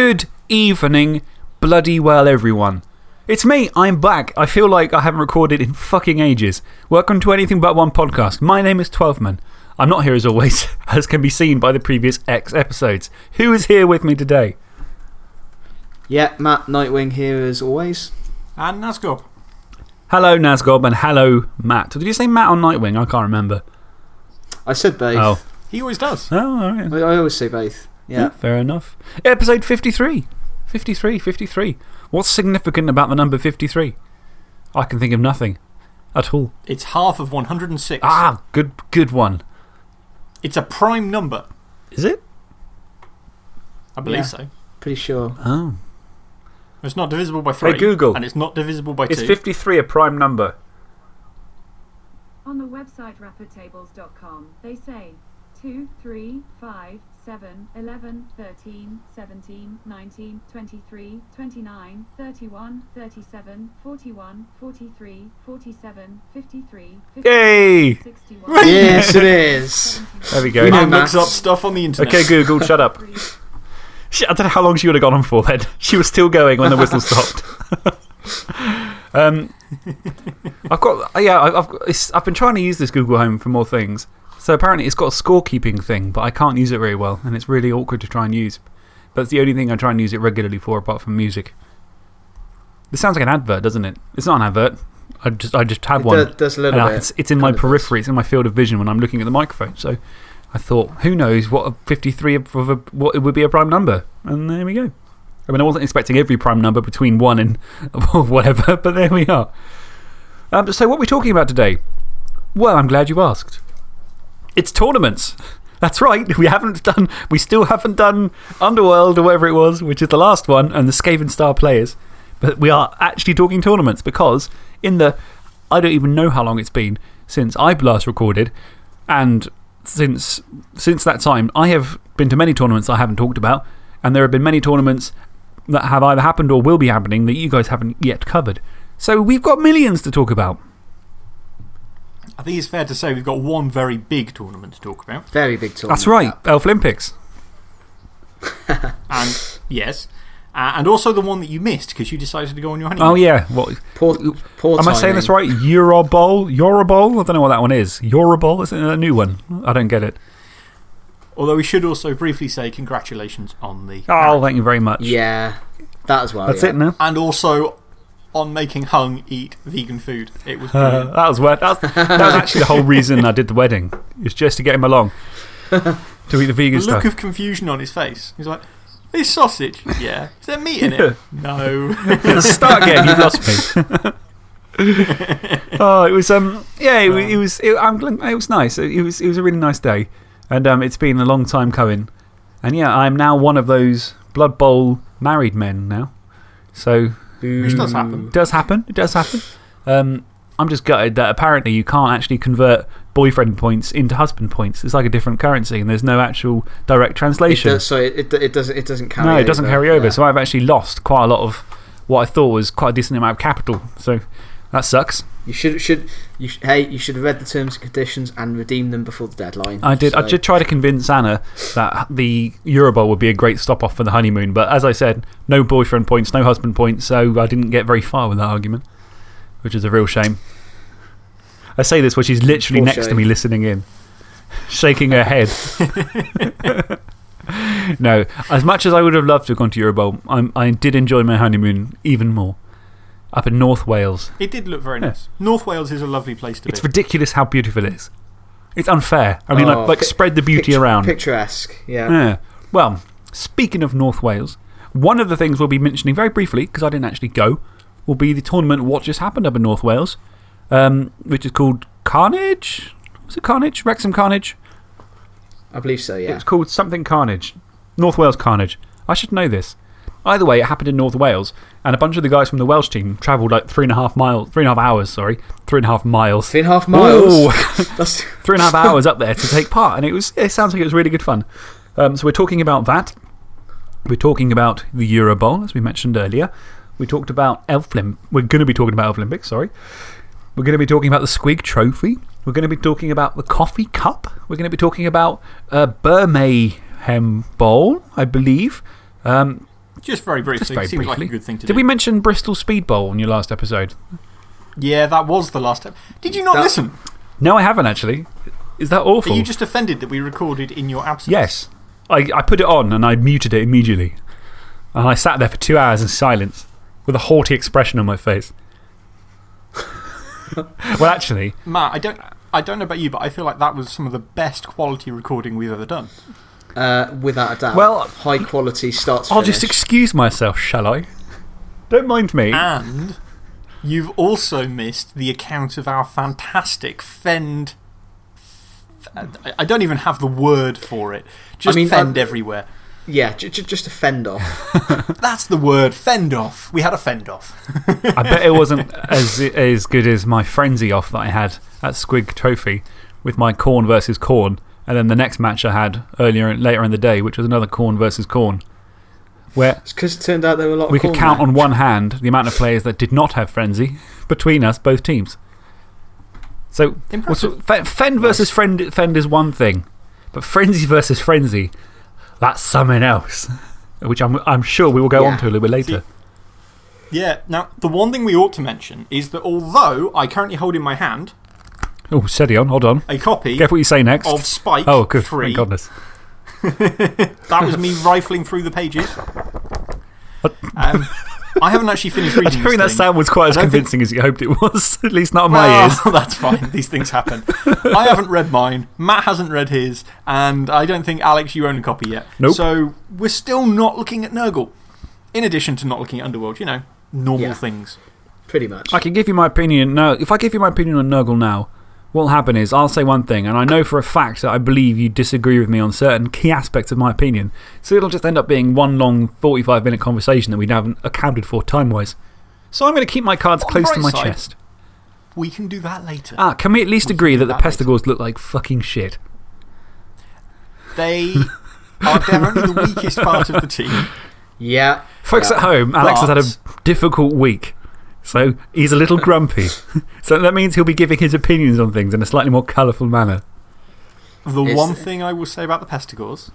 Good evening, bloody well, everyone. It's me, I'm back. I feel like I haven't recorded in fucking ages. Welcome to Anything But One podcast. My name is Twelfman. I'm not here as always, as can be seen by the previous X episodes. Who is here with me today? Yeah, Matt Nightwing here as always. And Nazgob. Hello, Nazgob, and hello, Matt. Did you say Matt or Nightwing? I can't remember. I said both. Oh. He always does. Oh, all right. I, I always say both. Yeah. fair enough. Episode 53. 53, 53. What's significant about the number 53? I can think of nothing at all. It's half of 106. Ah, good, good one. It's a prime number. Is it? I believe Yeah. so. Pretty sure. Oh. It's not divisible by 3. Hey, Google. And it's not divisible by Is 2. 53 a prime number? On the website rapidtables.com, they say 2, 3, 5, 7, 11, 13, 17, 19, 23, 29, 31, 37, 41, 43, 47, 53, 55, Yay! 61. yes, it is. There we We go. know Man looks maths. up stuff on the internet. Okay, Google, shut up. She, I don't know how long she would have gone on for then. She was still going when the whistle stopped. um, I've got, yeah, I- I've, got, it's, I've been trying to use this Google Home for more things. So apparently it's got a scorekeeping thing, but I can't use it very well, and it's really awkward to try and use. But it's the only thing I try and use it regularly for apart from music. This sounds like an advert, doesn't it? It's not an advert. I just, I just have It one. does, does a little I- bit. It's, it's in my periphery, it's in my field of vision when I'm looking at the microphone. So I thought, who knows what a 53 of a, what it would be a prime number? And there we go. I mean, I wasn't expecting every prime number between 1 and whatever, but there we are. Um, so, what are we talking about today? Well, I'm glad you asked. It's tournaments. That's right. We haven't done, we still haven't done Underworld or whatever it was, which is the last one, and the Skaven Star players. But we are actually talking tournaments because in the, I don't even know how long it's been since I last recorded, and since, since that time, I have been to many tournaments I haven't talked about, and there have been many tournaments that have either happened or will be happening that you guys haven't yet covered. So we've got millions to talk about. I think it's fair to say we've got one very big tournament to talk about. Very big tournament. That's right, Elf Olympics. And, yes. Uh, and also the one that you missed because you decided to go on your honeymoon. Oh, yeah. What, Poor, poor am I saying this timing. right? Eurobowl? Eurobowl? I don't know what that one is. Eurobowl? Is it a new one? I don't get it. Although we should also briefly say congratulations on the. Oh, thank you very much. Yeah, that as well. That's yeah. it now. And also on making Hung eat vegan food. It was Uh, that, was, wet. That, was, that was actually the whole reason I did the wedding. It was just to get him along to eat the vegan the look of confusion on his face. He's like, This sausage? Yeah. Is there meat in it? no. Start again. You've lost me. oh, it was, um, yeah, it, it was, it, I'm, it was nice. It, it was, it was a really nice day. And um, it's been a long time coming. And yeah, I'm now one of those Blood Bowl married men now. So Which does happen. It does happen. It does happen. Um, I'm just gutted that apparently you can't actually convert boyfriend points into husband points. It's like a different currency and there's no actual direct It translation. does, so it, it, it, doesn't, it doesn't carry no, over. it doesn't carry over. yeah. So I've actually lost quite a lot of what I thought was quite a decent amount of capital. So that sucks. You should, should, you sh hey, you should have read the terms and conditions and redeemed them before the deadline. I did, I did try to convince Anna that the Eurobowl would be a great stop off for the honeymoon. But as I said, no boyfriend points, no husband points. So I didn't get very far with that argument, which is a real shame. I say this while she's literally Poor next to me listening in, shaking her head. no, as much as I would have loved to have gone to Eurobowl, I'm, I did enjoy my honeymoon even more. Up in North Wales. It did look very nice. North Wales is a lovely place to It's be. It's ridiculous how beautiful it is. It's unfair. I mean, Oh, like, like spread the beauty Pictu- around. Picturesque, yeah. Yeah. Well, speaking of North Wales, one of the things we'll be mentioning very briefly, because I didn't actually go, will be the tournament What Just Happened up in North Wales, um, which is called Carnage. Was it Carnage? Wrexham Carnage? I believe so, yeah. It's called something Carnage. North Wales Carnage. I should know this. Either way, it happened in North Wales, and a bunch of the guys from the Welsh team travelled like three and a half miles, three and a half hours, sorry, three and a half miles. Three and a half miles. That's, three and a half hours up there to take part, and it, was, it sounds like it was really good fun. Um, so, we're talking about that. We're talking about the Euro Bowl, as we mentioned earlier. We talked about Elf Lim- We're going to be talking about Elf Olympics, sorry. We're going to be talking about the Squig Trophy. We're going to be talking about the Coffee Cup. We're going to be talking about uh, Birmingham Bowl, I believe. Um, Just very briefly. Just very Seems briefly. like a good thing to Did do. we mention Bristol Speedball in your last episode? Yeah, that was the last time. Did you not That- listen? No, I haven't actually. Is that awful? Are you just offended that we recorded in your absence? Yes. I, I put it on and I muted it immediately. And I sat there for two hours in silence with a haughty expression on my face. well, actually, Matt, I don't, I don't know about you, but I feel like that was some of the best quality recording we've ever done. Uh, without a doubt. Well, high quality starts. I'll just excuse myself, shall I? Don't mind me. And you've also missed the account of our fantastic Fend. I- I don't even have the word for it. Just mean, fend uh, everywhere. Yeah, j j just a fend off. That's the word. Fend off. We had a fend off. I bet it wasn't as, as good as my frenzy off that I had at Squig Trophy with my Khorne versus Khorne. And then the next match I had earlier, later in the day, which was another Khorne versus Khorne. Where It's because it turned out there were a lot we could corn count there. on one hand the amount of players that did not have frenzy between us, both teams. So, Impressive. what's- Fend versus friend, Fend is one thing, but Frenzy versus Frenzy, that's something else. Which I'm, I'm sure we will go Yeah. on to a little bit later. Yeah. Now, the one thing we ought to mention is that although I currently hold in my hand Oh, steady on, hold on. a copy Get what you say next. of Spike oh, good. 3, Thank goodness. that was me rifling through the pages. Um, I haven't actually finished reading I reading don't think that sound was quite as I don't think- convincing as you hoped it was, at least not on my Well, ears. that's fine. These things happen. I haven't read mine. Matt hasn't read his. And I don't think, Alex, you own a copy yet. Nope. So we're still not looking at Nurgle. In addition to not looking at Underworld, you know, normal Yeah. things. Pretty much. I can give you my opinion now. If I give you my opinion on Nurgle now, what will happen is I'll say one thing, and I know for a fact that I believe you disagree with me on certain key aspects of my opinion. So it'll just end up being one long 45 minute conversation that we haven't accounted for time wise. So I'm going to keep my cards On close to my side- chest. We can do that later. Ah, can we at least We agree do that the that. Pestigors look like fucking shit? They are definitely the weakest part of the team. yeah. Folks Yeah. at home, Alex has had a difficult week. So he's a little grumpy. so that means he'll be giving his opinions on things in a slightly more colourful manner. The Is- one thing I will say about the Pestigors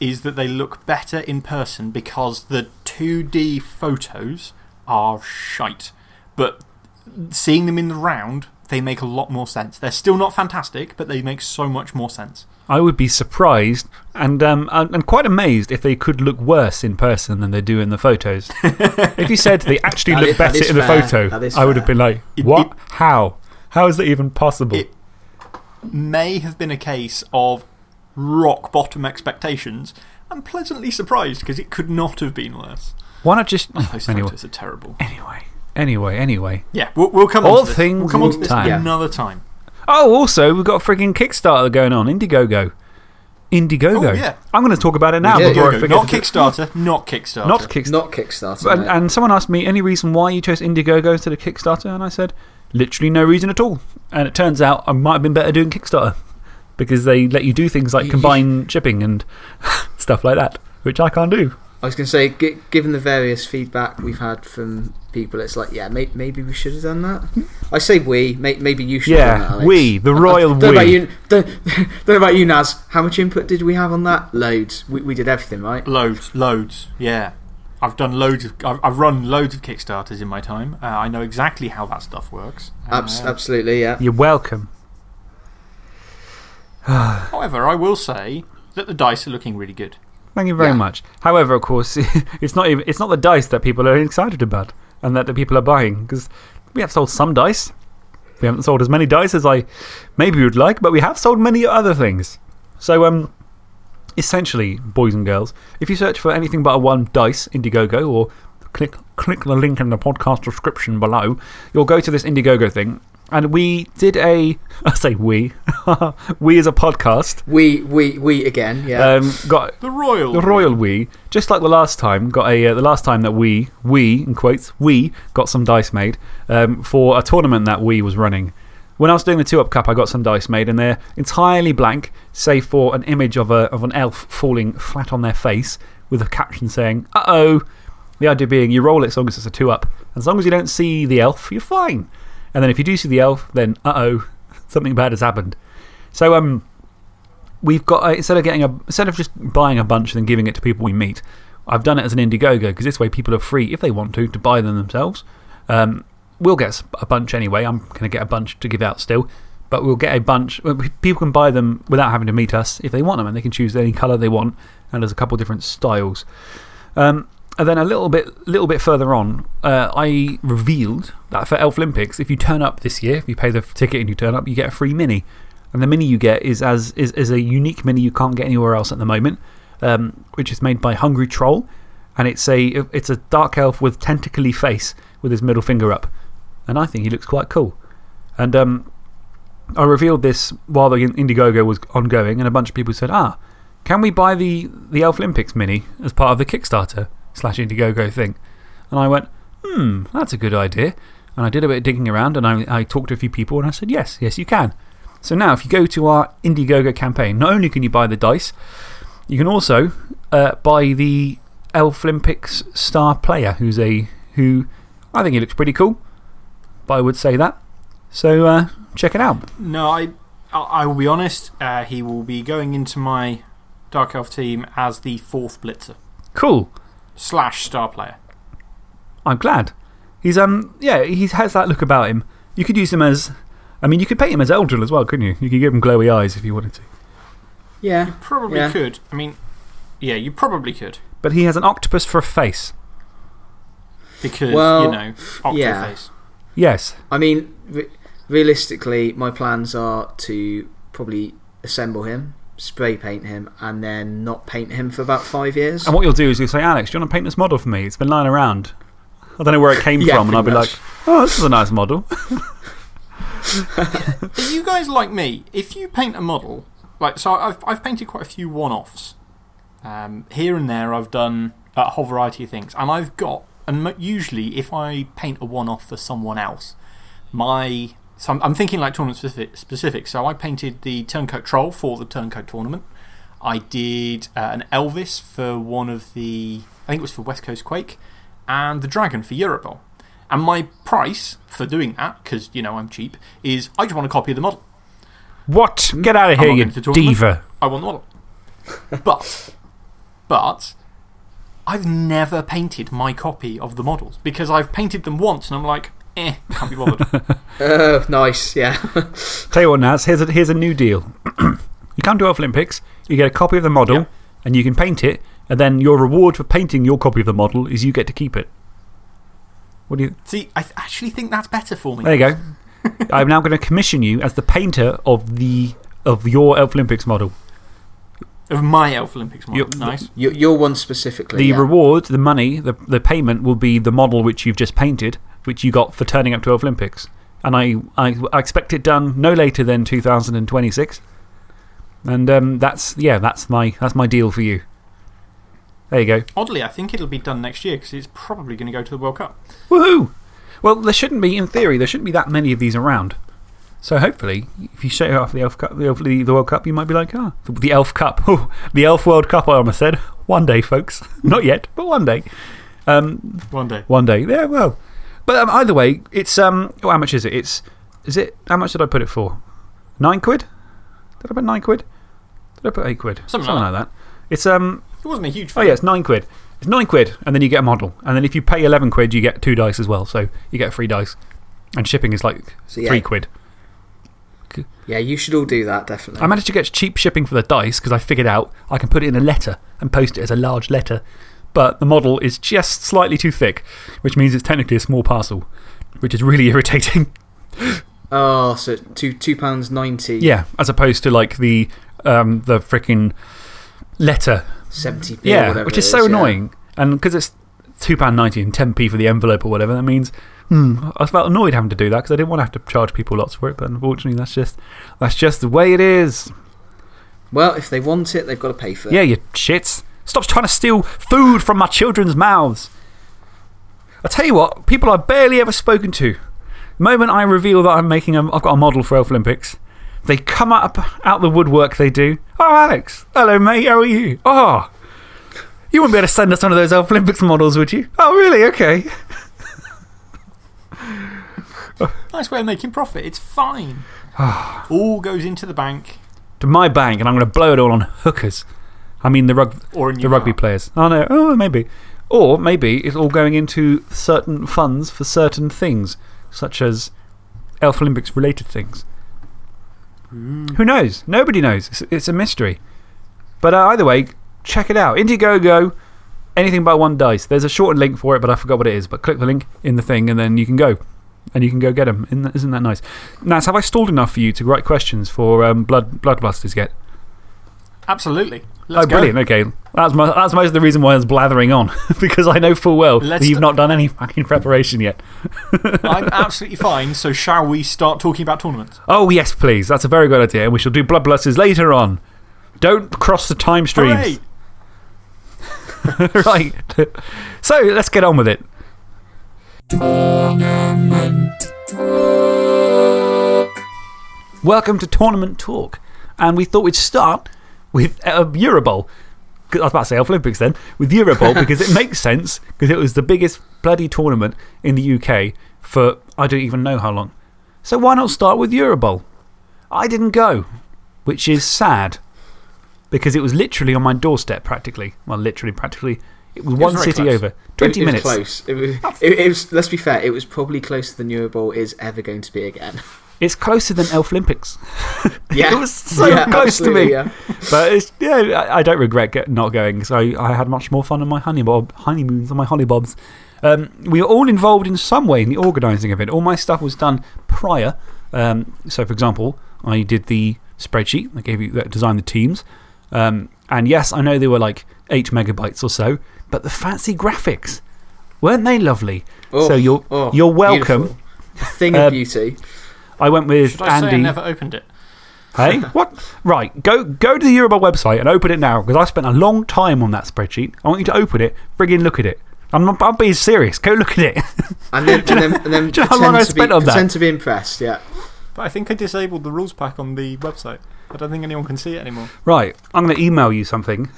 is that they look better in person because the 2D photos are shite. But seeing them in the round, they make a lot more sense. They're still not fantastic, but they make so much more sense. I would be surprised and, um, and, and quite amazed if they could look worse in person than they do in the photos. if you said they actually That look is- better in the photo, I would have been like, It- what? it- How? How is that even possible? It may have been a case of rock bottom expectations. I'm pleasantly surprised because it could not have been worse. Why not just. Those anyway, photos are terrible. anyway, anyway, anyway. Yeah, we'll, we'll come All on to this. things we'll come on to this time. another time. Oh, also, we've got a freaking Kickstarter going on Indiegogo. Indiegogo. Oh, yeah. I'm going to talk about it now do. before I forget. not Kickstarter, not Kickstarter. Not Kickstarter. Not Kickstarter. And, and someone asked me any reason why you chose Indiegogo instead of Kickstarter, and I said, literally no reason at all. And it turns out I might have been better doing Kickstarter because they let you do things like You- you- combine shipping and stuff like that, which I can't do. I was going to say, given the various feedback we've had from people, it's like, yeah, may- maybe we should have done that. I say we, may- maybe you should have done that, Yeah, Alex. we, the I- I royal don't know About we. you, don't, don't know about you, Naz. How much input did we have on that? Loads. We, we did everything, right? Loads, loads, yeah. I've done loads of, I've, I've run loads of Kickstarters in my time. Uh, I know exactly how that stuff works. Abs- Uh, absolutely, yeah. You're welcome. However, I will say that the dice are looking really good. Thank you very Yeah. much. However, of course, it's not, even, it's not the dice that people are excited about and that the people are buying because we have sold some dice. We haven't sold as many dice as I maybe would like, but we have sold many other things. So, um, essentially, boys and girls, if you search for anything but a one dice Indiegogo or click, click the link in the podcast description below, you'll go to this Indiegogo thing. And we did a, I say we, we as a podcast, We, we, we again, yeah. um, got The Royal. the royal we, just like the last time, got a, uh, the last time that we, we, in quotes, we got some dice made um, for a tournament that we was running. When I was doing the two up cup, I got some dice made, and they're entirely blank, save for an image of, a, of an elf falling flat on their face with a caption saying, uh oh. The idea being you roll it as long as it's a two up. As long as you don't see the elf, you're fine. And then if you do see the elf, then uh oh, something bad has happened. So, um, we've got, uh, instead of, getting a, instead of just buying a bunch and then giving it to people we meet, I've done it as an Indiegogo because this way people are free, if they want to, to buy them themselves. Um, we'll get a bunch anyway. I'm going to get a bunch to give out still. But we'll get a bunch. People can buy them without having to meet us if they want them, and they can choose any colour they want. And there's a couple different styles. Um, and then a little bit, little bit further on, uh, I revealed that for Elf Olympics, if you turn up this year, if you pay the ticket and you turn up, you get a free mini. And the mini you get is, as, is, is a unique mini you can't get anywhere else at the moment, um, which is made by Hungry Troll. And it's a, it's a dark elf with tentacly face with his middle finger up. And I think he looks quite cool. And um, I revealed this while the Indiegogo was ongoing, and a bunch of people said, Ah, can we buy the, the Elf Olympics mini as part of the Kickstarter slash Indiegogo thing? And I went, Hmm, that's a good idea. And I did a bit of digging around and I, I talked to a few people and I said, Yes, yes, you can. So now, if you go to our Indiegogo campaign, not only can you buy the dice, you can also uh, buy the Elf Olympics star player, who's a, who I think he looks pretty cool. But I would say that. So uh, check it out. No, I, I will be honest. Uh, he will be going into my Dark Elf team as the fourth Blitzer. Cool. Slash star player. I'm glad. He's, um, yeah, he has that look about him. You could use him as. I mean, you could paint him as Eldril as well, couldn't you? You could give him glowy eyes if you wanted to. Yeah. You Probably yeah. could. I mean, yeah, you probably could. But he has an octopus for a face. Because, well, you know, octoface. yeah. Yes. I mean, re realistically, my plans are to probably assemble him, spray paint him, and then not paint him for about five years. And what you'll do is you'll say, Alex, do you want to paint this model for me? It's been lying around. I don't know where it came Yeah, from. And I'll be pretty like, oh, this is a nice model. Are you guys like me? If you paint a model, like, so I've, I've painted quite a few one offs. Um, here and there, I've done a whole variety of things. And I've got, and usually, if I paint a one off for someone else, my. So I'm, I'm thinking like tournament specific, specific. So I painted the Turncoat Troll for the Turncoat tournament. I did uh, an Elvis for one of the. I think it was for West Coast Quake. And the Dragon for Eurobowl. And my price for doing that, because, you know, I'm cheap, is I just want a copy of the model. What? Get out of here, you going to the tournament. diva. I want the model. but, but, I've never painted my copy of the models because I've painted them once and I'm like, eh, can't be bothered. Oh, nice, yeah. Tell you what, Nats, here's a, here's a new deal. you come to Elf Olympics, you get a copy of the model, Yeah. and you can paint it, and then your reward for painting your copy of the model is you get to keep it. What do you. See, I th- actually think that's better for me. There you go. I'm now going to commission you as the painter of, the, of your Elf Olympics model. Of my Elf Olympics model. You- nice. your, your one specifically. The yeah. reward, the money, the, the payment will be the model which you've just painted, which you got for turning up to Elf Olympics. And I, I, I expect it done no later than 2026. And um, that's, yeah, that's my, that's my deal for you. There you go. Oddly, I think it'll be done next year because it's probably going to go to the World Cup. Woohoo! Well, there shouldn't be, in theory, there shouldn't be that many of these around. So hopefully, if you show off the Elf Cup, the, Elf- the, World Cup, you might be like, ah, the Elf Cup. Oh, the Elf World Cup, I almost said. One day, folks. Not yet, but one day. Um, One day. one day. Yeah, well. But um, either way, it's. Um, oh, how much is it? It's. Is it. How much did I put it for? Nine quid? Did I put nine quid? Did I put eight quid? Something like like that. It's. Um, It wasn't a huge oh, yeah, it's nine quid. It's nine quid, and then you get a model. And then if you pay 11 quid, you get two dice as well. So you get a free dice. And shipping is like So, yeah. three quid. Yeah, you should all do that, definitely. I managed to get cheap shipping for the dice because I figured out I can put it in a letter and post it as a large letter. But the model is just slightly too thick, which means it's technically a small parcel, which is really irritating. oh, so two, £2.90. Yeah, as opposed to like the um, the freaking letter. 70p Yeah, which is so annoying. And because it's £2.90 and 10p for the envelope or whatever, that means. Hmm, I felt annoyed having to do that because I didn't want to have to charge people lots for it, but unfortunately, that's just, that's just the way it is. Well, if they want it, they've got to pay for it. Yeah, you shits. Stop trying to steal food from my children's mouths. I tell you what, people I've barely ever spoken to, the moment I reveal that I'm making a, I've got a model for Elf Olympics, they come up out the woodwork they do. Oh, Alex. Hello, mate. How are you? Oh, you wouldn't be able to send us one of those Elf Olympics models, would you? Oh, really? Okay. Nice way of making profit. It's fine. all goes into the bank. To my bank, and I'm going to blow it all on hookers. I mean, the, rug, Or the rugby players. Oh, no. Oh, maybe. Or maybe it's all going into certain funds for certain things, such as Elf Olympics related things. Who knows? Nobody knows. It's, it's a mystery. But uh, either way, check it out. Indiegogo, anything but one dice. There's a shortened link for it, but I forgot what it is. But click the link in the thing and then you can go. And you can go get them. Isn't that, isn't that nice? Nats, have I stalled enough for you to write questions for um, blood, Bloodbusters yet? Absolutely. Oh, let's oh, go. brilliant. Okay. That's, mo that's most of the reason why I was blathering on. because I know full well Let's you've not done any fucking preparation yet. I'm absolutely fine, so shall we start talking about tournaments? Oh, yes, please. That's a very good idea. And we shall do Bloodbusters later on. Don't cross the time streams. Right. So let's get on with it. Welcome to Tournament Talk. And we thought we'd start with uh, Eurobowl. 'Cause I was about to say Olympics then, with Eurobowl because it makes sense because it was the biggest bloody tournament in the UK for I don't even know how long. So why not start with Eurobowl? I didn't go, which is sad because it was literally on my doorstep practically. Well, literally, practically. It was one very city close. over. 20 it, minutes. was close. It was, it, it was, let's be fair, it was probably closer than Eurobowl is ever going to be again. It's closer than Elf Olympics. Yeah. it was so Yeah, close to me. yeah. But it's, yeah, I, I don't regret get, not going. So I had much more fun on my honeybob, honeymoons on my hollybobs. Um, we were all involved in some way in the organising of it. All my stuff was done prior. Um, so, for example, I did the spreadsheet. I gave you that designed the teams. Um, and yes, I know they were like 8 megabytes or so, but the fancy graphics, weren't they lovely? Oh, so you're, oh, you're welcome. beautiful. A thing of beauty. I went with Should I Andy. say I never opened it? Hey? what? Right, go, go to the Eurobowl website and open it now because I spent a long time on that spreadsheet. I want you to open it, friggin' look at it. I'm, not, I'm being serious. Go look at it. And then, and then, and then you know how long pretend, I to be, spent on that? pretend to be impressed, yeah. But I think I disabled the rules pack on the website. I don't think anyone can see it anymore. right, I'm going to email you something.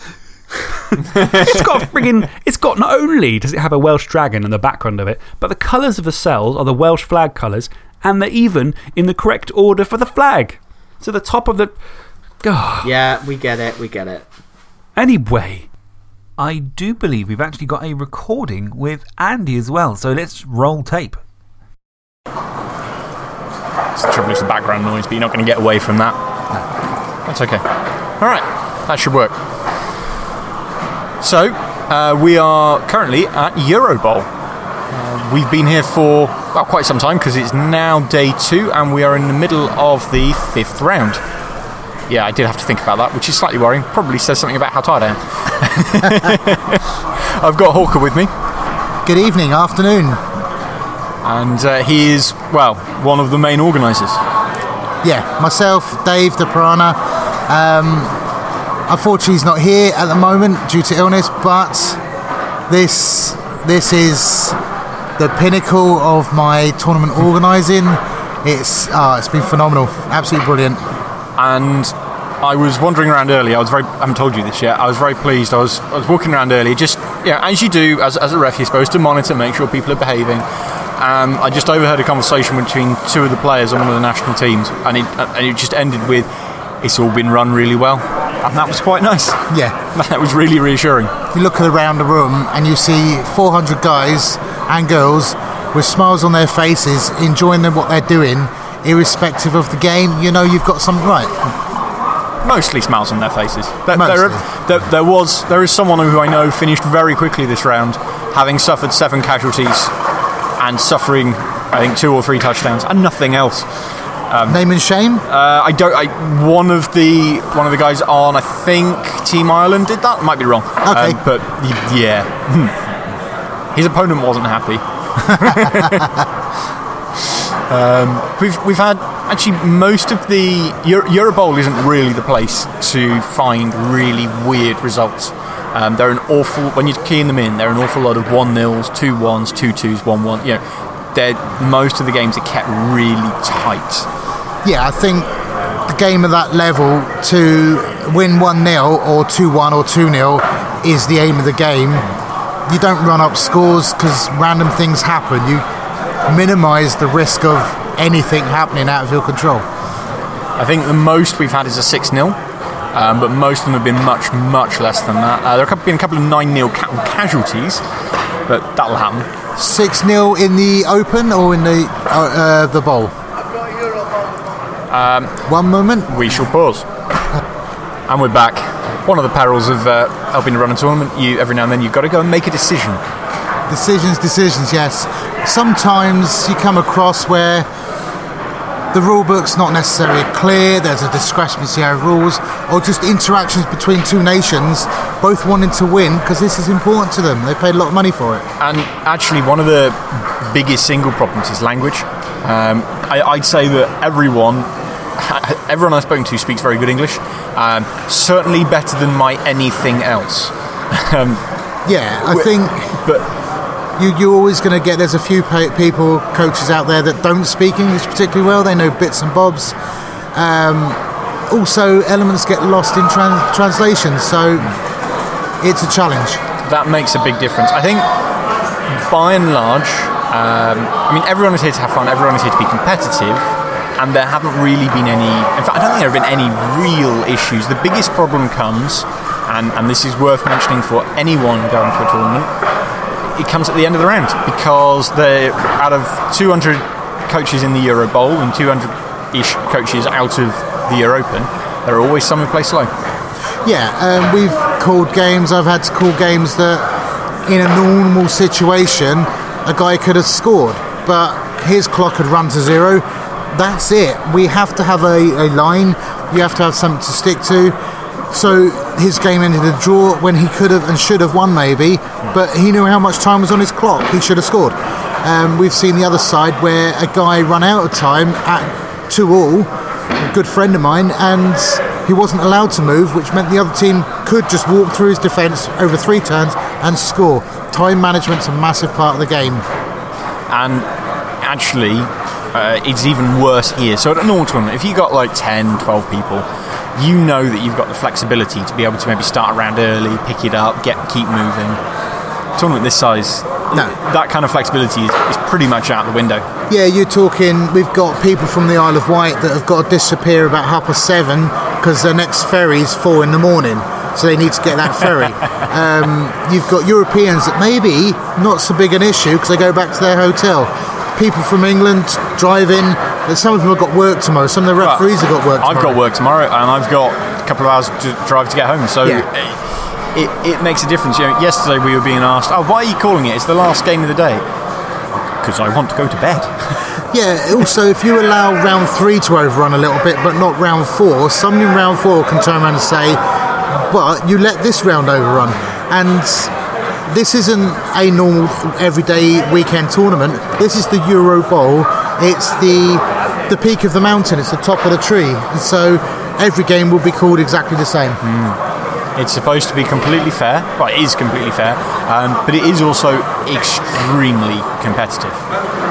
it's got friggin' It's got not only does it have a Welsh dragon in the background of it, but the colours of the cells are the Welsh flag colours and they're even in the correct order for the flag. So the top of the. God. Yeah, we get it, we get it. Anyway, I do believe we've actually got a recording with Andy as well. So let's roll tape. It's the trouble is the background noise, but you're not going to get away from that. That's okay. All right, that should work. So, uh, we are currently at Eurobowl. Uh, we've been here for well, quite some time because it's now day two and we are in the middle of the fifth round. Yeah, I did have to think about that, which is slightly worrying. Probably says something about how tired I am. I've got Hawker with me. Good evening, afternoon. And uh, he is, well, one of the main organisers. Yeah, myself, Dave the Piranha. Um, unfortunately, he's not here at the moment due to illness, but this this is the pinnacle of my tournament organising. It's uh, it's been phenomenal, absolutely brilliant. and I was wandering around earlier. I was very, I haven't told you this yet. I was very pleased. I was, I was walking around earlier, just, yeah, as you do as, as a ref, you're supposed to monitor, make sure people are behaving. Um, I just overheard a conversation between two of the players on one of the national teams, and it, and it just ended with, it's all been run really well. And that was quite nice. Yeah, That was really reassuring. you look around the room and you see 400 guys and girls with smiles on their faces, enjoying them, what they're doing, irrespective of the game. You know you've got something right. Mostly smiles on their faces. There, there, there, there was, there is someone who I know finished very quickly this round, having suffered seven casualties and suffering, I think, two or three touchdowns and nothing else. Name and shame. Uh, I don't. I, one of the one of the guys on, I think Team Ireland did that. Might be wrong. Okay. Um, but yeah, Hmm. His opponent wasn't happy. um, we've we've had actually most of the Euro, Eurobowl isn't really the place to find really weird results. Um, they're an awful when you're keying them in. They're an awful lot of one nils, two ones, two twos, one one. You know, they're most of the games are kept really tight. Yeah, I think the game of that level to win 1 0 or 2 1 or 2 0 is the aim of the game. You don't run up scores because random things happen. You minimise the risk of anything happening out of your control. I think the most we've had is a 6 0. um, but most of them have been much, much less than that. Uh, there have been a couple of 9 0 ca- casualties, but that'll happen. 6 0 in the open or in the, uh, uh, the bowl? One moment. We shall pause. and we're back. One of the perils of uh, helping to run a tournament, you every now and then you've got to go and make a decision. Decisions, decisions, yes. Sometimes you come across where the rule book's not necessarily clear, there's a discrepancy over rules, or just interactions between two nations both wanting to win because this is important to them. They paid a lot of money for it. And actually, one of the biggest single problems is language. Um, I, I'd say that everyone, everyone I've spoken to speaks very good English. Um, certainly better than my anything else. um, Yeah, I think but you, you're always going to get there's a few pa- people coaches out there that don't speak english particularly well they know bits and bobs um, also elements get lost in tran- translation so it's a challenge that makes a big difference. I think, by and large, um, I mean, everyone is here to have fun. Everyone is here to be competitive, and there haven't really been any. In fact, I don't think there have been any real issues. The biggest problem comes, and, and this is worth mentioning for anyone going to a tournament. It comes at the end of the round because they out of 200 coaches in the Euro Bowl and 200-ish coaches out of the Euro Open, there are always some who play slow. yeah um, we've called games i've had to call games that in a normal situation a guy could have scored but his clock had run to zero that's it. We have to have a, a line. You have to have something to stick to. So his game ended a draw when he could have and should have won maybe. But he knew how much time was on his clock. He should have scored. Um, we've seen the other side where a guy ran out of time at two all a good friend of mine, and he wasn't allowed to move, which meant the other team could just walk through his defence over three turns and score. Time management's a massive part of the game. and actually uh, it's even worse here so at a normal tournament if you've got like 10 12 people you know that you've got the flexibility to be able to maybe start around early pick it up get keep moving tournament this size No. that kind of flexibility is, is pretty much out the window Yeah, you're talking. We've got people from the Isle of Wight that have got to disappear about half past seven because their next ferry's four in the morning, so they need to get that ferry. um, you've got Europeans that maybe not so big an issue because they go back to their hotel. People from England driving. Some of them have got work tomorrow. Some of the referees have got work. Tomorrow. I've got work tomorrow and I've got a couple of hours to drive to get home so Yeah. it, it makes a difference you know, yesterday we were being asked oh why are you calling it it's the last game of the day because I want to go to bed Yeah, also, if you allow round three to overrun a little bit, but not round four, someone in round four can turn around and say, but you let this round overrun. And this isn't a normal everyday weekend tournament. This is the Euro Bowl. It's the the peak of the mountain. It's the top of the tree. And so every game will be called exactly the same. It's supposed to be completely fair. Well, it is completely fair, um, but it is also extremely competitive.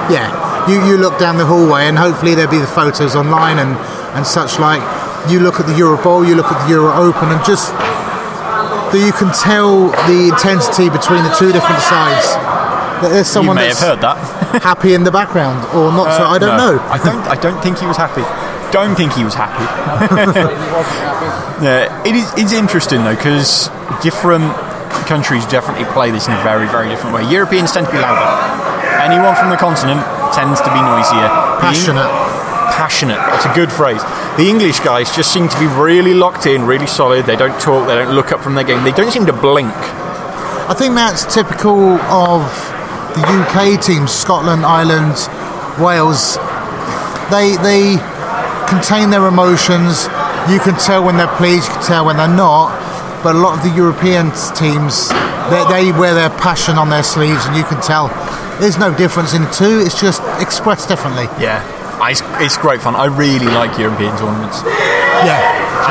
Yeah, you, you look down the hallway and hopefully there'll be the photos online and, and such like. You look at the Euro Bowl, you look at the Euro Open, and just that you can tell the intensity between the two different sides. That there's You someone may have that's heard that. happy in the background or not. so Uh, I don't no. know. I don't. I don't think he was happy. Don't think he was happy. yeah, it is. It's interesting though because different countries definitely play this in a very, very different way. Europeans tend to be louder. Anyone from the continent tends to be noisier. Passionate. passionate. That's a good phrase. The English guys just seem to be really locked in, really solid. They don't talk. They don't look up from their game. They don't seem to blink. I think that's typical of the UK teams, Scotland, Ireland, Wales. They they contain their emotions. You can tell when they're pleased. You can tell when they're not. But a lot of the European teams, they, they wear their passion on their sleeves, and you can tell. There's no difference in the two. It's just expressed differently. Yeah, it's, it's great fun. I really like European tournaments. Yeah,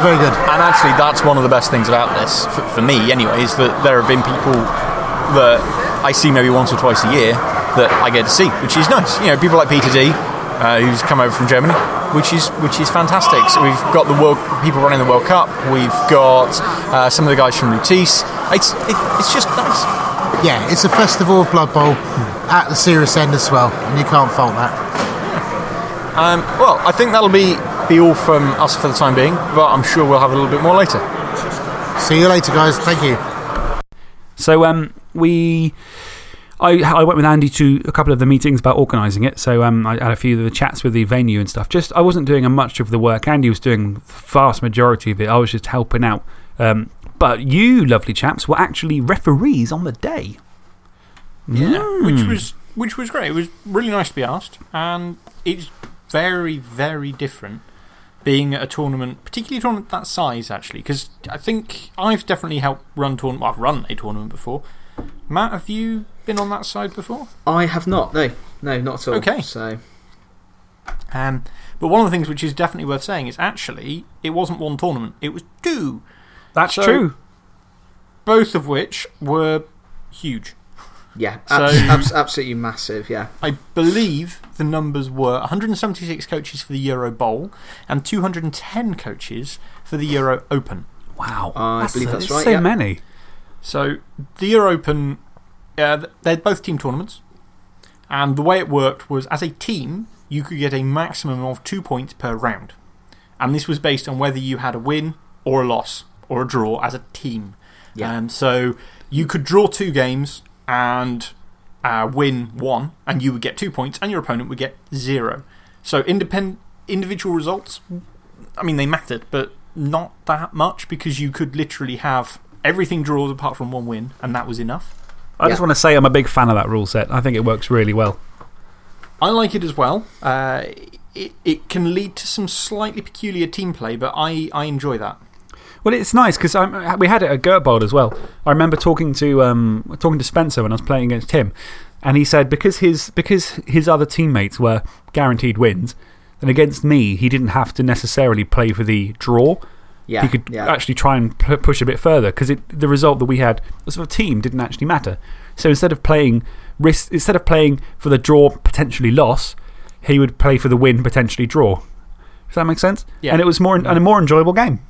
very good. And actually, that's one of the best things about this, for, for me anyway, is that there have been people that I see maybe once or twice a year that I get to see, which is nice. You know, people like Peter D, uh, who's come over from Germany, which is which is fantastic. So we've got the world people running the World Cup. We've got uh, some of the guys from Lutece. It's it, it's just nice. Yeah, it's a festival of Blood Bowl at the serious end as well, and you can't fault that. Um, well, I think that'll be be all from us for the time being, but I'm sure we'll have a little bit more later. See you later, guys. Thank you. So um, we. I, I went with Andy to a couple of the meetings about organising it. So um, I had a few of the chats with the venue and stuff. Just I wasn't doing a much of the work. Andy was doing the vast majority of it. I was just helping out. Um, but you, lovely chaps, were actually referees on the day. Yeah, which, was, which was great. It was really nice to be asked. And it's very, very different being at a tournament, particularly a tournament that size, actually. Because I think I've definitely helped run tournament. Well, I've run a tournament before. Matt, have you been on that side before? I have not. No, no, not at all. Okay. So, Um, but one of the things which is definitely worth saying is actually, it wasn't one tournament, it was two. That's So- true. Both of which were huge. Yeah, So- abs abs absolutely massive. Yeah. I believe the numbers were 176 coaches for the Euro Bowl and 210 coaches for the Euro Open. Wow. I believe that's right, So yeah. many. So the Euro Open, uh, they're both team tournaments. And the way it worked was as a team, you could get a maximum of two points per round. And this was based on whether you had a win or a loss or a draw as a team. Yeah. Um, so you could draw two games and uh, win one, and you would get two points, and your opponent would get zero. So independ individual results, I mean, they mattered, but not that much because you could literally have everything draws apart from one win, and that was enough. I just want to say I'm a big fan of that rule set. I think it works really well. I like it as well. Uh, it, it can lead to some slightly peculiar team play, but I, I enjoy that. Well, it's nice because we had it at Gertbold as well. I remember talking to, um, talking to Spencer when I was playing against him, and he said because his, because his other teammates were guaranteed wins, then against me, he didn't have to necessarily play for the draw. Yeah. He could yeah. actually try and push a bit further because the result that we had as a team didn't actually matter. So instead of playing, risk, instead of playing for the draw, potentially loss, he would play for the win, potentially draw. Does that make sense? Yeah. And it was more, and a more enjoyable game.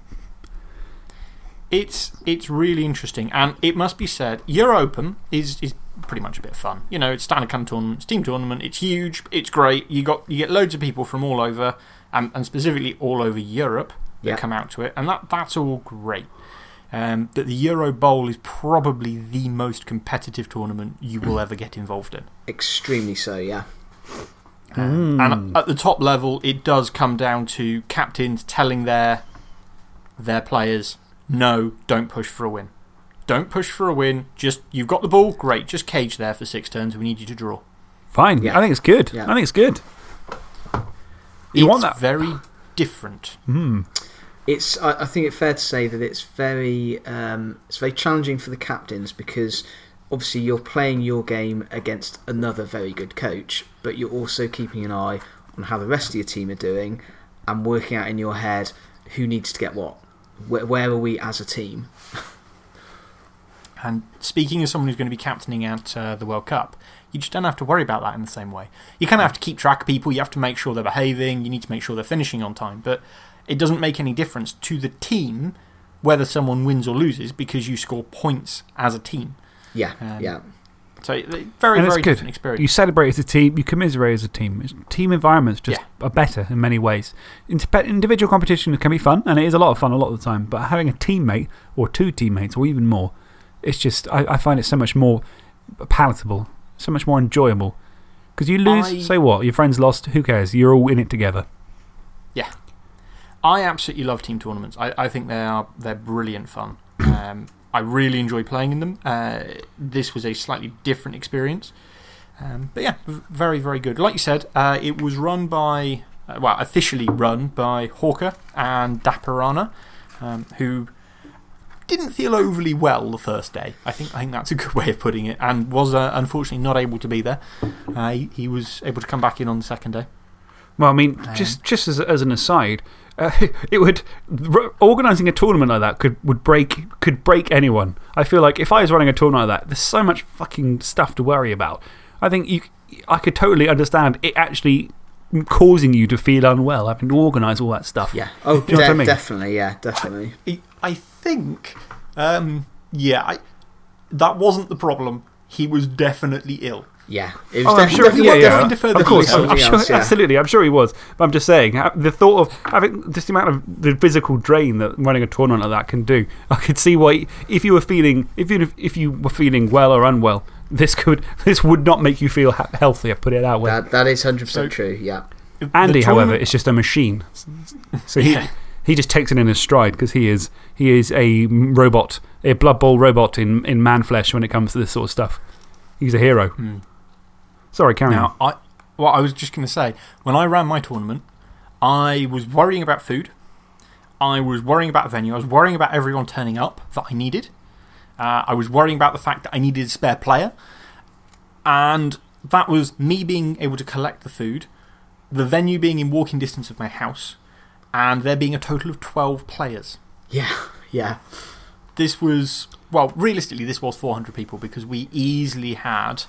It's, it's really interesting. And it must be said, Euro Open is, is pretty much a bit of fun. You know, it's standard kind of tournament, it's team tournament, it's huge, it's great. You, got, you get loads of people from all over, and, and specifically all over Europe that Yeah. come out to it. And that, that's all great. Um, but the Euro Bowl is probably the most competitive tournament you will ever get involved in. Extremely so, yeah. Um, And at the top level, it does come down to captains telling their, their players, no, don't push for a win. Don't push for a win. Just, you've got the ball, great. Just cage there for six turns. We need you to draw. Fine. Yeah. I think it's good. Yeah. I think it's good. You it's want that? very different. It's, I, I think it's fair to say that it's very, um, it's very challenging for the captains because obviously you're playing your game against another very good coach, but you're also keeping an eye on how the rest of your team are doing and working out in your head who needs to get what. Where, where are we as a team? And speaking as someone who's going to be captaining at uh, the World Cup, you just don't have to worry about that in the same way. You kind of have to keep track of people, you have to make sure they're behaving, you need to make sure they're finishing on time. But it doesn't make any difference to the team whether someone wins or loses because you score points as a team. Yeah, Um, yeah. So, uh, very, and very good. different experience. You celebrate as a team, you commiserate as a team. Team environments just are better in many ways. Individual competition can be fun, and it is a lot of fun a lot of the time. But having a teammate, or two teammates, or even more, it's just, I, I find it so much more palatable, so much more enjoyable. Because you lose, I- so what? Your friends lost, who cares? You're all in it together. Yeah. I absolutely love team tournaments. I, I think they are they're brilliant fun. Um, I really enjoy playing in them. Uh, this was a slightly different experience. Um, but yeah, very, very good. Like you said, uh, it was run by, uh, well, officially run by Hawker and Daparana, um, who didn't feel overly well the first day. I think, I think that's a good way of putting it, and was uh, unfortunately not able to be there. Uh, he, he was able to come back in on the second day. Well, I mean, just, just as, as an aside, uh, it would, organising a tournament like that could, would break, could break anyone. I feel like if I was running a tournament like that, there's so much fucking stuff to worry about. I think you, I could totally understand it actually causing you to feel unwell, having to organise all that stuff. Yeah. Oh, Do you know what I mean? definitely, yeah, definitely. I, I think, um, yeah, I, that wasn't the problem. He was definitely ill. Yeah. It was Oh, I'm sure. definitely, Yeah, yeah. definitely defer the of course. I'm, I'm sure. else, yeah. Absolutely, I'm sure he was. But I'm just saying, the thought of having just the amount of the physical drain that running a tournament like that can do. I could see why, if you were feeling, if you if you were feeling well or unwell, this could this would not make you feel ha healthier. Put it that way. That, that is 100% So- true, yeah. Andy, however, tournament- is just a machine. So he, Yeah. he just takes it in his stride because he is, he is a robot, a Blood Bowl robot in, in man flesh when it comes to this sort of stuff. He's a hero. Hmm. Sorry, carry on. Now, I, what I was just going to say, when I ran my tournament, I was worrying about food. I was worrying about the venue. I was worrying about everyone turning up that I needed. Uh, I was worrying about the fact that I needed a spare player. And that was me being able to collect the food, the venue being in walking distance of my house, and there being a total of 12 players. Yeah, yeah. This was, well, realistically, this was 400 people because we easily had.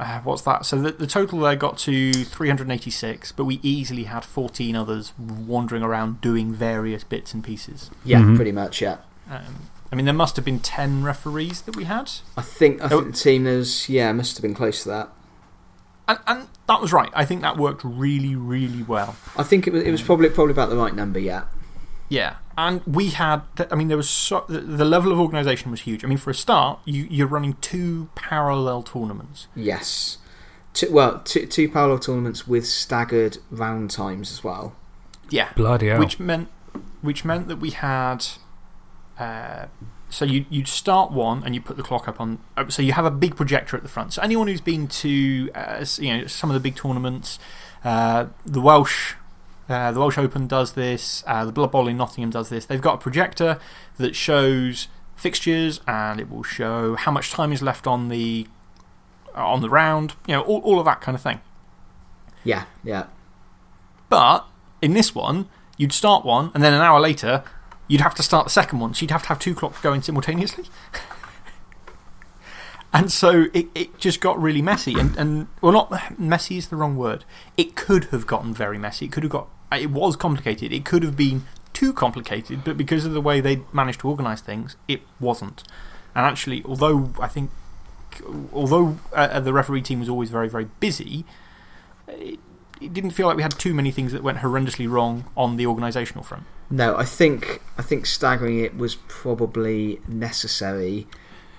Uh, what's that? So the, the total there got to 386, but we easily had 14 others wandering around doing various bits and pieces. Yeah, Mhm. pretty much, yeah. Um, I mean, there must have been 10 referees that we had. I think, I Oh. think the team is, yeah, must have been close to that. And, and that was right. I think that worked really, really well. I think it was, it was probably, probably about the right number, yeah. Yeah. And we had, I mean, there was so, the, the level of organisation was huge. I mean, for a start, you, you're running two parallel tournaments. Yes. Two, well, two, two parallel tournaments with staggered round times as well. Yeah. Bloody hell. Which meant, which meant that we had. Uh, so you, you'd start one and you put the clock up on. uh, So you have a big projector at the front. So anyone who's been to uh, you know, some of the big tournaments, uh, the Welsh. Uh, the Welsh Open does this, uh, the Blood Bowl in Nottingham does this. They've got a projector that shows fixtures and it will show how much time is left on the, on the round, you know, all, all of that kind of thing. Yeah, yeah. But in this one, you'd start one, and then an hour later, you'd have to start the second one. So you'd have to have two clocks going simultaneously. and so it, it just got really messy. And, and, well, not messy is the wrong word. It could have gotten very messy. It could have got, it was complicated. It could have been too complicated, but because of the way they managed to organise things, it wasn't. And actually, although I think, although uh, the referee team was always very, very busy, it, it didn't feel like we had too many things that went horrendously wrong on the organisational front. No, I think, I think staggering it was probably necessary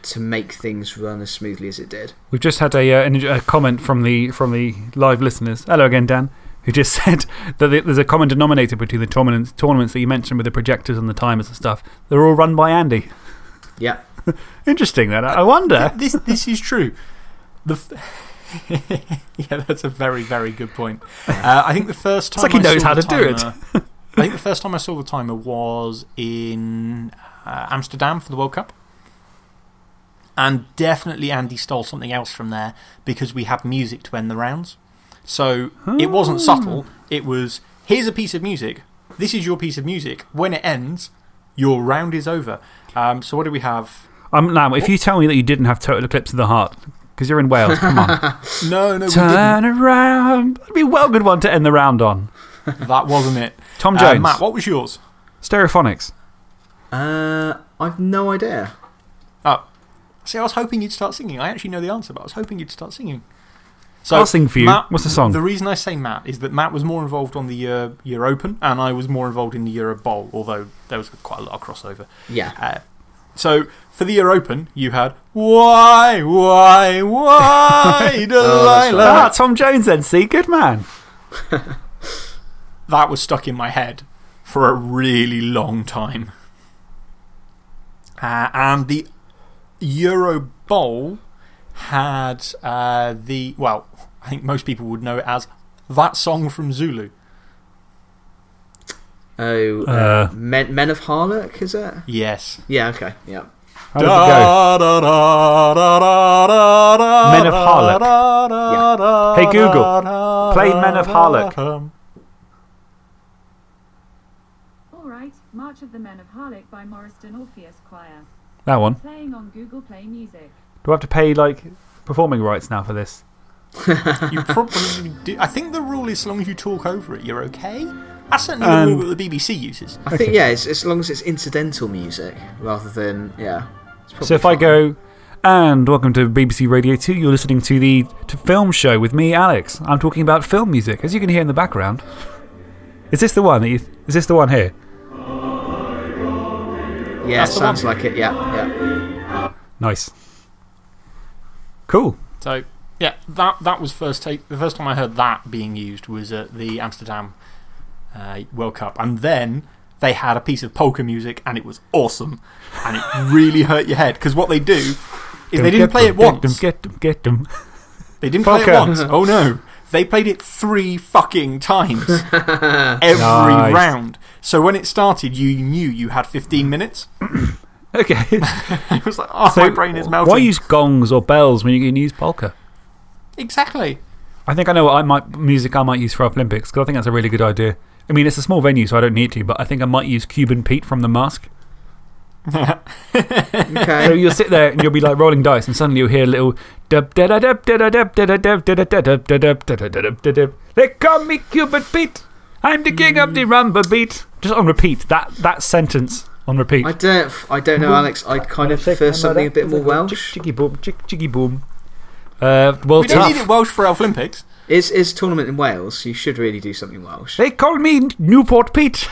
to make things run as smoothly as it did. We've just had a, uh, a comment from the, from the live listeners. Hello again, Dan. Who just said that there's a common denominator between the tournaments, tournaments that you mentioned with the projectors and the timers and stuff. They're all run by Andy. Yeah. Interesting, then. I wonder. this, this is true. The f- yeah, that's a very, very good point. Uh, I think the first time It's like he I knows saw how the to do it. timer- I think the first time I saw the timer was in uh, Amsterdam for the World Cup. And definitely Andy stole something else from there because we had music to end the rounds. So it wasn't Ah. subtle. It was here's a piece of music. This is your piece of music. When it ends, your round is over. Um, so what do we have? Um, now, if you tell me that you didn't have Total Eclipse of the Heart, because you're in Wales, come on. No, no. Turn around. That'd be a well good one to end the round on. That wasn't it. Tom Uh, Jones. Matt, what was yours? Stereophonics. Uh, I've no idea. Oh, see, I was hoping you'd start singing. I actually know the answer, but I was hoping you'd start singing. So, I'll sing for you. Matt- What's the song? The reason I say Matt is that Matt was more involved on the Euro, Euro Open, and I was more involved in the Euro Bowl, although there was quite a lot of crossover. Yeah. Uh, so, for the Euro Open, you had Why, Why, Why, Delilah. Ah, Tom Jones then, see? Good man. that was stuck in my head for a really long time. Uh, and the Euro Bowl had uh, the, well, I think most people would know it as that song from Zulu. Oh, uh, Uh. Men, Men of Harlock, is it? Yes. Yeah, okay. Yeah. How does it go? Men Men of Harlech. Hey, Google, play Men of Harlech. Alright, March of the Men of Harlech by Morriston Orpheus Choir. That one. Playing on Google Play Music. Do I have to pay, like, performing rights now for this? You probably do. I think the rule is as long as you talk over it, you're okay. That's certainly And- the rule um, that the BBC uses. I think, yeah, it's, as long as it's incidental music rather than, yeah. So probably if I go, And welcome to BBC Radio 2. You're listening to the to film show with me, Alex. I'm talking about film music, as you can hear in the background. Is this the one? That you, is this the one here? Yeah, sounds one. like it. Yeah, yeah. Nice. Cool. So, yeah, that, that was first take. The first time I heard that being used was at the Amsterdam uh, World Cup. And then they had a piece of polka music and it was awesome. And it really hurt your head because what they do is they didn't play it once. Get them, get them. They didn't play it once. Oh no. They played it three fucking times every Nice. round. So when it started, you knew you had 15 minutes. Okay. it was like, oh, my brain is melting. Why use gongs or bells when you can use polka? Exactly. I think I know what I might, music I might use for Olympics because I think that's a really good idea. I mean, it's a small venue, so I don't need to, but I think I might use Cuban Pete from The Mask. okay. So you'll sit there and you'll be like rolling dice, and suddenly you'll hear a little dub da da dub da da dub da da dub da da da dub da dub da da da dub da dub. They call me Cuban Pete. I'm the king of the rumba beat. Just on repeat. That, that sentence on repeat. I don't, I don't know, Alex. I kind of prefer something a bit more Welsh. Chicky boom, chick, chicky boom. Uh, well, We don't need it Welsh for our Olympics. Is is tournament in Wales? You should really do something Welsh. They call me Newport Pete.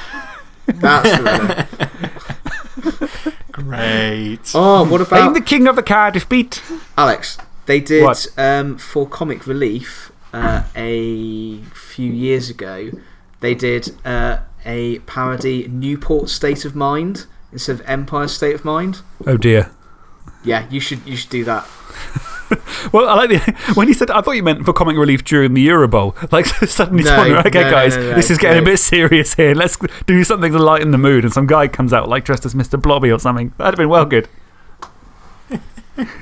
That's the winner. Great. Oh, what about. I'm the king of the Cardiff Beat. Alex? They did um, for Comic Relief uh, a few years ago. They did uh, a parody Newport State of Mind instead of Empire State of Mind. Oh dear. Yeah, you should you should do that. Well, I like the. When he said, I thought you meant for comic relief during the Euro Bowl. Like, suddenly No, someone, okay, no, no, guys, no, no, this is getting no. a bit serious here. Let's do something to lighten the mood. And some guy comes out, like, dressed as Mr. Blobby or something. That'd have been well good.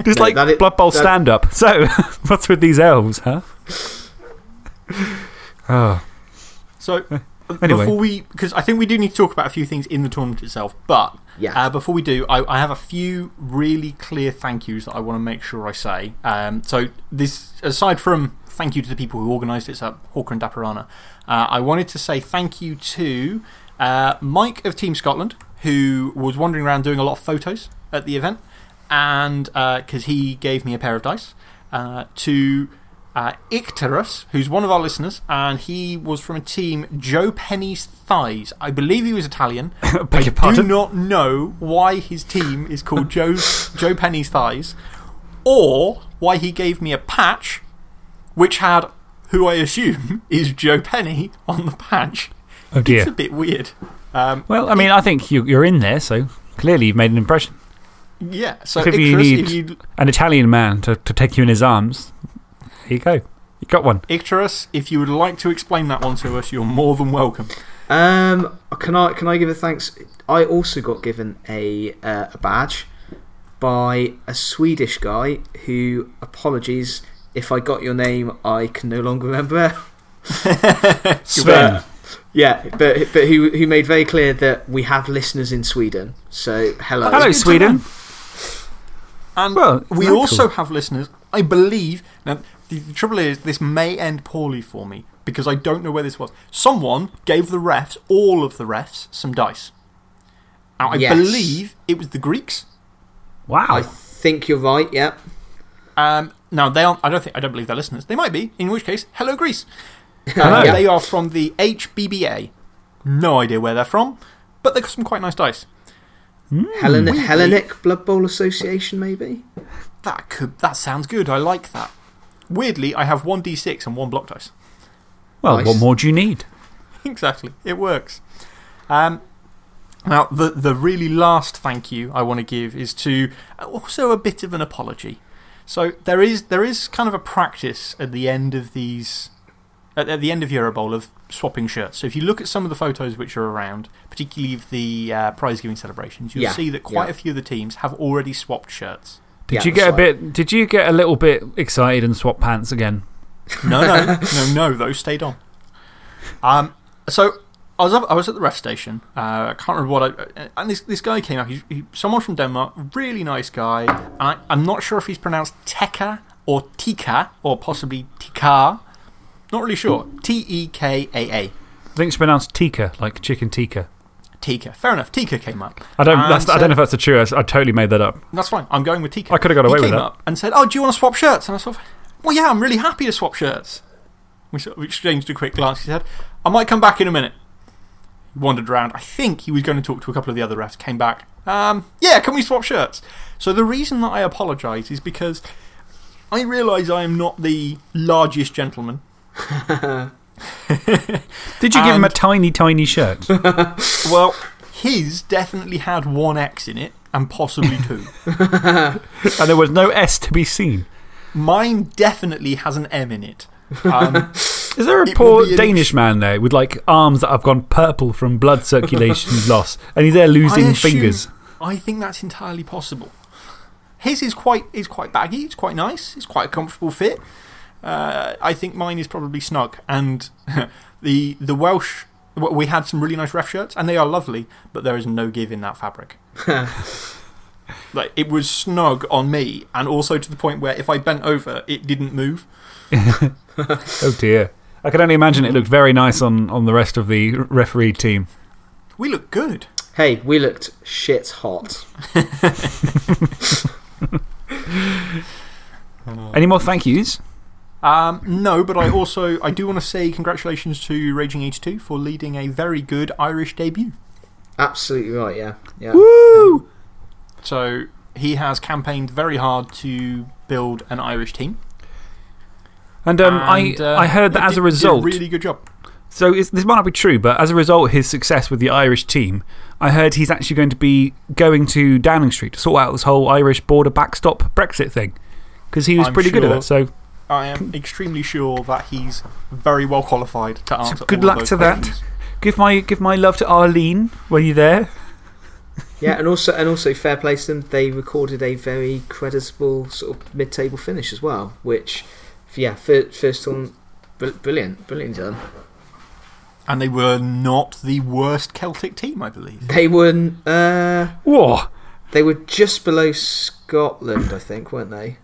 Just No, like that Blood Bowl that- stand up. So, what's with these elves, huh? Oh. So, Anyway. before we. Because I think we do need to talk about a few things in the tournament itself. But Yeah. uh, before we do, I, I have a few really clear thank yous that I want to make sure I say. Um, so, this, aside from thank you to the people who organised it at Hawker and Dapperana, uh, I wanted to say thank you to uh, Mike of Team Scotland, who was wandering around doing a lot of photos at the event, and because he gave me a pair of dice, uh, to uh, Icterus, who's one of our listeners, and he was from a team Joe Penny's Thighs. I believe he was Italian. I do pardon? not know why his team is called Joe's, Joe Penny's Thighs, or why he gave me a patch which had who I assume is Joe Penny on the patch. Oh, dear. It's a bit weird. Um, Well, I mean, I think you, you're in there, so clearly you've made an impression. yeah, so If you need- if you, An Italian man to, to take you in his arms. Here you go. You got one. Icterus, if you would like to explain that one to us, you're more than welcome. Um, can I can I give a thanks? I also got given a uh, a badge by a Swedish guy who apologies if I got your name. I can no longer remember. Sven. Yeah, but but who who made very clear that we have listeners in Sweden. So hello. Hello, Sweden. And Well, we that's also cool. have listeners, I believe. Now, the, the trouble is, this may end poorly for me because I don't know where this was. Someone gave the refs, all of the refs, some dice. Now, I Yes. believe it was the Greeks. Wow. I think you're right. Yeah. Um, now, they aren't, I, don't think, I don't believe they're listeners. They might be, in which case, hello, Greece. Hello. Uh, They are from the HBBA. No idea where they're from, but they've got some quite nice dice. Hellen Hellenic Blood Bowl Association, maybe. That, could, that sounds good. I like that. Weirdly, I have one d6 and one block dice. well, nice. what more do you need? exactly. It works. Um, now, the, the really last thank you I want to give is to also a bit of an apology. So, there is, there is kind of a practice at the end of these, at, at the end of Euro Bowl of swapping shirts. So, if you look at some of the photos which are around, particularly of the uh, prize giving celebrations, you'll Yeah, see that quite yeah. a few of the teams have already swapped shirts. Did Yeah, you that's get a right. bit. Did you get a little bit excited and swap pants again? No, no, no, no, those stayed on. Um, so I was, up, I was at the ref station. Uh, I can't remember what I. And this, this guy came up. He's he, someone from Denmark, really nice guy. And I, I'm not sure if he's pronounced Tekka or Tika or possibly Tikar. Not really sure. T E K A A. I think it's pronounced Tika, like chicken tikka. Tika. Fair enough. Tika came up. I don't, and that's, I don't know if that's the true. I, I totally made that up. That's fine. I'm going with Tika. I could have got away he with came that. up and said, Oh, do you want to swap shirts? And I sort of, Well, yeah, I'm really happy to swap shirts. We sort of exchanged a quick glance. He said, I might come back in a minute. He wandered around. I think he was going to talk to a couple of the other refs. Came back. Um, yeah, can we swap shirts? So the reason that I apologise is because I realise I am not the largest gentleman. Did you give him a tiny, tiny shirt? Well, his definitely had one X in it and possibly two. and there was no S to be seen. Mine definitely has an M in it. Um, Is there a poor Danish man there with like arms that have gone purple from blood circulation loss and he's there I losing assume- fingers? I think that's entirely possible. His is quite, is quite baggy, it's quite nice, it's quite a comfortable fit. Uh, I think mine is probably snug. And the, the Welsh, we had some really nice ref shirts, and they are lovely, but there is no give in that fabric. like, it was snug on me, and also to the point where if I bent over, it didn't move. Oh dear. I can only imagine it looked very nice on, on the rest of the referee team. We look good. Hey, we looked shit hot. Any more thank yous? Um, no, but I also I do want to say congratulations to Raging 82 for leading a very good Irish debut. Absolutely right, yeah. yeah. Woo! So he has campaigned very hard to build an Irish team. And, um, And, I, uh, I heard that he as did- a result. Did a really good job. So this might not be true, but as a result of his success with the Irish team, I heard he's actually going to be going to Downing Street to sort out this whole Irish border backstop Brexit thing. Because he was I'm pretty good at sure- it. So I am extremely sure that he's very well qualified to answer. good all of luck those to that. give my, give my love to Arlene when you're there. Yeah, and also, and also fair play to them, they recorded a very creditable sort of mid table finish as well, which, yeah, fir- first one, brilliant, brilliant done. And they were not the worst Celtic team, I believe. They were, uh, Whoa! they were just below Scotland, I think, weren't they?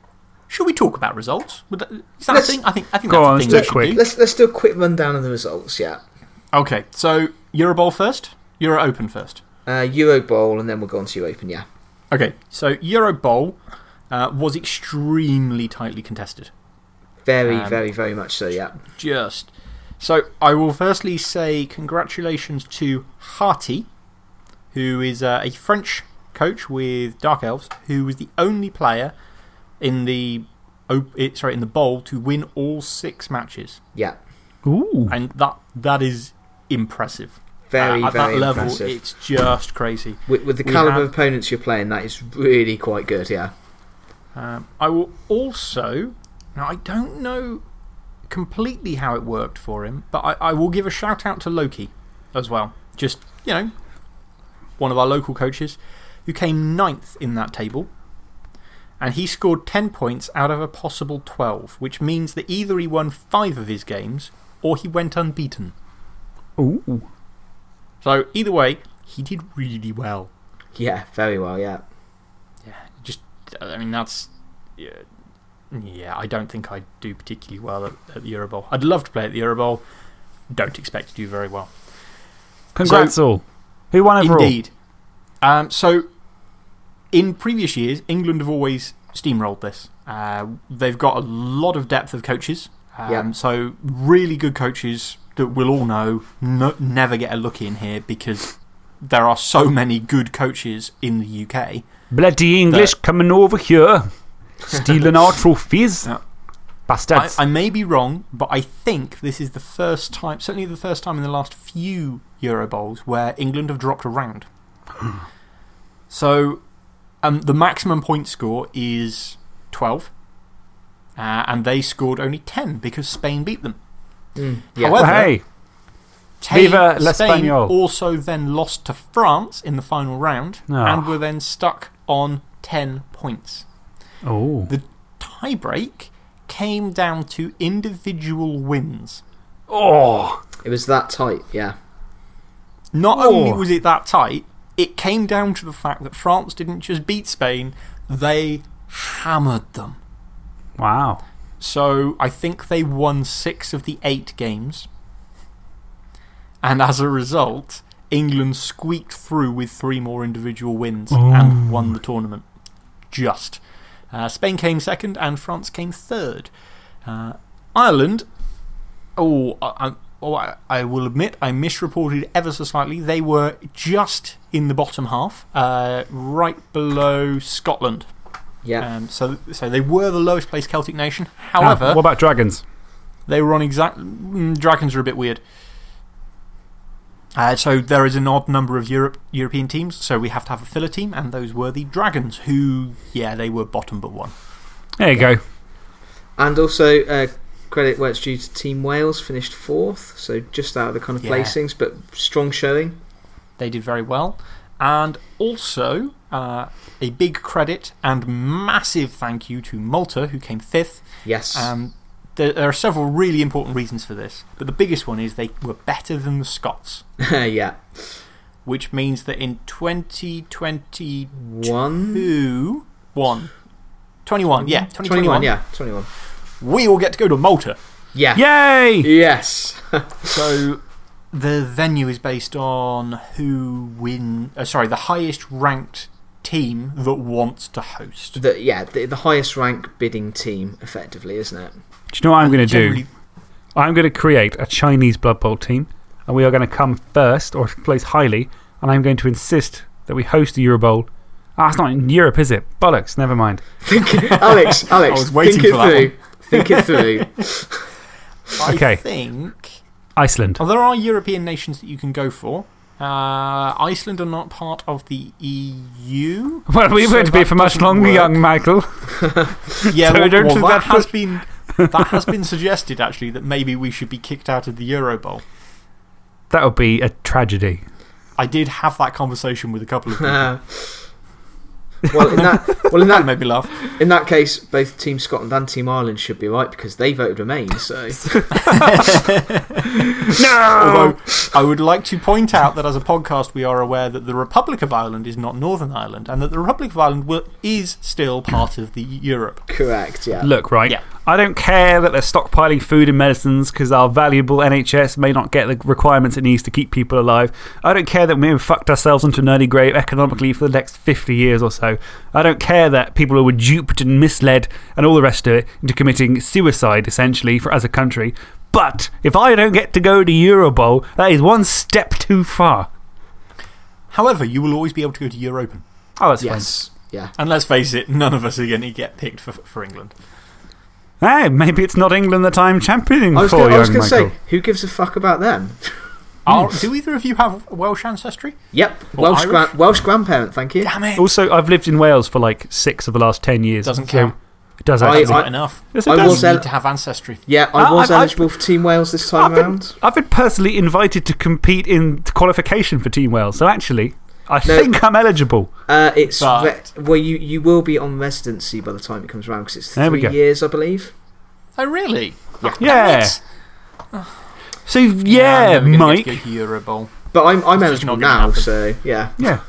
Should we talk about results? Would that, is that Let's- a thing? I think, I think Go that's on, a thing let's we do it should quick. do. Let's, let's do a quick rundown of the results, yeah. Okay, so Euro Bowl first, Euro Open first. Uh, Euro Bowl, and then we'll go on to Euro Open, yeah. Okay, so Euro Bowl uh, was extremely tightly contested. Very, Um, very, very much so, yeah. Just. So I will firstly say congratulations to Harty, who is uh, a French coach with Dark Elves, who was the only player in the, op- it, sorry, in the bowl to win all six matches. Yeah. Ooh. And that, that is impressive. Very, Uh, at very that level, impressive. it's just crazy. With, with the caliber of opponents you're playing, that is really quite good, yeah. Um, I will also. Now, I don't know completely how it worked for him, but I, I will give a shout out to Loki as well. Just, you know, one of our local coaches who came ninth in that table. And he scored 10 points out of a possible 12, which means that either he won five of his games or he went unbeaten. Ooh. So, either way, he did really well. Yeah, very well, yeah. Yeah, just, I mean, that's. Yeah, yeah I don't think I do particularly well at, at the Euro Bowl. I'd love to play at the Euro Bowl. Don't expect to do very well. Congrats all. Who won overall? Indeed. Um, so, in previous years, England have always steamrolled this. Uh, they've got a lot of depth of coaches. Um, Yeah. So, really good coaches that we'll all know no, never get a look in here because there are so many good coaches in the UK. Bloody English coming over here, stealing our trophies. Yeah. Bastards. I, I may be wrong, but I think this is the first time, certainly the first time in the last few Euro Bowls, where England have dropped a round. so um, the maximum point score is 12, uh, and they scored only 10 because Spain beat them. Mm, yeah. However- hey, Viva Spain also then lost to France in the final round Ah. and were then stuck on 10 points. oh. The tiebreak came down to individual wins. Oh. It was that tight, yeah. Not Oh. only was it that tight, it came down to the fact that France didn't just beat Spain, they hammered them. Wow. So I think they won six of the eight games. And as a result, England squeaked through with three more individual wins and won the tournament. Just. Uh, Spain came second and France came third. Uh, Ireland, oh, I, I- oh I, I will admit I misreported ever so slightly. They were just in the bottom half, uh, right below Scotland. Yeah. Um, so, so they were the lowest placed Celtic nation. Ah, However, what about dragons? they were on exact. Mm, dragons are a bit weird. Uh, so there is an odd number of Europe, European teams, so we have to have a filler team, and those were the Dragons, who, yeah, they were bottom but one. There you go. And also, uh, credit where it's due to Team Wales, finished fourth, so just out of the kind of Yeah. placings, but strong showing. They did very well. And also, uh, a big credit and massive thank you to Malta, who came fifth. Yes. Um, there, there are several really important reasons for this, but the biggest one is they were better than the Scots, yeah. which means that in 2022. One. One. 21, yeah. 21, yeah. 21. We all get to go to Malta. Yeah. Yay! Yes. So the venue is based on who win. Uh, sorry, the highest ranked team that wants to host. the, yeah, the, the highest rank bidding team, effectively, isn't it? Do you know what I'm going to do? I'm going to create a Chinese Blood Bowl team, and we are going to come first or place highly, and I'm going to insist that we host the Euro Bowl. Ah, it's not in Europe, is it? Bollocks, never mind. Think, Alex, Alex, was waiting think it that through. Think it through. I Okay. think. Iceland. Oh, there are European nations that you can go for. Uh, Iceland are not part of the EU. Well, we So won't be for much doesn't longer, work. young Michael. Yeah, So well, don't well, that, that has been, that has been suggested, actually, that maybe we should be kicked out of the Euro Bowl. That would be a tragedy. I did have that conversation with a couple of people. Well, in that, well in, that that, made me laugh. in that case, both Team Scotland and Team Ireland should be right because they voted Remain. So, No! Although, I would like to point out that as a podcast, we are aware that the Republic of Ireland is not Northern Ireland and that the Republic of Ireland will, is still part of the Europe. correct, yeah. Look, right? Yeah. I don't care that they're stockpiling food and medicines because our valuable NHS may not get the requirements it needs to keep people alive. I don't care that we have fucked ourselves into an early grave economically for the next 50 years or so. I don't care that people were duped and misled and all the rest of it into committing suicide, essentially, for, as a country. But if I don't get to go to Euro Bowl, that is one step too far. However, you will always be able to go to Euro Open. Oh, that's yes. Yeah. And let's face it, none of us are going to get picked for, for England. Fine. Hey, maybe it's not England that I'm championing I was for, gonna, I was going to say, who gives a fuck about them? Are, do either of you have Welsh ancestry? Yep. Or Welsh, Irish? gran Welsh grandparent, thank you. Damn it. Also, I've lived in Wales for like six of the last 10 years. Doesn't so count. It does actually. That's I- enough. Yes, it I does. was You need to have ancestry. Yeah, I I- was I- eligible for Team Wales this time I've been, around. I've been personally invited to compete in qualification for Team Wales. So actually, I think I'm eligible. Uh, it's But- re- well, you, you will be on residency by the time it comes around because it's There three years, I believe. Oh, really? Yeah. Yeah. So, yeah, I'm Mike. Get to go to Euro Bowl. But I'm, I'm eligible now, happen. so yeah. Yeah.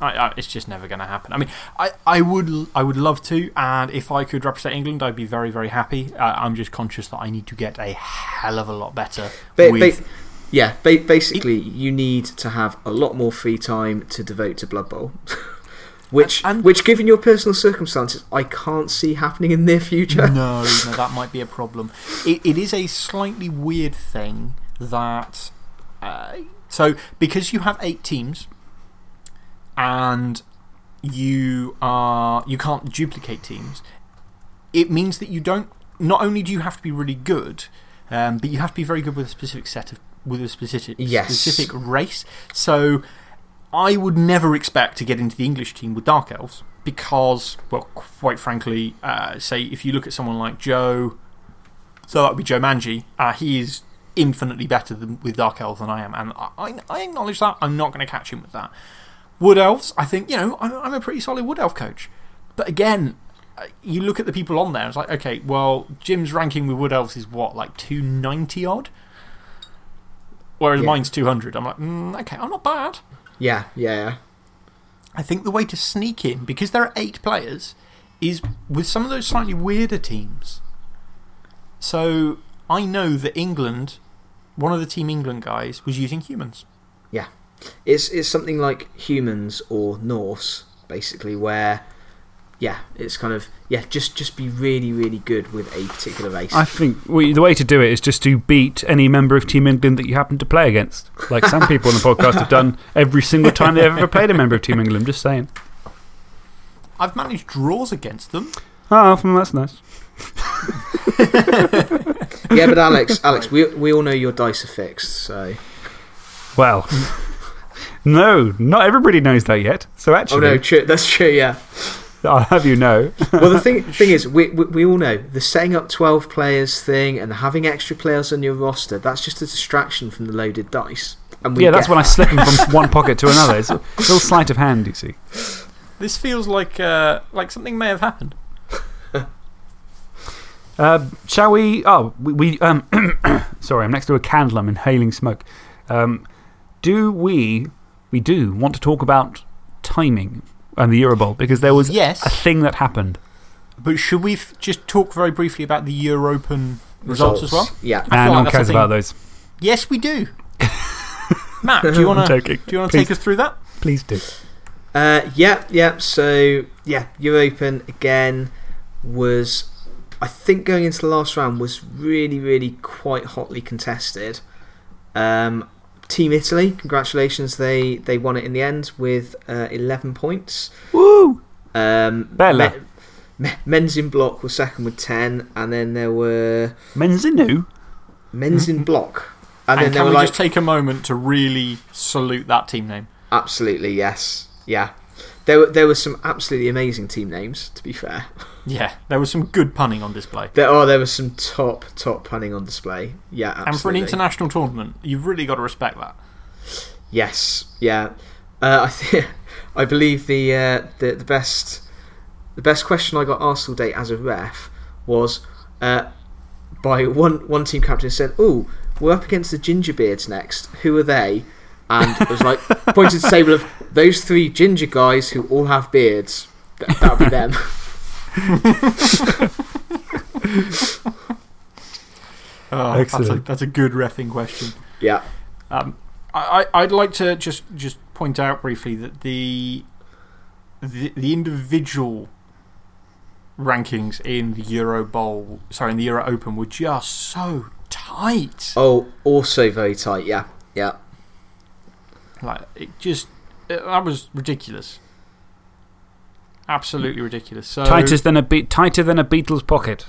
I, I, it's just never going to happen. I mean, I, I, would, l- I would love to, and if I could represent England, I'd be very, very happy. Uh, I'm just conscious that I need to get a hell of a lot better. Ba- with, ba- yeah, ba- basically, you need to have a lot more free time to devote to Blood Bowl. which, And- and- which, given your personal circumstances, I can't see happening in the near future. no, no, that might be a problem. It, it is a slightly weird thing that. Uh, so, because you have eight teams and you, are, you can't duplicate teams, it means that you don't. Not only do you have to be really good, um, but you have to be very good with a specific set of. With a specific, Yes. specific race. So, I would never expect to get into the English team with Dark Elves because, well, quite frankly, uh, say if you look at someone like Joe, so that would be Joe Manji, uh, he is infinitely better than, with Dark Elves than I am. And I, I, acknowledge that. I'm not going to catch him with that. Wood Elves, I think, you know, I'm, I'm a pretty solid Wood Elf coach. But again, uh, you look at the people on there, it's like, okay, well, Jim's ranking with Wood Elves is what, like 290 odd? Whereas Yeah. mine's 200. I'm like, mm, okay, I'm not bad. Yeah, yeah, yeah. I think the way to sneak in, because there are eight players, is with some of those slightly weirder teams. So I know that England, one of the Team England guys, was using humans. Yeah. It's, it's something like humans or Norse, basically, where, yeah, it's kind of, yeah, just, just be really, really good with a particular race. I think well, the way to do it is just to beat any member of Team England that you happen to play against. Like some people on the podcast have done every single time they've ever played a member of Team England. Just saying. I've managed draws against them. Oh, well, that's nice. yeah, but Alex, Alex, we, we all know your dice are fixed, so. Well, no, not everybody knows that yet. So oh, actually. Oh, actually, no, true, that's true, yeah. I'll have you know. well, the thing, thing is, we, we, we all know the setting up 12 players thing and having extra players on your roster, that's just a distraction from the loaded dice. And yeah, that's get when I slip them from one pocket to another. It's a little sleight of hand, you see. This feels like, uh, like something may have happened. Uh, shall we? Oh, we. we um, sorry, I'm next to a candle. I'm inhaling smoke. Um, do we. We do want to talk about timing and the Euro Bowl because there was Yes. a thing that happened. But should we just talk very briefly about the Euro Open results, as well? Yeah. I feel And no one that's a cares thing- about those. Yes, we do. Matt, do you want to joking. do you want to take us through that? Please do. Uh, yeah, yeah. So, yeah, Euro Open again was, I think going into the last round was really, really quite hotly contested. Um, Team Italy, congratulations, they, they won it in the end with uh, 11 points. Woo! Um, Bella. Me- Me- Men's in Block was second with 10, and then there were Menzinu? Men's in Block. And, And, then there can were we like. just take a moment to really salute that team name? Absolutely, yes. Yeah. There were, there were some absolutely amazing team names, to be fair. Yeah, there was some good punning on display. There, oh, there was some top, top punning on display. Yeah, absolutely. And for an international tournament, you've really got to respect that. Yes, yeah. Uh, I think, I believe the, uh, the the best the best question I got asked all day as a ref was uh, by one one team captain who said, "Oh, we're up against the Gingerbeards next. Who are they?" And it was like pointed to the table of those three ginger guys who all have beards. Th- That'll be them. Oh, that's, a, Excellent. that's a good refing question. yeah. Um, I, I- I'd like to just, just point out briefly that the, the, the individual rankings in the Euro Bowl, sorry, in the Euro Open were just so tight. Oh, also very tight. Yeah, yeah. Like, it just, it, that was ridiculous. Absolutely ridiculous. So, Tighter than, a be tighter than a Beatles pocket.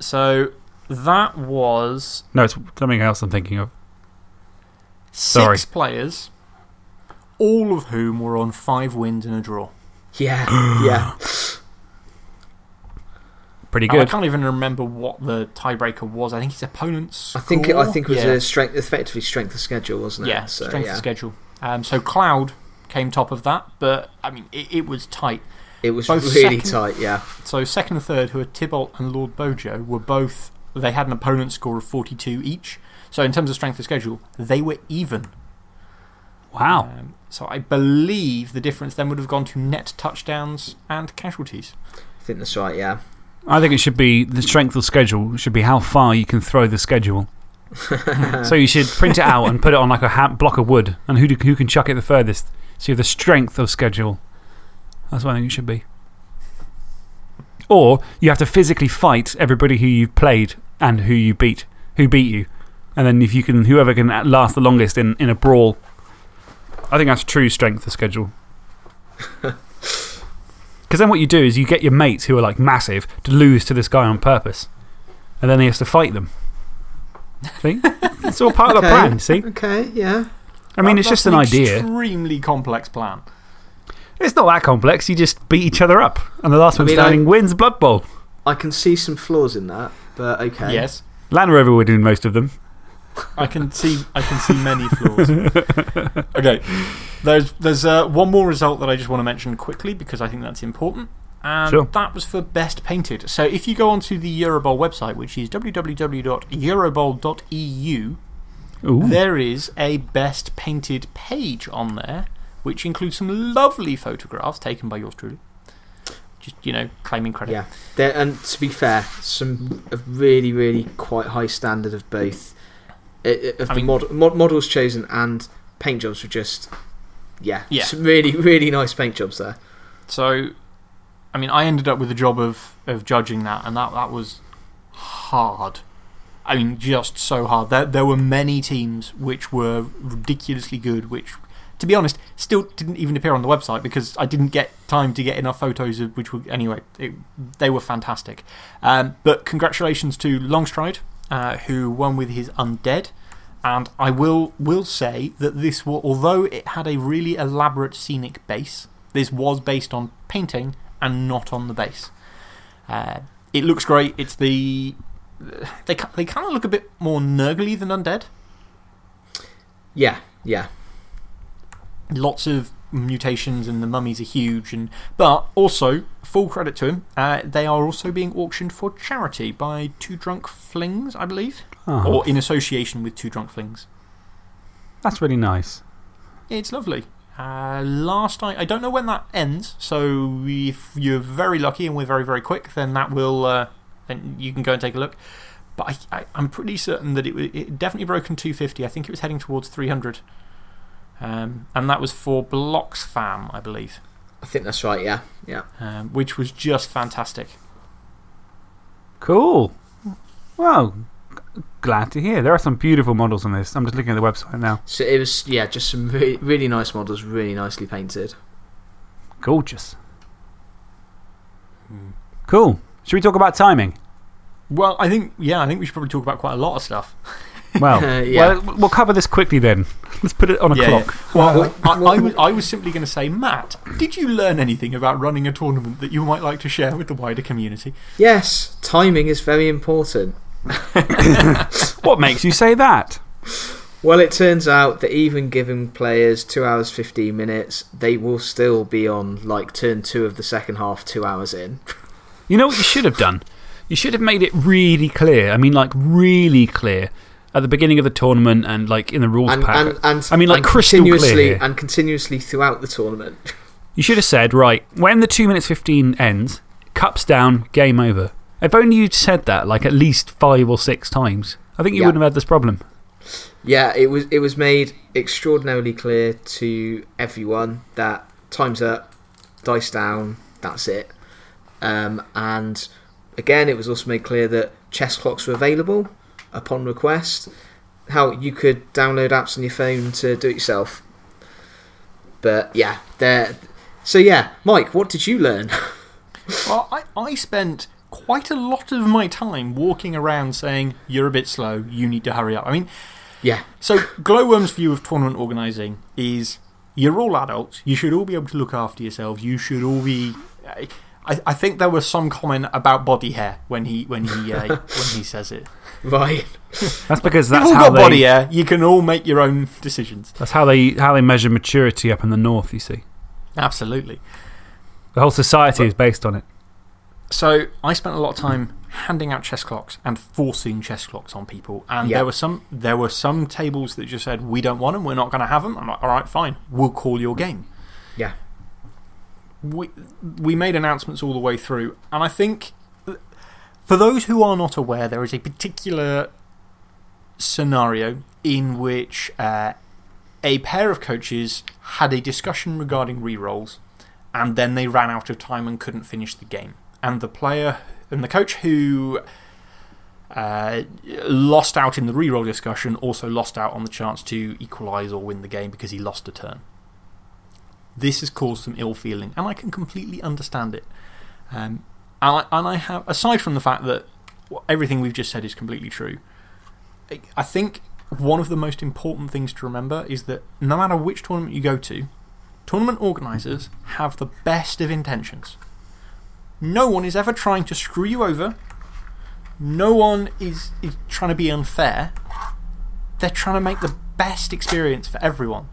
so that was No, it's something else I'm thinking of. six Sorry. players, all of whom were on five wins and a draw. Yeah, yeah. Pretty Now, I can't even remember what the tiebreaker was. I think his opponent's. I think it, I think it was yeah. a strength, effectively strength of schedule, wasn't it? Yeah, so, strength yeah. of schedule. Um, so Cloud came top of that, but I mean, it, it was tight. It was Both really second- tight. Yeah, So second and third, who are Tybalt and Lord Bojo, were both. They had an opponent score of 42 each. So in terms of strength of schedule, they were even. Wow. Um, so I believe the difference then would have gone to net touchdowns and casualties. I think that's right. Yeah, I think it should be the strength of schedule, should be how far you can throw the schedule. so you should print it out and put it on like a ha block of wood, and who, do, who can chuck it the furthest. So you have the strength of schedule. That's what I think it should be. Or you have to physically fight everybody who you've played and who you beat, who beat you. And then if you can, whoever can last the longest in, in a brawl. I think that's true strength of schedule. Because then what you do is you get your mates who are like massive to lose to this guy on purpose. And then he has to fight them. See? it's all part of the plan, see? Okay. Yeah. I mean, That- it's that's just an idea. extremely complex plan. It's not that complex. You just beat each other up. And the last I one mean, standing I- wins Blood Bowl. I can see some flaws in that, but okay. Yes. Land Rover were doing most of them. I can see, I can see many flaws. okay. There's, there's uh, one more result that I just want to mention quickly because I think that's important. And Sure. that was for Best Painted. So if you go onto the Eurobowl website, which is www.eurobowl.eu, Ooh. there is a Best Painted page on there, which includes some lovely photographs taken by yours truly. Just, you know, claiming credit. Yeah. There, and to be fair, some a really, really quite high standard of both. Of I the mean- mod, mod, models chosen and paint jobs were just, yeah, Yeah. some really, really nice paint jobs there. So, I mean, I ended up with the job of, of judging that, and that, that was hard. I mean, just so hard. There, there were many teams which were ridiculously good, which, to be honest, still didn't even appear on the website because I didn't get time to get enough photos of which were. Anyway, it, they were fantastic. Um, but congratulations to Longstride, uh, who won with his Undead. And I will, will say that this, although it had a really elaborate scenic base, this was based on painting and not on the base. Uh, it looks great. It's the. They, they kind of look a bit more nurgly than Undead. Yeah, yeah. Lots of mutations, and the mummies are huge. And, but also, full credit to him, uh, they are also being auctioned for charity by Two Drunk Flings, I believe. Oh, Or in association with Two Drunk Flings. that's really nice. It's lovely. Uh, last I, I don't know when that ends, so if you're very lucky and we're very, very quick, then that will uh, then you can go and take a look. But I, I, I'm pretty certain that it, it definitely broken 250. I think it was heading towards 300. Um, and that was for Blocks Fam, I believe, I think that's right, yeah, yeah. um, which was just fantastic. Cool. Well, glad to hear. There are some beautiful models on this. I'm just looking at the website now. So it was, yeah, just some really, really nice models, really nicely painted. Gorgeous. Cool. Should we talk about timing? Well, I think, yeah, I think we should probably talk about quite a lot of stuff. Well, Yeah. well we'll cover this quickly then. Let's put it on a Yeah, clock. yeah. Well, I, I, was, I was simply going to say, Matt, did you learn anything about running a tournament that you might like to share with the wider community? Yes, timing is very important. What makes you say that? Well, it turns out that even giving players 2 hours 15 minutes, they will still be on like turn 2 of the second half, 2 hours in. You know what you should have done? You should have made it really clear. I mean, like, really clear at the beginning of the tournament and, like, in the rules And, pack. and, and, I mean, like, crystal continuously, clear. And continuously throughout the tournament. You should have said, right, when the 2 minutes 15 ends, cups down, game over. If only you'd said that, like, at least five or six times, I think you Yeah. wouldn't have had this problem. Yeah, it was, it was made extraordinarily clear to everyone that time's up, dice down, that's it. Um, and again, it was also made clear that chess clocks were available upon request. How you could download apps on your phone to do it yourself. But yeah, there. So yeah, Mike, what did you learn? Well, I, I spent quite a lot of my time walking around saying, You're a bit slow, you need to hurry up. I mean, yeah, so Glowworm's view of tournament organising is you're all adults, you should all be able to look after yourselves, you should all be. I, I think there was some comment about body hair when he, when he, uh, when he says it. Right. That's because You've all how, got body they, hair, you can all make your own decisions. that's how, they, how they measure maturity up in the north, you see. Absolutely. The whole society is based on it. So I spent a lot of time handing out chess clocks and forcing chess clocks on people. And there, were some, there were some tables that just said, We don't want them, we're not going to have them. I'm like, All right, fine, we'll call your game. Yeah. We, we made announcements all the way through. And I think, for those who are not aware, there is a particular scenario in which uh, a pair of coaches had a discussion regarding rerolls, and then they ran out of time and couldn't finish the game. And the player and the coach who uh, lost out in the reroll discussion also lost out on the chance to equalise or win the game because he lost a turn. This has caused some ill feeling, and I can completely understand it. Um, and, I, and I have, aside from the fact that everything we've just said is completely true, I- think one of the most important things to remember is that no matter which tournament you go to, tournament organisers have the best of intentions. No one is ever trying to screw you over. No one is, is trying to be unfair. They're trying to make the best experience for everyone.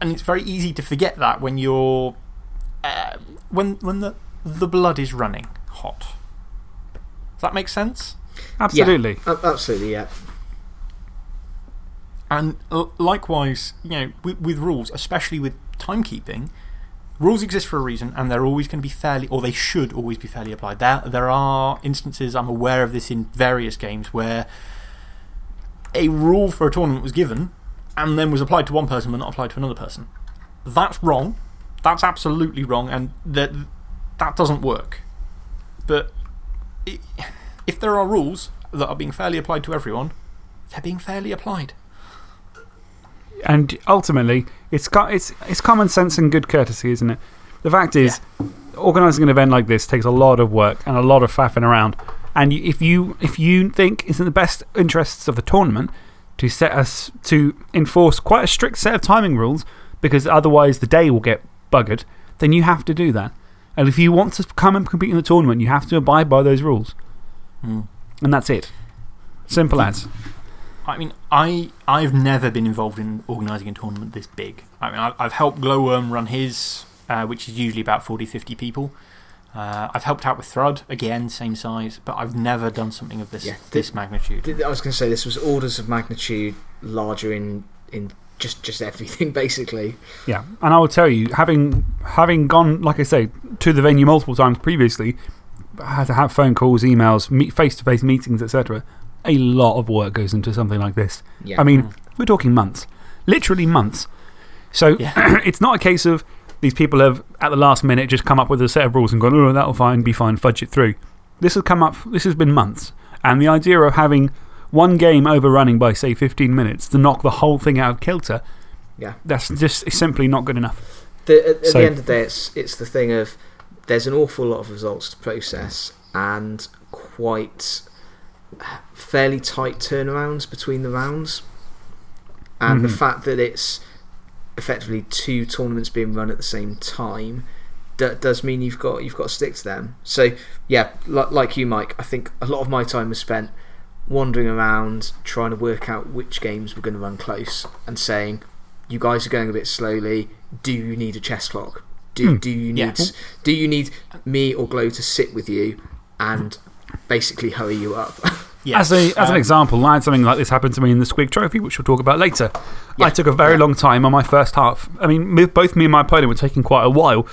And it's very easy to forget that when you're. Uh, when, when the, the blood is running hot. Does that make sense? Absolutely. Yeah, absolutely, yeah. And likewise, you know, with, with rules, especially with timekeeping, rules exist for a reason and they're always going to be fairly, or they should always be fairly applied. There, there are instances, I'm aware of this in various games, where a rule for a tournament was given and then was applied to one person but not applied to another person. That's wrong. That's absolutely wrong, and that, that doesn't work. But i if there are rules that are being fairly applied to everyone, they're being fairly applied. And ultimately, it's, it's, it's common sense and good courtesy, isn't it? The fact is, organising an event like this takes a lot of work and a lot of faffing around. And if you, if you think it's in the best interests of the tournament to set us to enforce quite a strict set of timing rules, because otherwise the day will get buggered, then you have to do that. And if you want to come and compete in the tournament, you have to abide by those rules. Hmm. And that's it. Simple as. I mean, I, I've never been involved in organising a tournament this big. I mean, I, I've helped Glowworm run his, uh, which is usually about 40, 50 people. Uh, I've helped out with Thrud, again, same size, but I've never done something of this, Yeah, this magnitude. Th- I was going to say this was orders of magnitude larger in, in just, just everything, basically. Yeah, and I will tell you, having, having gone, like I say, to the venue multiple times previously, had to have phone calls, emails, meet, face to face meetings, etc. A lot of work goes into something like this. Yeah. I mean, mm. we're talking months. Literally months. So it's not a case of these people have, at the last minute, just come up with a set of rules and gone, oh, that'll fine, be fine, fudge it through. This has come up, this has been months. And the idea of having one game overrunning by, say, 15 minutes to knock the whole thing out of kilter, Yeah. that's just simply not good enough. The, at, at So- the end of the day, it's, it's the thing of there's an awful lot of results to process and quite fairly tight turnarounds between the rounds. And the Mhm. fact that it's effectively two tournaments being run at the same time does mean you've got, you've got to stick to them. So, yeah, like you, Mike, I think a lot of my time was spent wandering around trying to work out which games were going to run close and saying, you guys are going a bit slowly. Do you need a chess clock? Do, Hmm. do, you Yeah. need, do you need me or Glow to sit with you and basically hurry you up? As, a, as an um, example, I had something like this happen to me in the Squig Trophy, which we'll talk about later. Yeah. I took a very Yeah. long time on my first half. I mean, me- both me and my opponent were taking quite a while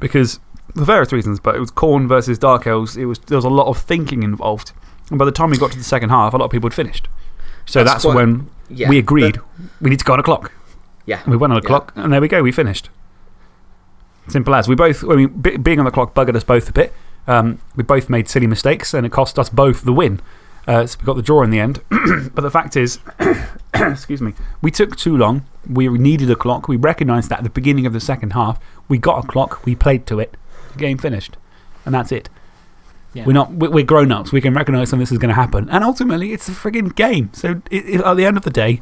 because, for various reasons, but it was Khorne versus Dark Elves. It was, there was a lot of thinking involved. And by the time we got to the second half, a lot of people had finished. So That's that's, quite- when yeah, we agreed we need to go on a clock. yeah. And we went on a Yeah. clock, and there we go, we finished. Simple as. We both, I mean, being on the clock buggered us both a bit. Um, we both made silly mistakes, and it cost us both the win. Uh, so we got the draw in the end. but the fact is, excuse me, we took too long. We needed a clock. We recognised that at the beginning of the second half. We got a clock, we played to it. The game finished. And that's it. Yeah. We're, not, we- we're grown ups. We can recognise when this is going to happen. And ultimately, it's a frigging game. So it, it, at the end of the day,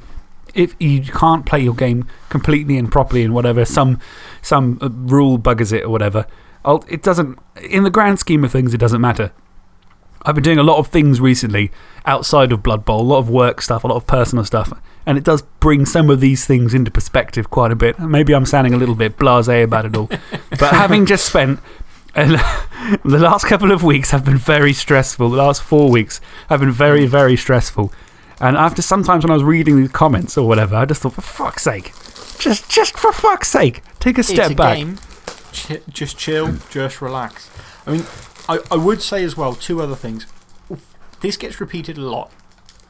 if you can't play your game completely and properly and whatever, some, some uh, rule buggers it or whatever, it doesn't, in the grand scheme of things, it doesn't matter. I've been doing a lot of things recently outside of Blood Bowl, a lot of work stuff, a lot of personal stuff, and it does bring some of these things into perspective quite a bit. Maybe I'm sounding a little bit blase about it all, but having just spent the last couple of weeks have been very stressful. The last four weeks have been very, very stressful. And after sometimes when I was reading these comments or whatever, I just thought, for fuck's sake, just, just for fuck's sake, take a step it's a back. game. Ch just chill, just relax. I mean, I, I would say as well two other things. This gets repeated a lot,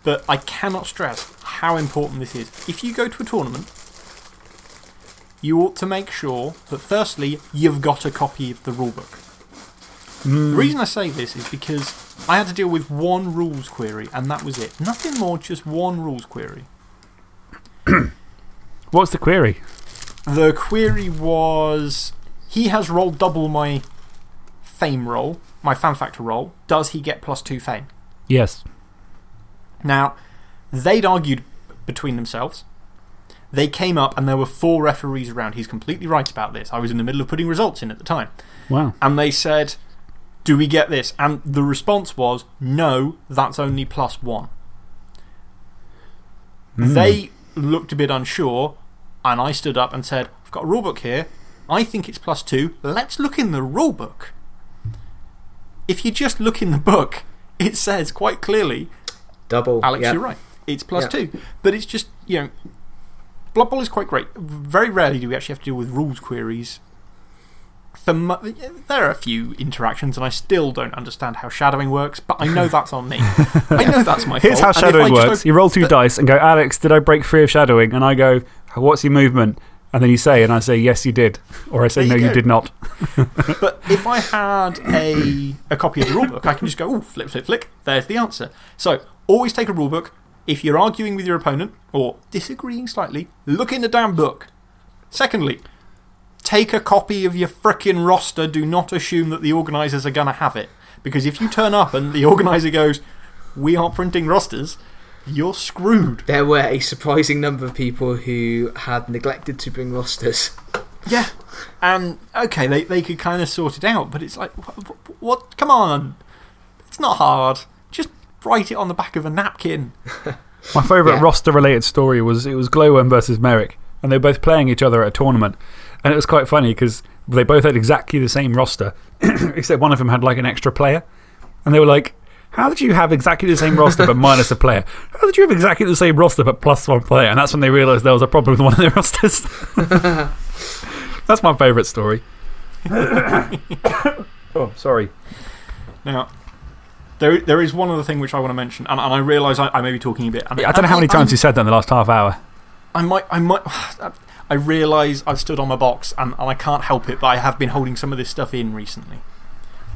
but I cannot stress how important this is. If you go to a tournament, you ought to make sure that firstly, you've got a copy of the rulebook. Hmm. The reason I say this is because I had to deal with one rules query, and that was it. Nothing more, just one rules query. What's the query? The query was he has rolled double my fame roll, my fan factor roll. Does he get plus two fame? Yes. Now, they'd argued between themselves. They came up and there were four referees around. He's completely right about this. I was in the middle of putting results in at the time. Wow. And they said, Do we get this? And the response was, No, that's only plus one. Hmm. They looked a bit unsure, and I stood up and said, I've got a rulebook here. I think it's plus two. Let's look in the rulebook. If you just look in the book, it says quite clearly, Double. Alex, yeah. you're right. It's plus Yeah. two. But it's just, you know, Blood Bowl is quite great. Very rarely do we actually have to deal with rules queries there are a few interactions, and I still don't understand how shadowing works, but I know that's on me. I know that's my Here's fault. how and shadowing works you roll two dice and go, Alex, did I break free of shadowing? And I go, What's your movement? And then you say, and I say, Yes, you did. Or I say, There No, you you did not. But if I had a, a copy of the rulebook, I can just go, oh, flip, flip, flick. There's the answer. So always take a rulebook. If you're arguing with your opponent or disagreeing slightly, look in the damn book. Secondly, take a copy of your frickin' roster. Do not assume that the organisers are going to have it. Because if you turn up and the organiser goes, we aren't printing rosters, you're screwed. There were a surprising number of people who had neglected to bring rosters. Yeah. And, okay, they, they could kind of sort it out, but it's like, what, what? Come on. It's not hard. Just write it on the back of a napkin. My favourite Yeah. roster related story was it was Glowworm versus Merrick. And they were both playing each other at a tournament. And it was quite funny because they both had exactly the same roster, except one of them had like an extra player. And they were like, How did you have exactly the same roster but minus a player? How did you have exactly the same roster but plus one player? And that's when they realised there was a problem with one of their rosters. that's my favourite story. oh, sorry. Now, there, there is one other thing which I want to mention, and, and I realise I, I may be talking a bit. And, I don't know how many and times you said that in the last half hour. I might, I might, I realise I've stood on my box and, and I can't help it, but I have been holding some of this stuff in recently.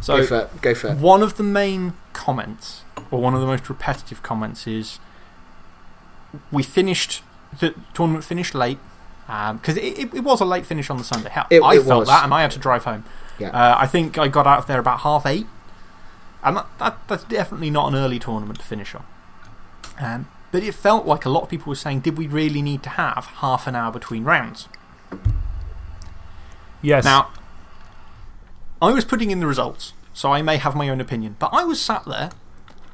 So, go for it. Go for it. one of the main comments, or one of the most repetitive comments, is we finished, the tournament finished late. Because it, it, it was a late finish on the Sunday. It- I it felt was. that and I had to drive home. Yeah. Uh, I think I got out of there about half eight. And that, that, that's definitely not an early tournament to finish on. Um, but it felt like a lot of people were saying, did we really need to have half an hour between rounds? Yes. Now, I was putting in the results, so I may have my own opinion, but I was sat there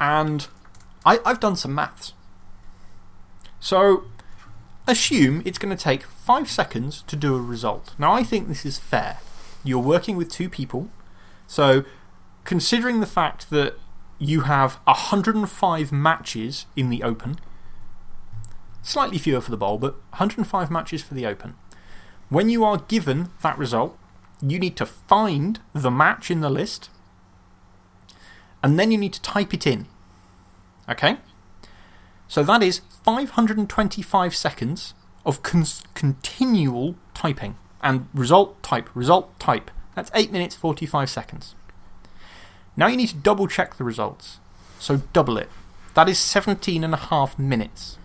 and I, I've done some maths. So, assume it's going to take five seconds to do a result. Now, I think this is fair. You're working with two people, so considering the fact that you have 105 matches in the Open, slightly fewer for the Bowl, but 105 matches for the Open. When you are given that result, you need to find the match in the list and then you need to type it in. Okay? So that is 525 seconds of cons continual typing. And result, type, result, type. That's 8 minutes 45 seconds. Now you need to double check the results. So double it. That is 17 and a half minutes.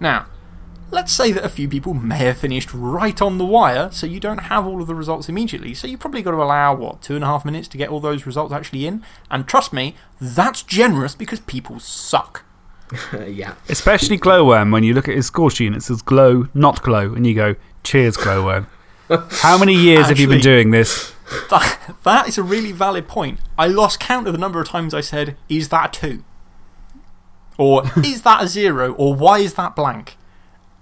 Now, let's say that a few people may have finished right on the wire, so you don't have all of the results immediately. So you've probably got to allow, what, two and a half minutes to get all those results actually in? And trust me, that's generous because people suck. yeah. Especially Glowworm, when you look at his score sheet and it says glow, not glow, and you go, cheers, Glowworm. How many years have you been doing this? That, that is a really valid point. I lost count of the number of times I said, is that a two? Or is that a zero? Or why is that blank?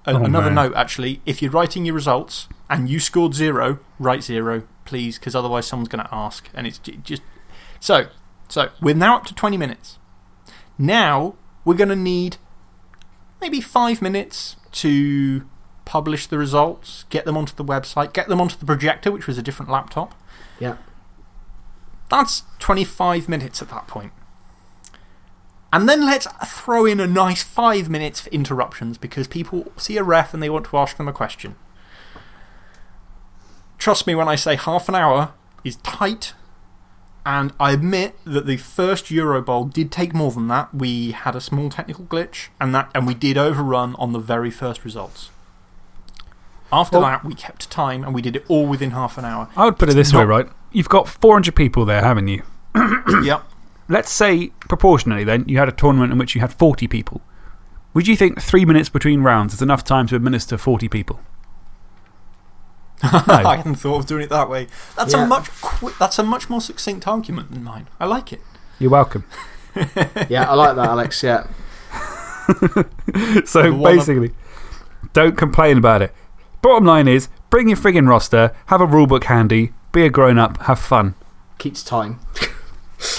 A- Oh, another no. note, actually, if you're writing your results and you scored zero, write zero, please, because otherwise someone's going to ask. And it's just. So, so, we're now up to 20 minutes. Now, we're going to need maybe five minutes to publish the results, get them onto the website, get them onto the projector, which was a different laptop. Yeah. That's 25 minutes at that point. And then let's throw in a nice five minutes for interruptions because people see a ref and they want to ask them a question. Trust me when I say half an hour is tight. And I admit that the first Euro Bowl did take more than that. We had a small technical glitch and, that, and we did overrun on the very first results. After Well- that, we kept time and we did it all within half an hour. I would put it It's this way, right? You've got 400 people there, haven't you? yep. Let's say, proportionally, then, you had a tournament in which you had 40 people. Would you think three minutes between rounds is enough time to administer 40 people? I hadn't thought of doing it that way. That's, Yeah. a much qui that's a much more succinct argument than mine. I like it. You're welcome. Yeah, I like that, Alex. Yeah. so basically, don't complain about it. Bottom line is bring your friggin' roster, have a rulebook handy, be a grown up, have fun. Keeps time.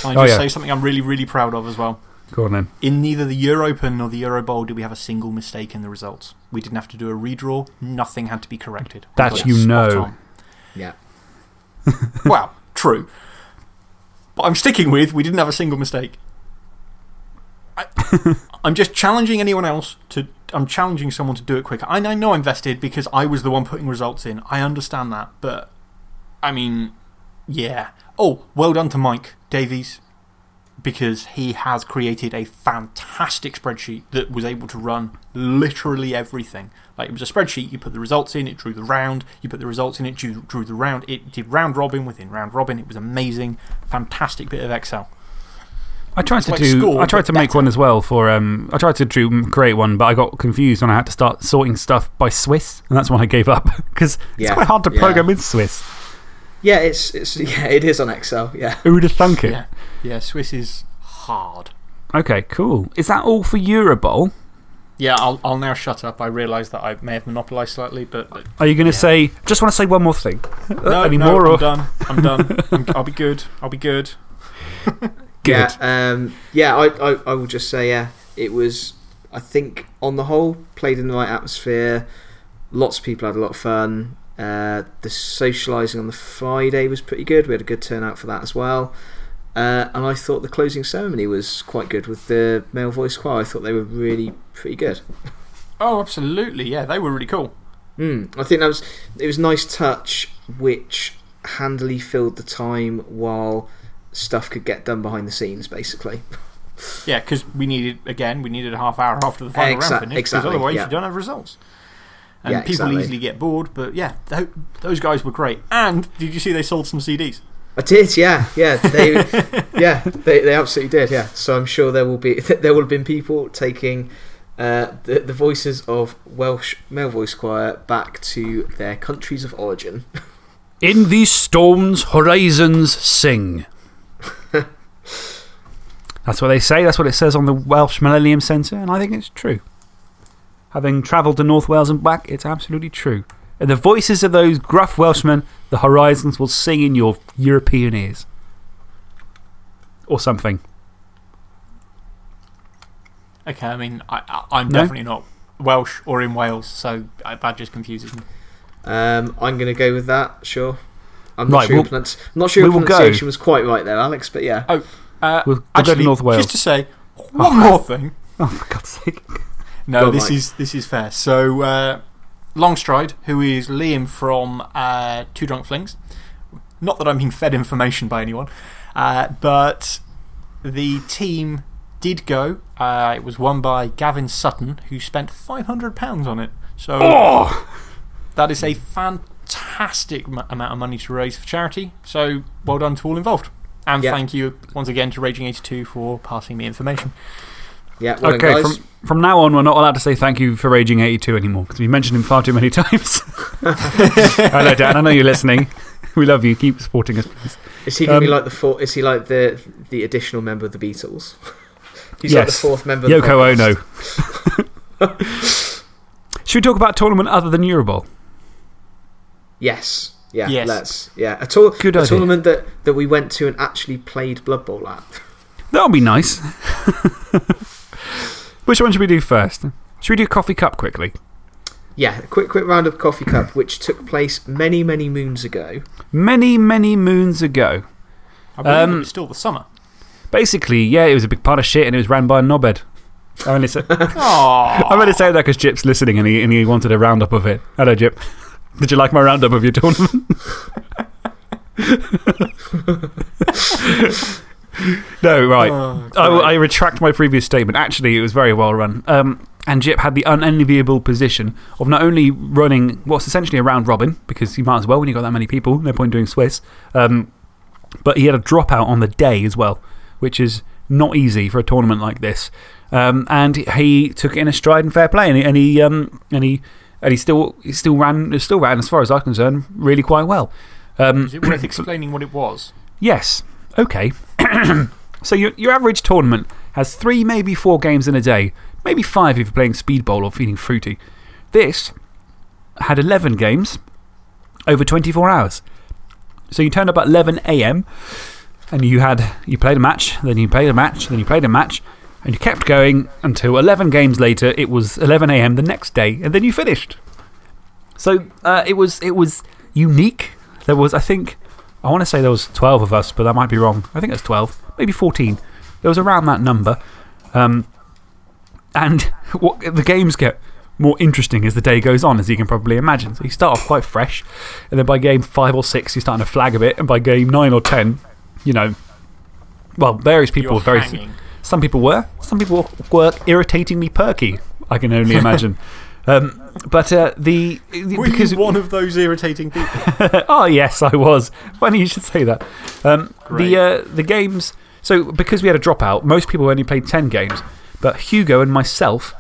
Can I Oh, just yeah. say something I'm really, really proud of as well? Go on then. In neither the Euro Open nor the Euro Bowl did we have a single mistake in the results. We didn't have to do a redraw, nothing had to be corrected. We That got you spot know. Yeah. well, true. But I'm sticking with we didn't have a single mistake. I, I'm just challenging anyone else to. I'm challenging someone to do it quicker. I, I know I'm vested because I was the one putting results in. I understand that. But, I mean, yeah. Oh, well done to Mike Davies because he has created a fantastic spreadsheet that was able to run literally everything. Like it was a spreadsheet, you put the results in, it drew the round, you put the results in, it drew, drew the round, it did round robin within round robin. It was amazing, fantastic bit of Excel. I tried It's to like do. school, I tried to make better. one as well for. Um, I tried to do, create one, but I got confused when I had to start sorting stuff by Swiss, and that's when I gave up because it's Yeah, quite hard to yeah. program in Swiss. Yeah, it's, it's, yeah, it is on Excel. Yeah. Who would have thunk it? Yeah, yeah, Swiss is hard. Okay, cool. Is that all for Eurobowl? Yeah, I'll, I'll now shut up. I realise that I may have monopolised slightly, but. Are you going to say? Just want to say one more thing. No, Any no, more? I'm or? done. I'm done. I'm, I'll be good. I'll be good. Good. Yeah, um, yeah I, I, I will just say, yeah, it was, I think, on the whole, played in the right atmosphere. Lots of people had a lot of fun. Uh, the socialising on the Friday was pretty good. We had a good turnout for that as well. Uh, and I thought the closing ceremony was quite good with the male voice choir. I thought they were really pretty good. Oh, absolutely. Yeah, they were really cool. Mm, I think that was it was a nice touch, which handily filled the time while stuff could get done behind the scenes, basically. Yeah, because we needed, again, we needed a half hour after the final Exa- round finished. Because exactly, otherwise, yeah. you don't have results. And Yeah, people exactly. easily get bored. But yeah, th those guys were great. And did you see they sold some CDs? I did, yeah, yeah, they, yeah, they, they absolutely did, yeah. So I'm sure there will be there will have been people taking uh, the the voices of Welsh male voice choir back to their countries of origin. In these storms, horizons sing. That's what they say. That's what it says on the Welsh Millennium Centre, and I think it's true. Having travelled to North Wales and back, it's absolutely true. In the voices of those gruff Welshmen, the horizons will sing in your European ears. Or something. Okay, I mean, I, I, I'm No? definitely not Welsh or in Wales, so that just confuses me. Um, I'm going to go with that, sure. I'm not Right, sure, your, we'll- pronunci- I'm not sure your will pronunciation was quite right there, Alex, but yeah. Oh, uh, We'll- we'll go to actually, North Wales. just to say one more thing. Oh, for God's sake. No, Go this Mike. is, this is fair. So, uh, Longstride, who is Liam from uh, Two Drunk Flings, not that I'm being fed information by anyone, uh, but the team did go. Uh, it was won by Gavin Sutton, who spent £500 on it. So, Oh! that is a fantastic amount of money to raise for charity. So, well done to all involved. And Yeah. thank you once again to Raging82 for passing me information. Yeah, well Okay, done, from, from now on, we're not allowed to say thank you for Raging 82 anymore because we mentioned him far too many times. Hello, Dan. I know you're listening. We love you. Keep supporting us, please. Is he going to be Um, like the four, Is he like the the additional member of the Beatles? He's like the Yes. fourth member. Of the Yoko. Ono. Should we talk about tournament other than Eurobowl? Yes. Yeah. Yes. Let's. Yeah. A, tour, Good a idea. tournament that, that we went to and actually played Blood Bowl at. That would be nice. Which one should we do first? Should we do Coffee Cup quickly? Yeah. A quick quick round of Coffee Cup, which took place many many moons ago. Many, many moons ago. I believe Um, it was still the summer. Basically, yeah, it was a big part of shit and it was ran by a knobhead. I only say, Aww. I'm going to say that because Jip's listening and he, and he wanted a roundup of it. Hello, Jip. Did you like my roundup of your tournament? no, right. Oh, I. I retract my previous statement. Actually, it was very well run. Um, and Jip had the unenviable position of not only running what's essentially a round robin, because you might as well when you've got that many people, no point doing Swiss, um, but he had a dropout on the day as well, which is not easy for a tournament like this. Um, and he took it in a stride and fair play, and he, and he, um, and he, and he, still, he still, ran, still ran, as far as I'm concerned, really quite well. Um, Is it worth explaining what it was? Yes. Okay. so your, your average tournament has three, maybe four games in a day, maybe five if you're playing speedball or feeling fruity. This had 11 games over 24 hours. So you turned up at 11 a.m. and you, had, you played a match, then you played a match, then you played a match, and you kept going until 11 games later, it was 11 a.m. the next day, and then you finished. So uh, it, was, it was unique. There was, I think, I want to say there was 12 of us, but that might be wrong. I think it was 12, maybe 14. There was around that number. Um, and what, the games get more interesting as the day goes on, as you can probably imagine. So you start off quite fresh, and then by game five or six, you're starting to flag a bit, and by game nine or ten, you know, well, various people You're were very. hanging. Some people were. Some people were irritatingly perky, I can only imagine. um, but uh, the. Were because you one of those irritating people? oh, yes, I was. Funny you should say that. Um, the, uh, the games. So, because we had a dropout, most people only played 10 games. But Hugo and myself,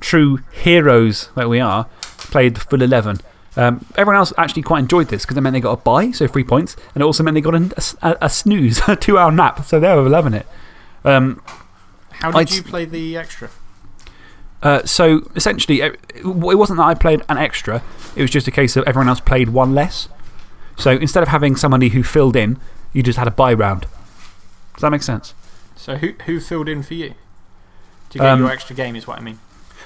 true heroes that we are, played the full 11. Um, everyone else actually quite enjoyed this because it meant they got a buy, so three points, and it also meant they got a, a, a snooze, a two hour nap. So they were loving it. Um, How did I'd- you play the extra? uh, so essentially, it it wasn't that I played an extra, it was just a case of everyone else played one less. So instead of having somebody who filled in, you just had a buy round. Does that make sense? So, who, who filled in for you? To get Um, your extra game, is what I mean.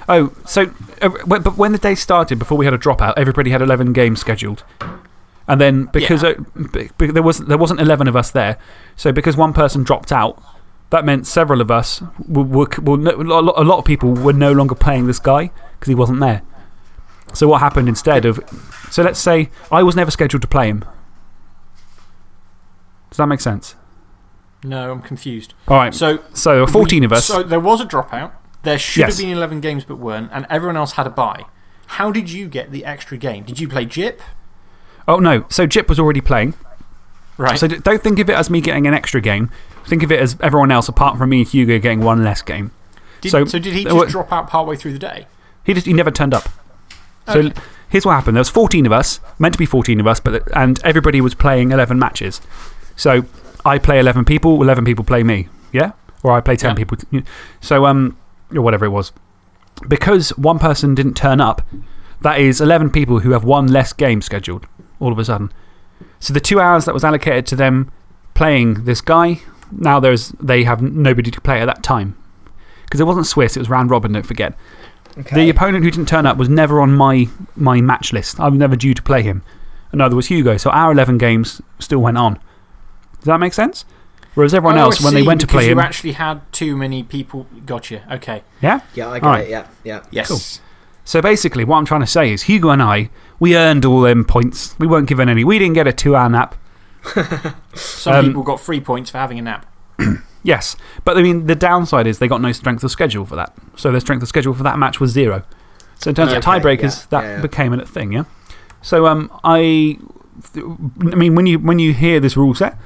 Oh, so, uh, when- but when the day started, before we had a dropout, everybody had 11 games scheduled. And then because Yeah. uh, there, wasn't, there wasn't 11 of us there, so because one person dropped out, that meant several of us, were, were, were no, a lot a lot of people were no longer playing this guy because he wasn't there. So what happened instead of. So let's say I was never scheduled to play him. Does that make sense? No, I'm confused. All right. So, So there were 14 of us. So, there was a dropout. There should Yes. have been 11 games but weren't, and everyone else had a buy. How did you get the extra game? Did you play Jip? oh, no. So Jip was already playing. Right. So don't think of it as me getting an extra game. Think of it as everyone else, apart from me and Hugo, getting one less game. did, so so, did he just were- drop out partway through the day? He, just, he never turned up. So here's what happened there was 14 of us, meant to be 14 of us, but, and everybody was playing 11 matches. So I play 11 people, 11 people play me. Yeah? Or I play 10 Yeah. people. So, um, or whatever it was. Because one person didn't turn up, that is 11 people who have one less game scheduled all of a sudden. So the two hours that was allocated to them playing this guy, now there's, they have nobody to play at that time. Because it wasn't Swiss, it was round robin, don't forget. Okay. The opponent who didn't turn up was never on my, my match list. I was never due to play him. And neither was Hugo. So our 11 games still went on. Does that make sense? Whereas everyone Oh, else, when they went to play you him. actually had too many people. Gotcha. Okay. Yeah? yeah, I get Alright. it. Yeah, yeah. Yes. Cool. So basically, what I'm trying to say is Hugo and I, we earned all them points. We weren't given any. We didn't get a two hour nap. Some Um, people got three points for having a nap. Yes. But I mean, the downside is they got no strength of schedule for that. So their strength of schedule for that match was zero. So in terms of tiebreakers, yeah, that yeah, yeah. became a thing, yeah? So um, I. I mean, when you, when you hear this rule set,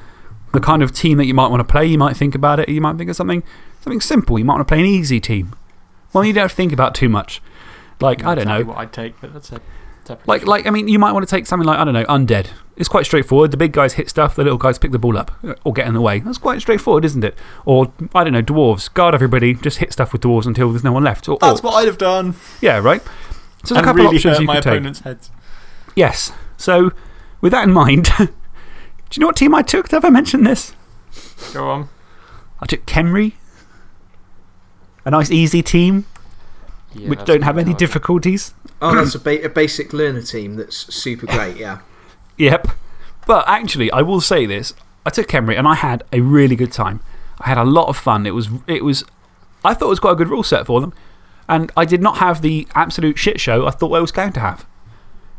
the kind of team that you might want to play, you might think about it. You might think of something, something simple. You might want to play an easy team. Well, you don't have to think about too much. Like, I don't Exactly know. what I'd take, but that's a separate Like, like, I mean, you might want to take something like, I don't know, Undead. It's quite straightforward. The big guys hit stuff, the little guys pick the ball up uh, or get in the way. That's quite straightforward, isn't it? Or, I don't know, Dwarves. Guard everybody, just hit stuff with Dwarves until there's no one left. Or, That's or- what I'd have done. yeah, right? So there's and a couple really options you my could take. heads. Yes. So, with that in mind, do you know what team I took? Have I mentioned this? Go on. I took Khemri. A nice, easy team, Yeah, which don't have not any hard. difficulties. Oh, that's a, ba a basic learner team that's super great. Yeah. Yep. But actually, I will say this. I took Khemri and I had a really good time. I had a lot of fun. It was, it was, I thought it was quite a good rule set for them. And I did not have the absolute shit show I thought I was going to have.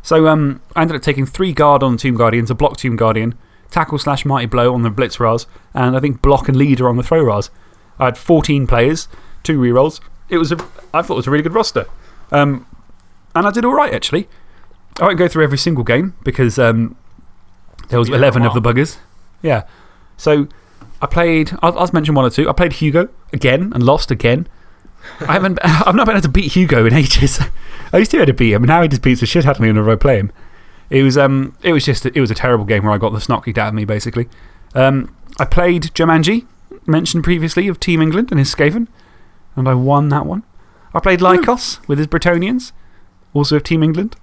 So um, I ended up taking three guard on Tomb Guardians, a block Tomb Guardian, tackle slash mighty blow on the Blitz Ras, and I think block and leader on the Throw Ras. I had 14 players, two rerolls. It was a, I thought it was a really good roster. Um, and I did all right, actually. I won't go through every single game because um, there was Be there a 11 of the buggers. Yeah. So I played, I'll, I'll mention one or two. I played Hugo again and lost again. I haven't, I've not been able to beat Hugo in ages. I used to be able to beat him, and now he just beats the shit out of me whenever I play him. It was, um, it was just, it was a terrible game where I got the snot kicked out of me, basically. Um, I played Jumanji, mentioned previously, of Team England and his Skaven, and I won that one. I played hmm. Lycos with his Bretonnians, also of Team England.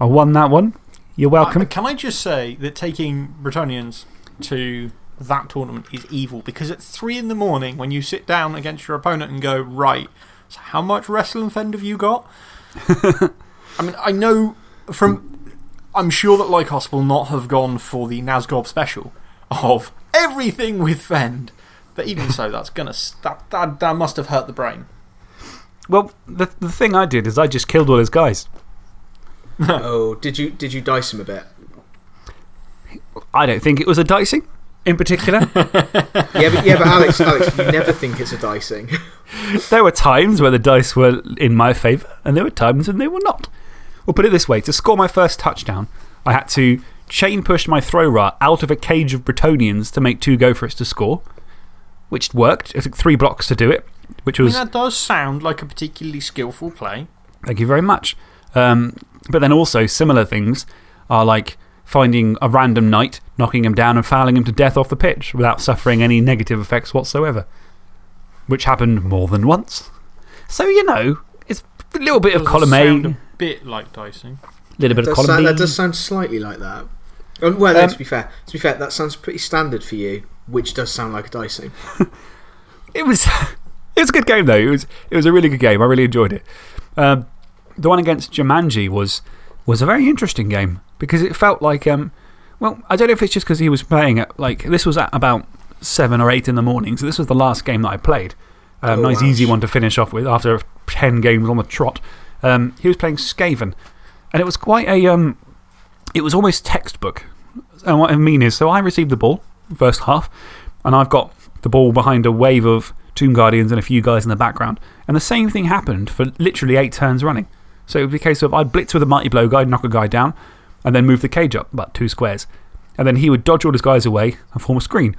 I won that one. You're welcome. Can I just say that taking Bretonnians to that tournament is evil because at three in the morning, when you sit down against your opponent and go, right, so how much wrestling fend have you got? I mean, I know from I'm sure that Lycos will not have gone for the Nazgob special of everything with Fend. But even so, that's gonna, that, that, that must have hurt the brain. Well, the, the thing I did is I just killed all his guys. oh, did you, did you dice him a bit? I don't think it was a dicing in particular. Yeah, but, yeah, but Alex, Alex, you never think it's a dicing. there were times where the dice were in my favour, and there were times when they were not. We'll put it this way to score my first touchdown, I had to chain push my throw right out of a cage of Bretonnians to make two go for us to score, which worked. It took three blocks to do it, which I mean, was. that does sound like a particularly skillful play. Thank you very much. Um, but then also, similar things are like finding a random knight, knocking him down, and fouling him to death off the pitch without suffering any negative effects whatsoever. Which happened more than once. So, you know, it's a little bit of Does column sound A, a bit like dicing. a little bit of column sound- B. that does sound slightly like that. Oh, well, no, Um, to be fair, to be fair, that sounds pretty standard for you, which does sound like a dicing. It was, it was a good game, though. It was, it was a really good game. I really enjoyed it. Um, the one against Jumanji was, was a very interesting game because it felt like um, well, I don't know if it's just because he was playing at, like, this was at about seven or eight in the morning. So this was the last game that I played. Um, Oh, nice, easy one to finish off with after 10 games on the trot. Um, he was playing Skaven. And it was quite a, um, it was almost textbook. And what I mean is, so I received the ball, first half, and I've got the ball behind a wave of Tomb Guardians and a few guys in the background. And the same thing happened for literally eight turns running. So it would be a case of I'd blitz with a mighty blow guy, knock a guy down, and then move the cage up about two squares. And then he would dodge all his guys away and form a screen.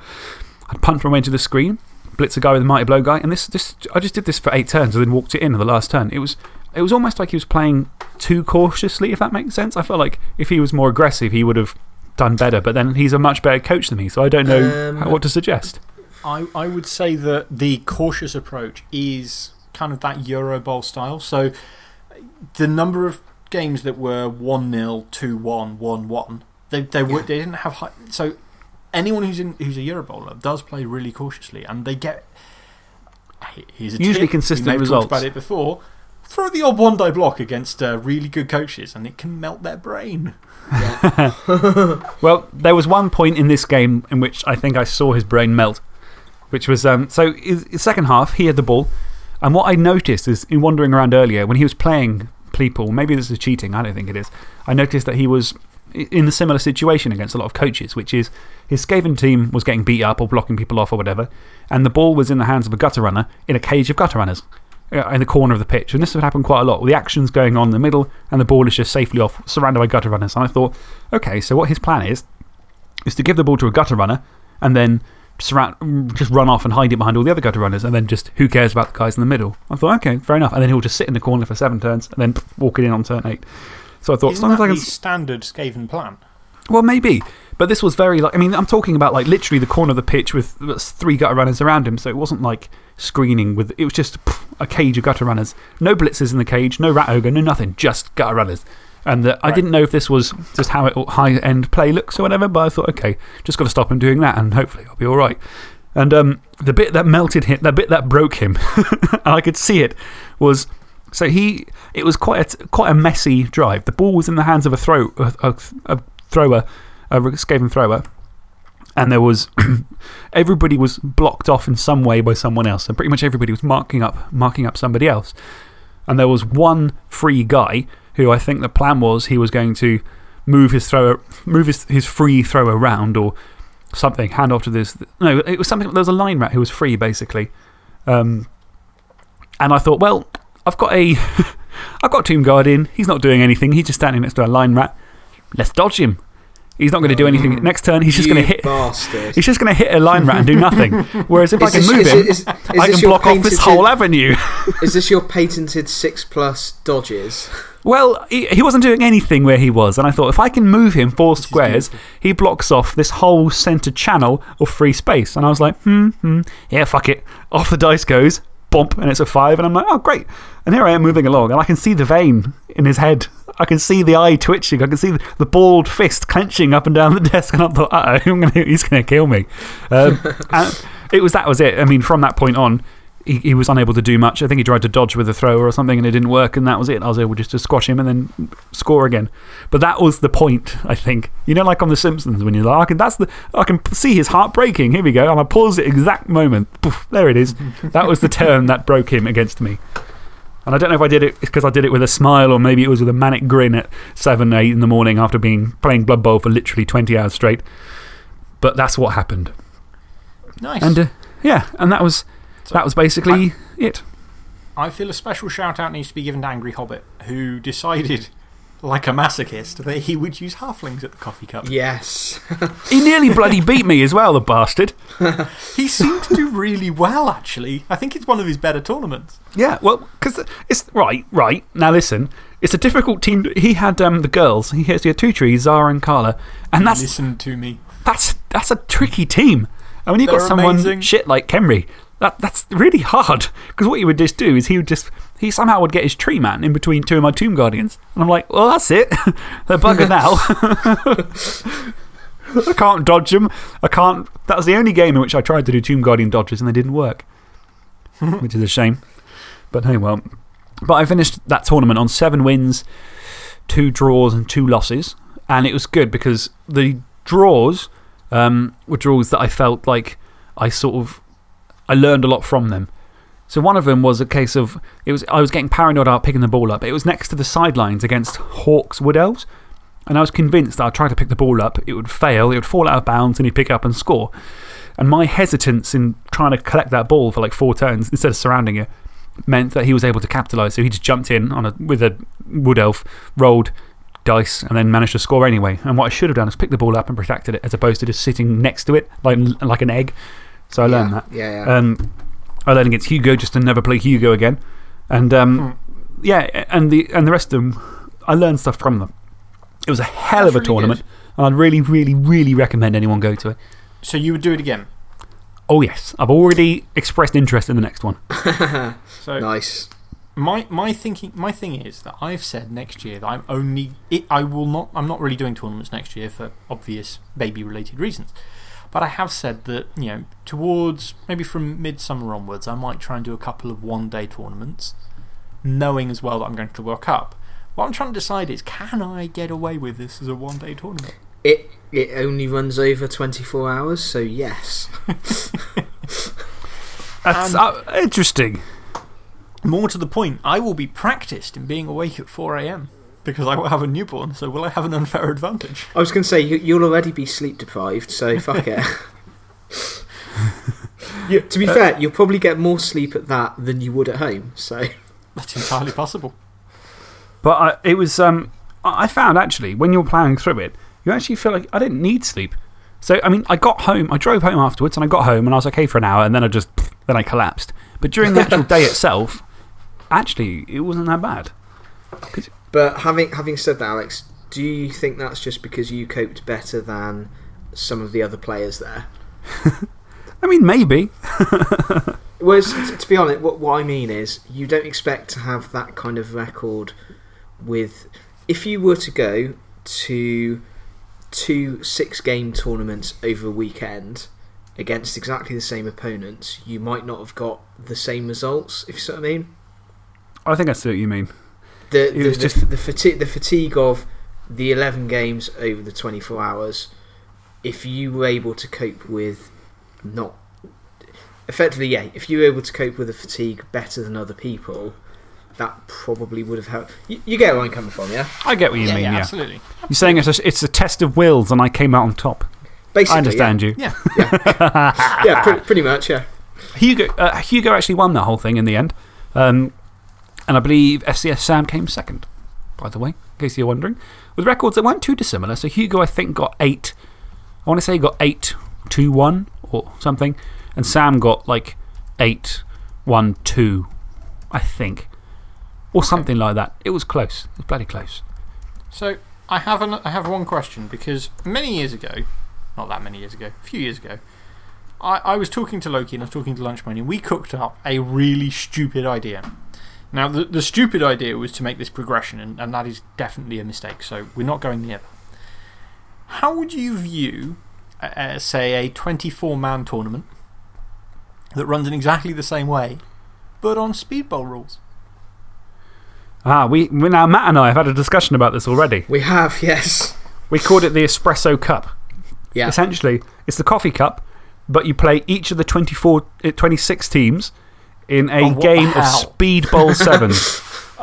I'd punch my way into the screen, blitz a guy with a mighty blow guy, and this, this, I just did this for eight turns and then walked it in on the last turn. It was, it was almost like he was playing too cautiously, if that makes sense. I felt like if he was more aggressive, he would have done better, but then he's a much better coach than me, so I don't know Um, how, what to suggest. I, I would say that the cautious approach is kind of that Euro Bowl style. So the number of games that were 1 0, 2 1, 1 1, they, they, were, they didn't have high. So anyone who's, in, who's a Euro Bowler does play really cautiously and they get. Here's a Usually tip. consistent we may have results. talked about it before. Throw the odd one die block against uh, really good coaches and it can melt their brain. Well, there was one point in this game in which I think I saw his brain melt, which was um, so his, second half, he had the ball. And what I noticed is in wandering around earlier, when he was playing people, maybe this is cheating, I don't think it is. I noticed that he was in a similar situation against a lot of coaches, which is his Skaven team was getting beat up or blocking people off or whatever, and the ball was in the hands of a gutter runner in a cage of gutter runners Uh, in the corner of the pitch. And this would happen quite a lot. The action's going on in the middle, and the ball is just safely off, surrounded by gutter runners. And I thought, okay, so what his plan is, is to give the ball to a gutter runner and then surround, just run off and hide it behind all the other gutter runners, and then just who cares about the guys in the middle? I thought, okay, fair enough. And then he'll just sit in the corner for seven turns and then pff, walk it in on turn eight. So I thought, as Isn't long as that I the can. standard Skaven plan? Well, maybe. But this was very like, I mean, I'm talking about like literally the corner of the pitch with three gutter runners around him. So it wasn't like screening with, it was just pff, a cage of gutter runners. No blitzers in the cage, no rat ogre, no nothing, just gutter runners. And I didn't know if this was just how it, high end play looks or whatever, but I thought, okay, just got to stop him doing that and hopefully I'll be all right. And um, the bit that melted him, the bit that broke him, and I could see it, was so he, it was quite a, quite a messy drive. The ball was in the hands of a, throw, a, a, a thrower, a Skaven thrower, and there was everybody was blocked off in some way by someone else. And pretty much everybody was marking up, marking up somebody else. And there was one free guy who I think the plan was he was going to move his, thrower, move his, his free throw around or something, hand off to this. No, it was something, there was a line rat who was free basically. Um, and I thought, well, I've got a, I've got Tomb Guardian. He's not doing anything. He's just standing next to a line rat. Let's dodge him. He's not going to do anything. Next turn, he's just going to hit. bastard. He's just going to hit a line rat and do nothing. Whereas if I can this- move is him, it- is- is I can block off this whole avenue. Is this your patented six plus dodges? well, he, he wasn't doing anything where he was. And I thought, if I can move him four squares, he blocks off this whole centre channel of free space. And I was like, hmm, hmm, yeah, fuck it. Off the dice goes, bump, and it's a five. And I'm like, oh, great. And here I am moving along, and I can see the vein in his head. I can see the eye twitching. I can see the, balled fist clenching up and down the desk. And I thought, uh oh, he's going to kill me. Um, and it was, that was it. I mean, from that point on, he, he was unable to do much. I think he tried to dodge with a thrower or something and it didn't work, and that was it. I was able just to squash him and then score again. But that was the point, I think. You know, like on The Simpsons, when you're like, I can, that's the, I can see his heart breaking. Here we go. And I pause at the exact moment. Poof, there it is. that was the turn that broke him against me. And I don't know if I did it because I did it with a smile or maybe it was with a manic grin at 7, 8 in the morning after being, playing Blood Bowl for literally 20 hours straight. But that's what happened. Nice. And uh, yeah, and that was, that was basically it. I feel a special shout out needs to be given to Angry Hobbit, who decided, like a masochist, that he would use halflings at the coffee cup. Yes. He nearly bloody beat me as well, the bastard. He seemed to do really well, actually. I think it's one of his better tournaments. Yeah, well, because it's right, right. Now listen, it's a difficult team. He had um, the girls, he has he had two trees, Zara and Carla, and that's, Listen to me. that's, that's a tricky team. And when you've got They're someone amazing. shit like Khemri, that, that's really hard. Because what he would just do is he would just, he somehow would get his tree man in between two of my Tomb Guardians. And I'm like, well, that's it. They're buggered now. I can't dodge them. I can't. That was the only game in which I tried to do Tomb Guardian dodges and they didn't work, which is a shame. But hey, well. But I finished that tournament on seven wins, two draws, and two losses. And it was good because the draws um, were draws that I felt like I sort of I learned a lot from them. So one of them was a case of it was, I was getting paranoid about picking the ball up. It was next to the sidelines against Hawks Wood Elves. And I was convinced that I'd try to pick the ball up, it would fail, it would fall out of bounds, and he'd pick up and score. And my hesitance in trying to collect that ball for like four turns instead of surrounding it meant that he was able to capitalise. So he just jumped in on a, with a Wood Elf, rolled dice, and then managed to score anyway. And what I should have done is pick the ball up and protected it as opposed to just sitting next to it like, like an egg. So I learned yeah, that. Yeah, yeah. Um, I learned against Hugo just to never play Hugo again. And um, yeah, and the, and the rest of them, I learned stuff from them. It was a hell of a really tournament. And I'd really, really, really recommend anyone go to it. So you would do it again? Oh, yes. I've already expressed interest in the next one. So nice. my, my, thinking, my thing is that I've said next year that I'm only. It, I will not, I'm not really doing tournaments next year for obvious baby related reasons. But I have said that, you know, towards maybe from midsummer onwards, I might try and do a couple of one day tournaments, knowing as well that I'm going to the World Cup. What I'm trying to decide is can I get away with this as a one day tournament? It, it only runs over 24 hours, so yes. That's uh, interesting. More to the point, I will be practiced in being awake at 4 am because I will have a newborn, so will I have an unfair advantage? I was going to say, you, you'll already be sleep deprived, so fuck it. You- to be fair, you'll probably get more sleep at that than you would at home, so. That's entirely possible. But I, it was, um, I I found actually, when you're ploughing through it, you actually feel like I didn't need sleep. So, I mean, I got home, I drove home afterwards, and I got home and I was okay for an hour, and then I just, then I collapsed. But during the actual day itself, actually, it wasn't that bad. But having, having said that, Alex, do you think that's just because you coped better than some of the other players there? I mean, maybe. Whereas, t- to be honest, what, what I mean is, you don't expect to have that kind of record with. If you were to go to two six game tournaments over a weekend against exactly the same opponents, you might not have got the same results, if you see what I mean. I think I see what you mean. The, the, was the, just- the, fatigue, the fatigue of the 11 games over the 24 hours, if you were able to cope with not. Effectively, yeah, if you were able to cope with the fatigue better than other people, that probably would have helped. You, you get where I'm coming from, yeah? I get what you yeah, mean, yeah, yeah. absolutely. You're saying it's a, it's a test of wills and I came out on top. Basically, I understand you. Yeah. Yeah, yeah pre- pretty much, yeah. Hugo, uh, Hugo actually won that whole thing in the end. Um, and I believe FCS Sam came second, by the way, in case you're wondering. With records that weren't too dissimilar. So Hugo, I think, got eight. I want to say he got eight, two, one, or something. And Sam got like eight, one, two, I think. Or something like that. It was close. It was bloody close. So I have, an, I have one question because many years ago, not that many years ago, a few years ago, I, I was talking to Loki and I was talking to Lunchmoney and we cooked up a really stupid idea. Now, the, the stupid idea was to make this progression, and, and that is definitely a mistake, so we're not going near that. How would you view, uh, uh, say, a 24 man tournament that runs in exactly the same way but on speedball rules. Ah, we, we, now Matt and I have had a discussion about this already. We have, yes. We called it the Espresso Cup. Yeah. Essentially, it's the coffee cup, but you play each of the 24, uh, 26 teams in a Oh, game of hell? Speedball 7.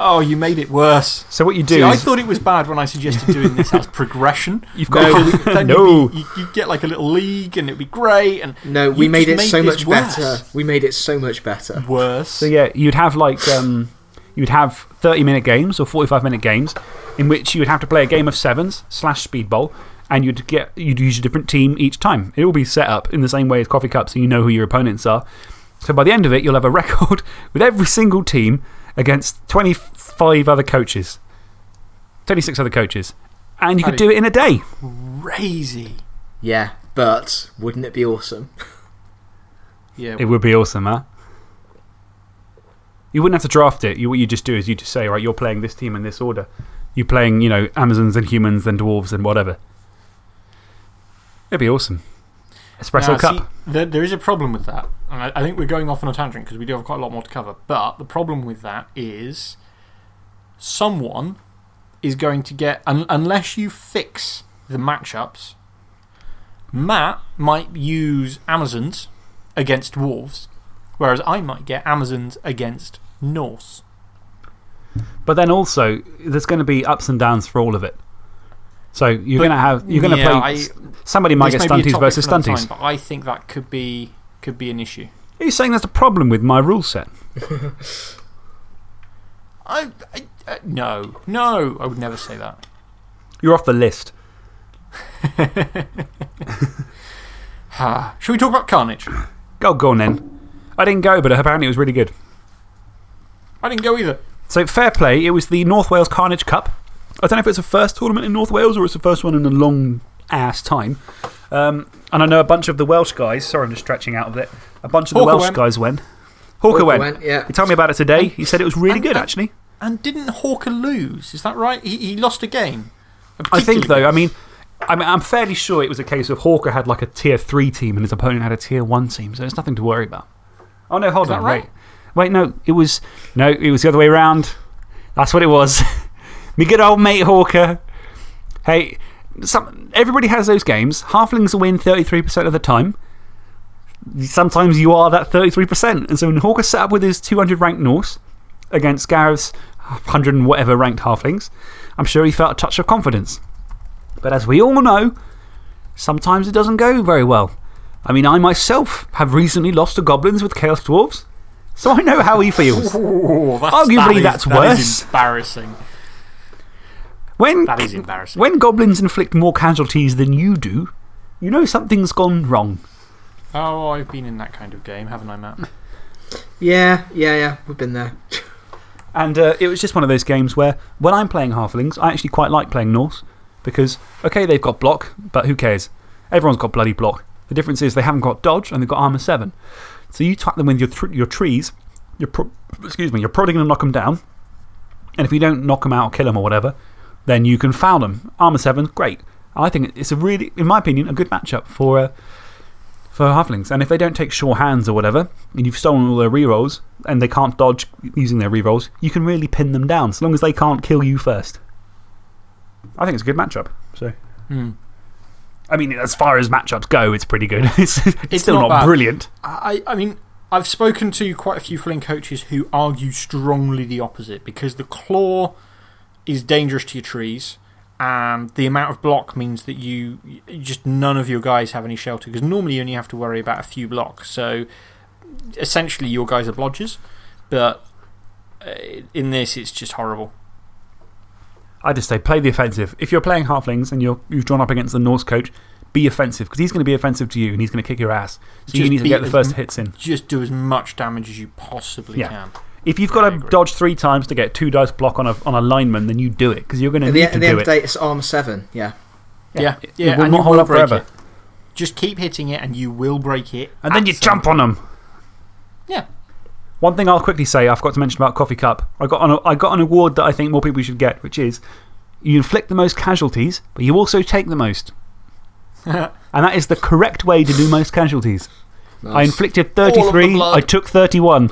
Oh, you made it worse. so, what you do See, I thought it was bad when I suggested doing this as progression. you've got. Because then no. you'd, be, you, you'd get like a little league and it'd be great. And No, we made just it so much worse. better. We made it so much better. worse. So, yeah, you'd have like um, you'd have 30 minute games or 45 minute games in which you would have to play a game of sevens slash speedball and you'd, get, you'd use a different team each time. It will be set up in the same way as Coffee Cup so you know who your opponents are. So, by the end of it, you'll have a record with every single team against 25 other coaches, 26 other coaches. And you could do it in a day. Crazy. Yeah, but wouldn't it be awesome? Yeah. It would be awesome, huh? You wouldn't have to draft it. You, what you just do is you just say, right, you're playing this team in this order. You're playing, you know, Amazons and humans and dwarves and whatever. It'd be awesome. Espresso Now, cup. see, there, there is a problem with that. And I, I think we're going off on a tangent because we do have quite a lot more to cover. But the problem with that is someone is going to get, un, unless you fix the matchups, Matt might use Amazons against Wolves, whereas I might get Amazons against Norse. But then also, there's going to be ups and downs for all of it. So you're But- going to have, you're going to yeah, play, I- somebody might get stunties versus stunties. time, but I think that could be, could be an issue. Are you saying that's a problem with my rule set? I, I, uh, no, no, I would never say that. You're off the list. Ha. Should we talk about Carnage? Go, go on then. I didn't go, but apparently it was really good. I didn't go either. So, fair play. It was the North Wales Carnage Cup. I don't know if it's the first tournament in North Wales or it's the first one in a long ass time. Um, and I know a bunch of the Welsh guys, sorry, I'm just stretching out of it. A bunch of the Welsh went. guys went. Hawker, Hawker went. went, yeah. He told me about it today. He said it was really and- good, and- actually. And didn't Hawker lose? Is that right? He, he lost a game. A I think, though, I mean, I mean, I'm fairly sure it was a case of Hawker had like a tier 3 team and his opponent had a tier 1 team, so there's nothing to worry about. Oh, no, hold Is that on. right? Wait. Wait, no, it was. No, it was the other way around. That's what it was. Me good old mate Hawker. Hey, some, everybody has those games. Halflings will win 33% of the time. Sometimes you are that 33%. And so when Hawker set up with his 200 ranked Norse against Gareth's 100 and whatever ranked halflings, I'm sure he felt a touch of confidence. But as we all know, sometimes it doesn't go very well. I mean, I myself have recently lost to goblins with Chaos Dwarves, so I know how he feels. Oh, that's, Arguably that is- that's that is worse. embarrassing. When, That is embarrassing. when goblins inflict more casualties than you do, you know something's gone wrong. Oh, I've been in that kind of game, haven't I, Matt? Yeah, yeah, yeah. We've been there. And uh, it was just one of those games where, when I'm playing Halflings, I actually quite like playing Norse because, okay, they've got block, but who cares? Everyone's got bloody block. The difference is they haven't got dodge and they've got armor 7. So you tap them with your, your trees, you're, pro excuse me, you're probably going to knock them down. And if you don't knock them out or kill them or whatever, then you can foul them. Armor 7, great. I think it's a really, in my opinion, a good matchup for, uh, for halflings. And if they don't take sure hands or whatever, and you've stolen all their rerolls, and they can't dodge using their rerolls, you can really pin them down, so long as they can't kill you first. I think it's a good matchup. So, Hmm. I mean, as far as matchups go, it's pretty good. it's, it's, It's still not not, brilliant. I, I mean, I've spoken to quite a few fling coaches who argue strongly the opposite because the claw is dangerous to your trees, and the amount of block means that you just none of your guys have any shelter because normally you only have to worry about a few blocks. So essentially, your guys are blodgers, but uh, in this, it's just horrible. I just say play the offensive. If you're playing halflings and you're, you've drawn up against the Norse coach, be offensive because he's going to be offensive to you and he's going to kick your ass. So you need to get the first hits in. Just do as much damage as you possibly Yeah. can. If you've got to dodge three times to get two dice block on a, on a lineman, then you do it because you're going to At the, need at to the end do of the it. day, it's armor 7. Yeah. Yeah, It yeah, will and not hold will up break forever. it. Just keep hitting it and you will break it. And then you some jump on them. Yeah. One thing I'll quickly say I forgot to mention about Coffee Cup. I got, an, I got an award that I think more people should get, which is you inflict the most casualties, but you also take the most. and that is the correct way to do most casualties. I inflicted 33. I took 31.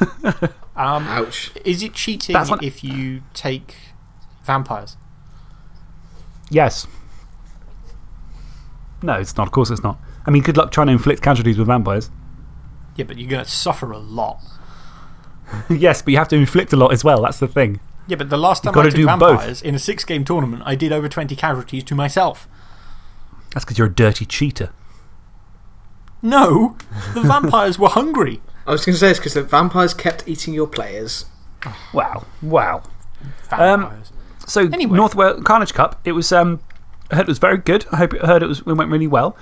Um, Ouch. is it cheating what- if you take vampires? Yes. No, it's not. Of course it's not. I mean, good luck trying to inflict casualties with vampires. Yeah, but you're going to suffer a lot. yes, but you have to inflict a lot as well. That's the thing. Yeah, but the last You've time I gotta took do both. vampires in a six game tournament, I did over 20 casualties to myself. That's because you're a dirty cheater. No, the vampires were hungry. I was going to say it's because the vampires kept eating your players. Wow. Wow. Vampires. So, Anyway. North Wales Carnage Cup, it was, um, I heard it was very good. I hope I heard it, was, it went really well.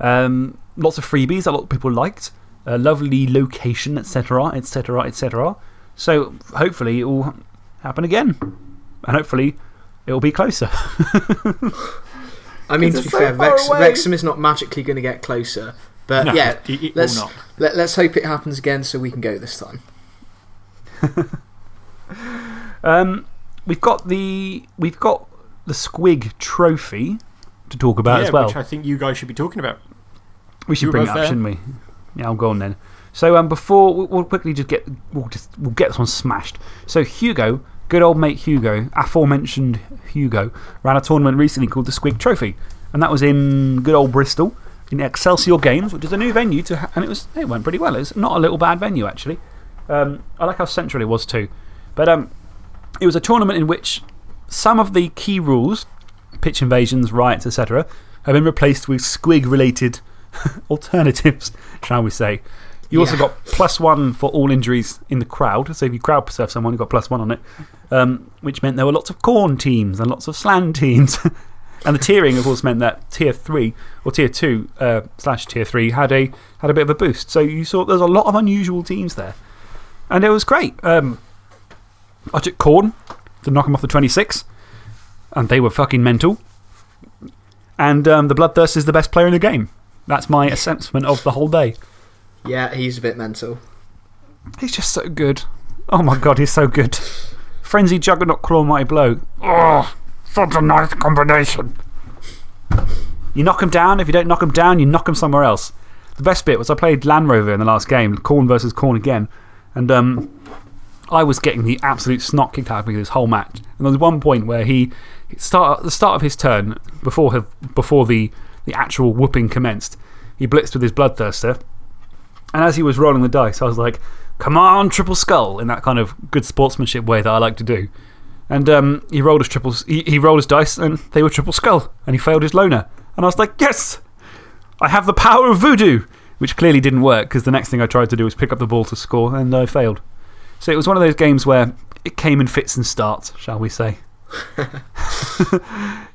Um, lots of freebies, a lot of people liked. A lovely location, etc., etc., etc. So, hopefully, it will happen again. And hopefully, it will be closer. I mean, to it's be so fair, far Rex. Wrexham is not magically going to get closer. But No, yeah, it- it let's, not. Let, let's hope it happens again so we can go this time. Um, we've got the we've got the Squig Trophy to talk about yeah, as well. which I think you guys should be talking about. we should bring it both up, there. shouldn't we? Yeah, I'll go on then. So um, before we'll, we'll quickly just get we'll just we'll get this one smashed. So Hugo, good old mate Hugo, aforementioned Hugo, ran a tournament recently called the Squig Trophy, and that was in good old Bristol in Excelsior Games, which is a new venue to, and it was it went pretty well. It's not a little bad venue actually. Um, I like how central it was too, but um, it was a tournament in which some of the key rules, pitch invasions, riots, etc., have been replaced with squig related alternatives, shall we say. You also got plus one for all injuries in the crowd. So if you crowd preserve someone, you got plus one on it, um, which meant there were lots of Khorne teams and lots of slann teams. and the tiering, of course, meant that tier three or tier two uh, slash tier three had a, had a bit of a boost. So you saw there's a lot of unusual teams there. And it was great. Um, I took Khorne to knock them off the 26, and they were fucking mental. And um, the Bloodthirst is the best player in the game. That's my assessment of the whole day. Yeah, he's a bit mental. He's just so good. Oh my god, he's so good. Frenzy Juggernaut Claw Mighty Blow. Oh, such a nice combination. You knock him down. If you don't knock him down, you knock him somewhere else. The best bit was I played Land Rover in the last game, Khorne versus Khorne again. And um, I was getting the absolute snot kicked out of me this whole match. And there was one point where he, start, at the start of his turn, before, before the, the actual whooping commenced, he blitzed with his Bloodthirster. And as he was rolling the dice, I was like, come on, triple skull, in that kind of good sportsmanship way that I like to do. And um, he, rolled his triples, he, he rolled his dice and they were triple skull. And he failed his loner. And I was like, yes, I have the power of voodoo. Which clearly didn't work because the next thing I tried to do was pick up the ball to score and I failed. So it was one of those games where it came in fits and starts, shall we say.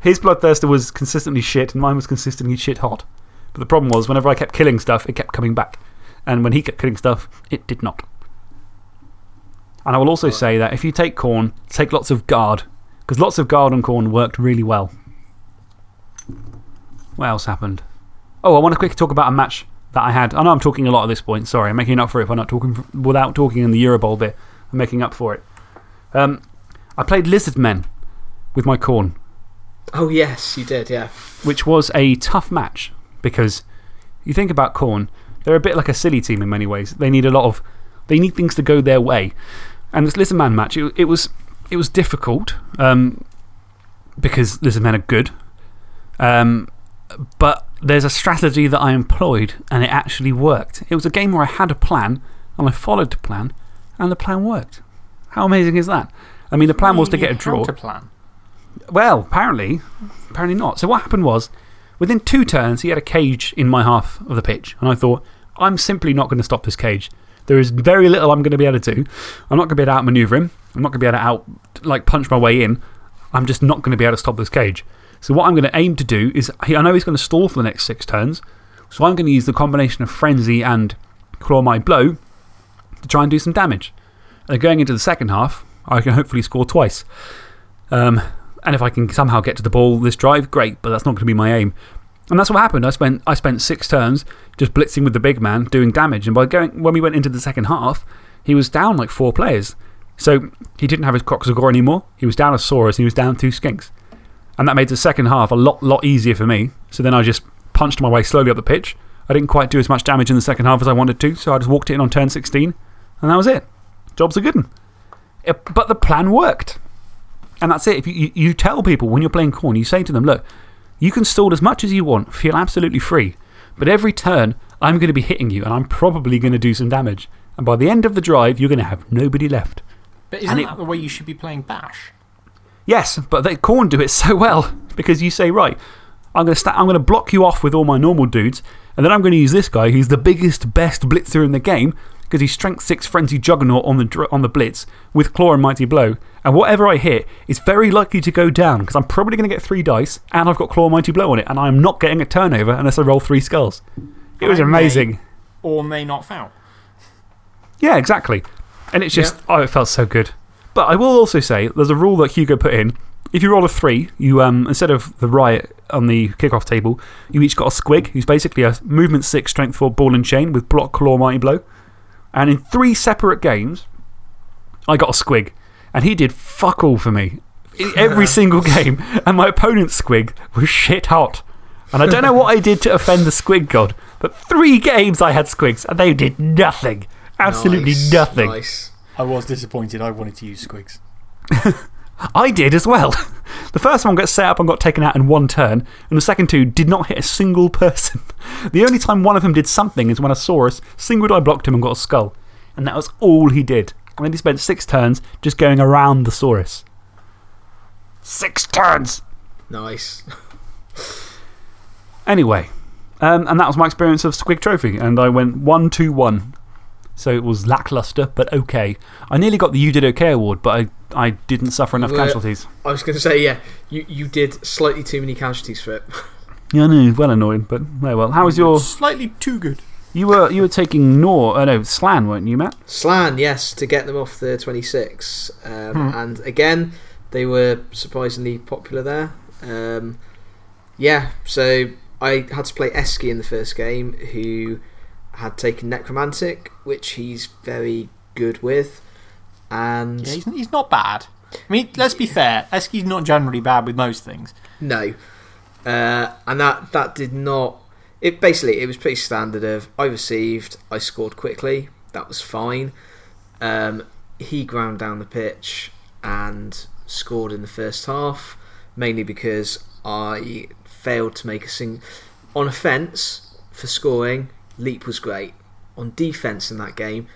His Bloodthirster was consistently shit and mine was consistently shit hot. But the problem was, whenever I kept killing stuff, it kept coming back. And when he kept killing stuff, it did not. And I will also say that if you take Khorne, take lots of guard. Because lots of guard on Khorne worked really well. What else happened? Oh, I want to quickly talk about a match that I had. I know I'm talking a lot at this point. Sorry, I'm making up for it if I'm not talking without talking in the Eurobowl bit. I'm making up for it. Um, I played Lizard Men with my Khorne Oh, yes, you did, yeah. which was a tough match because you think about Khorne, they're a bit like a silly team in many ways. They need a lot of, they need things to go their way. And this Lizard Man match, it, it, was, it was difficult um, because Lizard Men are good. Um, but there's a strategy that I employed and it actually worked. It was a game where I had a plan and I followed the plan and the plan worked. How amazing is that? I mean, the plan was to get a draw. plan. Well, apparently, apparently not. So, what happened was, within two turns, he had a cage in my half of the pitch. And I thought, I'm simply not going to stop this cage. There is very little I'm going to be able to do. I'm not going to be able to outmaneuver him. I'm not going to be able to out, like, punch my way in. I'm just not going to be able to stop this cage. So, what I'm going to aim to do is, I know he's going to stall for the next six turns. So, I'm going to use the combination of Frenzy and Claw My Blow to try and do some damage. And going into the second half, I can hopefully score twice. Um, and if I can somehow get to the ball this drive, great, but that's not going to be my aim. And that's what happened. I spent, I spent six turns just blitzing with the big man, doing damage. And by going, when we went into the second half, he was down like four players. So he didn't have his Kroxigor anymore. He was down a Saurus and he was down two Skinks. And that made the second half a lot, lot easier for me. So then I just punched my way slowly up the pitch. I didn't quite do as much damage in the second half as I wanted to, so I just walked it in on turn 16, and that was it. job's a good one. Uh, But the plan worked. And that's it. If you, you, you tell people when you're playing Khorne, you say to them, look, you can stall as much as you want, feel absolutely free. But every turn, I'm going to be hitting you and I'm probably going to do some damage. And by the end of the drive, you're going to have nobody left. But isn't that the way you should be playing Bash? Yes, but they Khorne do it so well because you say, right, I'm going, to I'm going to block you off with all my normal dudes, and then I'm going to use this guy who's the biggest, best blitzer in the game because he's strength 6 frenzy juggernaut on the, on the blitz with claw and mighty blow. And whatever I hit is very likely to go down because I'm probably going to get three dice and I've got claw and mighty blow on it, and I'm not getting a turnover unless I roll three skulls. It was And may- amazing. Or may not foul. Yeah, exactly. And it's just, oh, it felt so good. But I will also say there's a rule that Hugo put in. If you roll a three, you um, instead of the riot on the kickoff table, you each got a squig, who's basically a movement six, strength four ball and chain with block, claw, mighty blow. And in three separate games, I got a squig. And he did fuck all for me in every single game. And my opponent's squig was shit hot. And I don't know what I did to offend the squig god, but three games I had squigs and they did nothing. Absolutely Nice, nothing. Nice. I was disappointed. I wanted to use Squigs. I did as well. The first one got set up and got taken out in one turn, and the second two did not hit a single person. The only time one of them did something is when a Saurus single die blocked him and got a skull. And that was all he did. And then he spent six turns just going around the Saurus. Six turns! Nice. Anyway, um, and that was my experience of Squig Trophy, and I went 1 2 1. So it was lackluster, but okay. I nearly got the You Did Okay award, but I, I didn't suffer enough were- casualties. I was going to say, yeah, you, you did slightly too many casualties for it. Yeah, I know, well annoyed, but oh well. How was your. Slightly too good. You were, you were taking Nor, uh, no, Slann, weren't you, Matt? Slann, yes, to get them off the 26. Um, And again, they were surprisingly popular there. Um, yeah, so I had to play Eski in the first game, who had taken Necromantic, which he's very good with. And Yeah, he's, he's not bad. I mean, let's be fair. Eski's not generally bad with most things. No. Uh, and that, that did not. It basically it was pretty standard. Of I received, I scored quickly. That was fine. Um, he ground down the pitch and scored in the first half, mainly because I failed to make a sing. On offence for scoring, Leap was great. On defence in that game,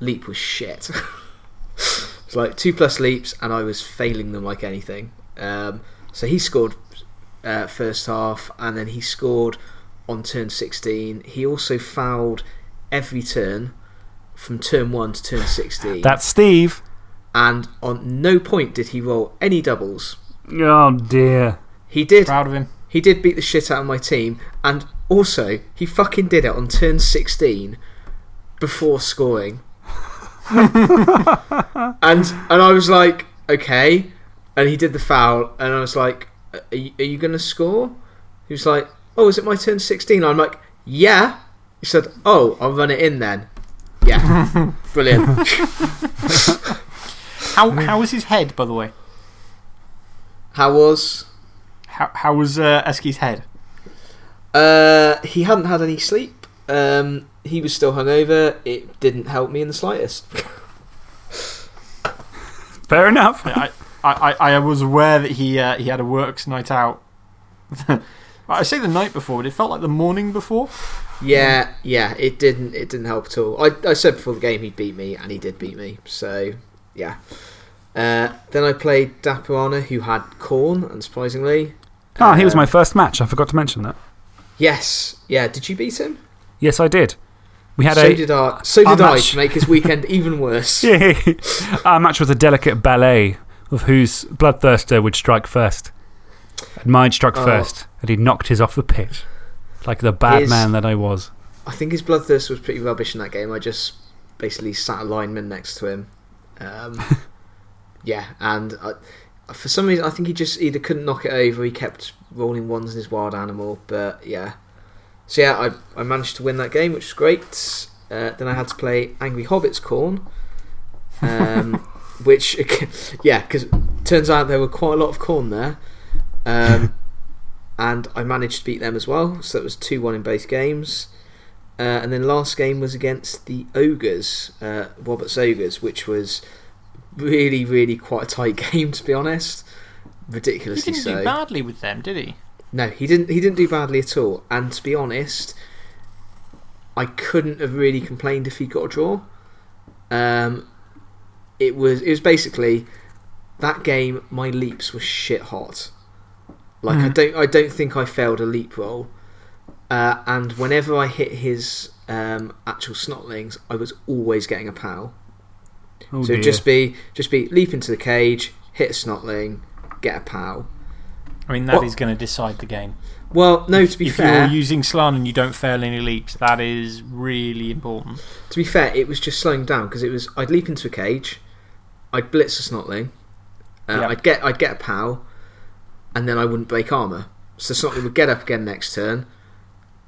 Leap was shit. it's like two plus leaps, and I was failing them like anything. Um, so he scored uh, first half, and then he scored on turn 16. He also fouled every turn from turn 1 to turn 16. That's Steve. and on no point did he roll any doubles. Oh dear. He did. Proud of him. He did beat the shit out of my team, and also he fucking did it on turn 16 before scoring. and and I was like, okay. And he did the foul, and I was like, are you, are you going to score? He was like, oh, is it my turn 16? I'm like, yeah. He said, oh, I'll run it in then. Yeah. Brilliant. How, how was his head, by the way? How was. How, how was uh, Eski's head? Uh, he hadn't had any sleep. Um, he was still hungover. It didn't help me in the slightest. Fair enough. I, I, I, I was aware that he, uh, he had a works night out. I say the night before, but it felt like the morning before. Yeah, yeah, it didn't. It didn't help at all. I, I said before the game he'd beat me, and he did beat me. So, yeah. Uh, then I played Daparana, who had Khorne, unsurprisingly. Ah, he was Um, my first match. I forgot to mention that. Yes, yeah. Did you beat him? Yes, I did. We had so a. did I. So did I match- to make his weekend even worse. Our match was a delicate ballet of whose bloodthirster would strike first. And mine struck Oh. first, and he knocked his off the pitch. Like the bad His- man that I was. I think his bloodthirst was pretty rubbish in that game. I just basically sat a lineman next to him. Um, yeah, and I, for some reason, I think he just either couldn't knock it over, he kept rolling ones in his wild animal, but yeah. So yeah, I, I managed to win that game, which was great. Uh, then I had to play Angry Hobbits Khorne, um, which, yeah, because turns out there were quite a lot of Khorne there. Um, and I managed to beat them as well, so it was 2 1 in both games. Uh, and then last game was against the Ogres, uh, Robert's Ogres, which was really, really quite a tight game, to be honest. He Ridiculously didn't so. do badly with them, did he? No, he didn't. He didn't do badly at all. And to be honest, I couldn't have really complained if he got a draw. Um, it was. It was basically that game. My leaps were shit hot. Like I Mhm. don't. I don't think I failed a leap roll. Uh, and whenever I hit his um, actual snotlings, I was always getting a pal. Oh, so just be just be leap into the cage, hit a snotling, get a pal. I mean, that is What? going to decide the game. Well, no. To be if fair, you're using Slann and you don't fail any leaps, that is really important. To be fair, it was just slowing down because it was I'd leap into a cage, I'd blitz a snotling, uh, Yeah. I'd get I'd get a pal, and then I wouldn't break armor. So snotling would get up again next turn,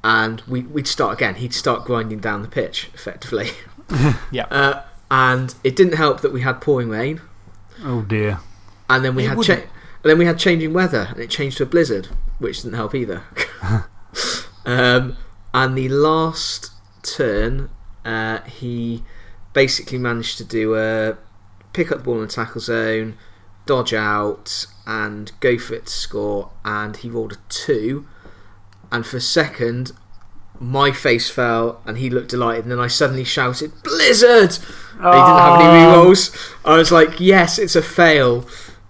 and we we'd start again. He'd start grinding down the pitch effectively. Yeah. Uh, and it didn't help that we had pouring rain, Oh, dear. and then we It had cha- wouldn't. then we had changing weather, and it changed to a blizzard, which didn't help either. um, and the last turn, uh, he basically managed to do a pick up the ball in the tackle zone, dodge out, and go for it to score. And he rolled a two, and for a second. My face fell and he looked delighted, and then I suddenly shouted, Blizzard! He didn't have any rerolls. I was like, yes, it's a fail.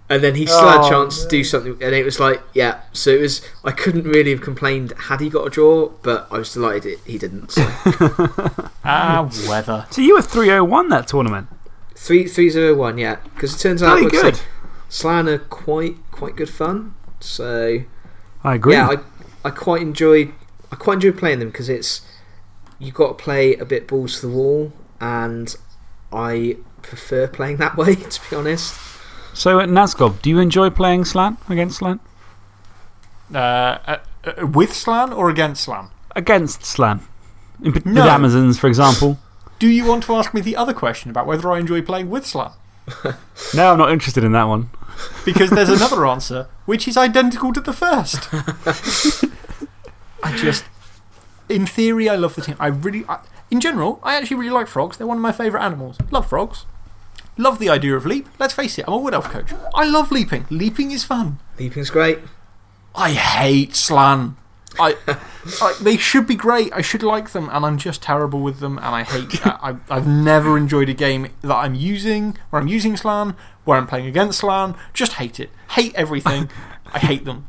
And then he still had Oh, a chance to do something, and it was like, yeah. So it was. I couldn't really have complained had he got a draw, but I was delighted it, he didn't. So Ah, weather. So you were 301 that tournament. three three zero one, yeah. Because it turns out Very good. like Slann are quite quite good fun. So I agree. yeah, I I quite enjoyed I quite enjoyed playing them because it's you've got to play a bit balls to the wall, and I prefer playing that way to be honest. So at Nazgob, do you enjoy playing Slann against Slann? Uh, uh, uh, with Slann or against Slann? Against Slann. In, p- No. The Amazons, for example. Do you want to ask me the other question about whether I enjoy playing with Slann? No, I'm not interested in that one. Because there's another answer, which is identical to the first. I just. In theory, I love the team. I really. I, in general, I actually really like frogs. They're one of my favourite animals. Love frogs. Love the idea of leap. Let's face it, I'm a Wood Elf coach. I love leaping. Leaping is fun. Leaping's great. I hate Slann. I, I, they should be great. I should like them, and I'm just terrible with them. And I hate. I, I- I've never enjoyed a game that I'm using, where I'm using Slann, where I'm playing against Slann. Just hate it. Hate everything. I hate them.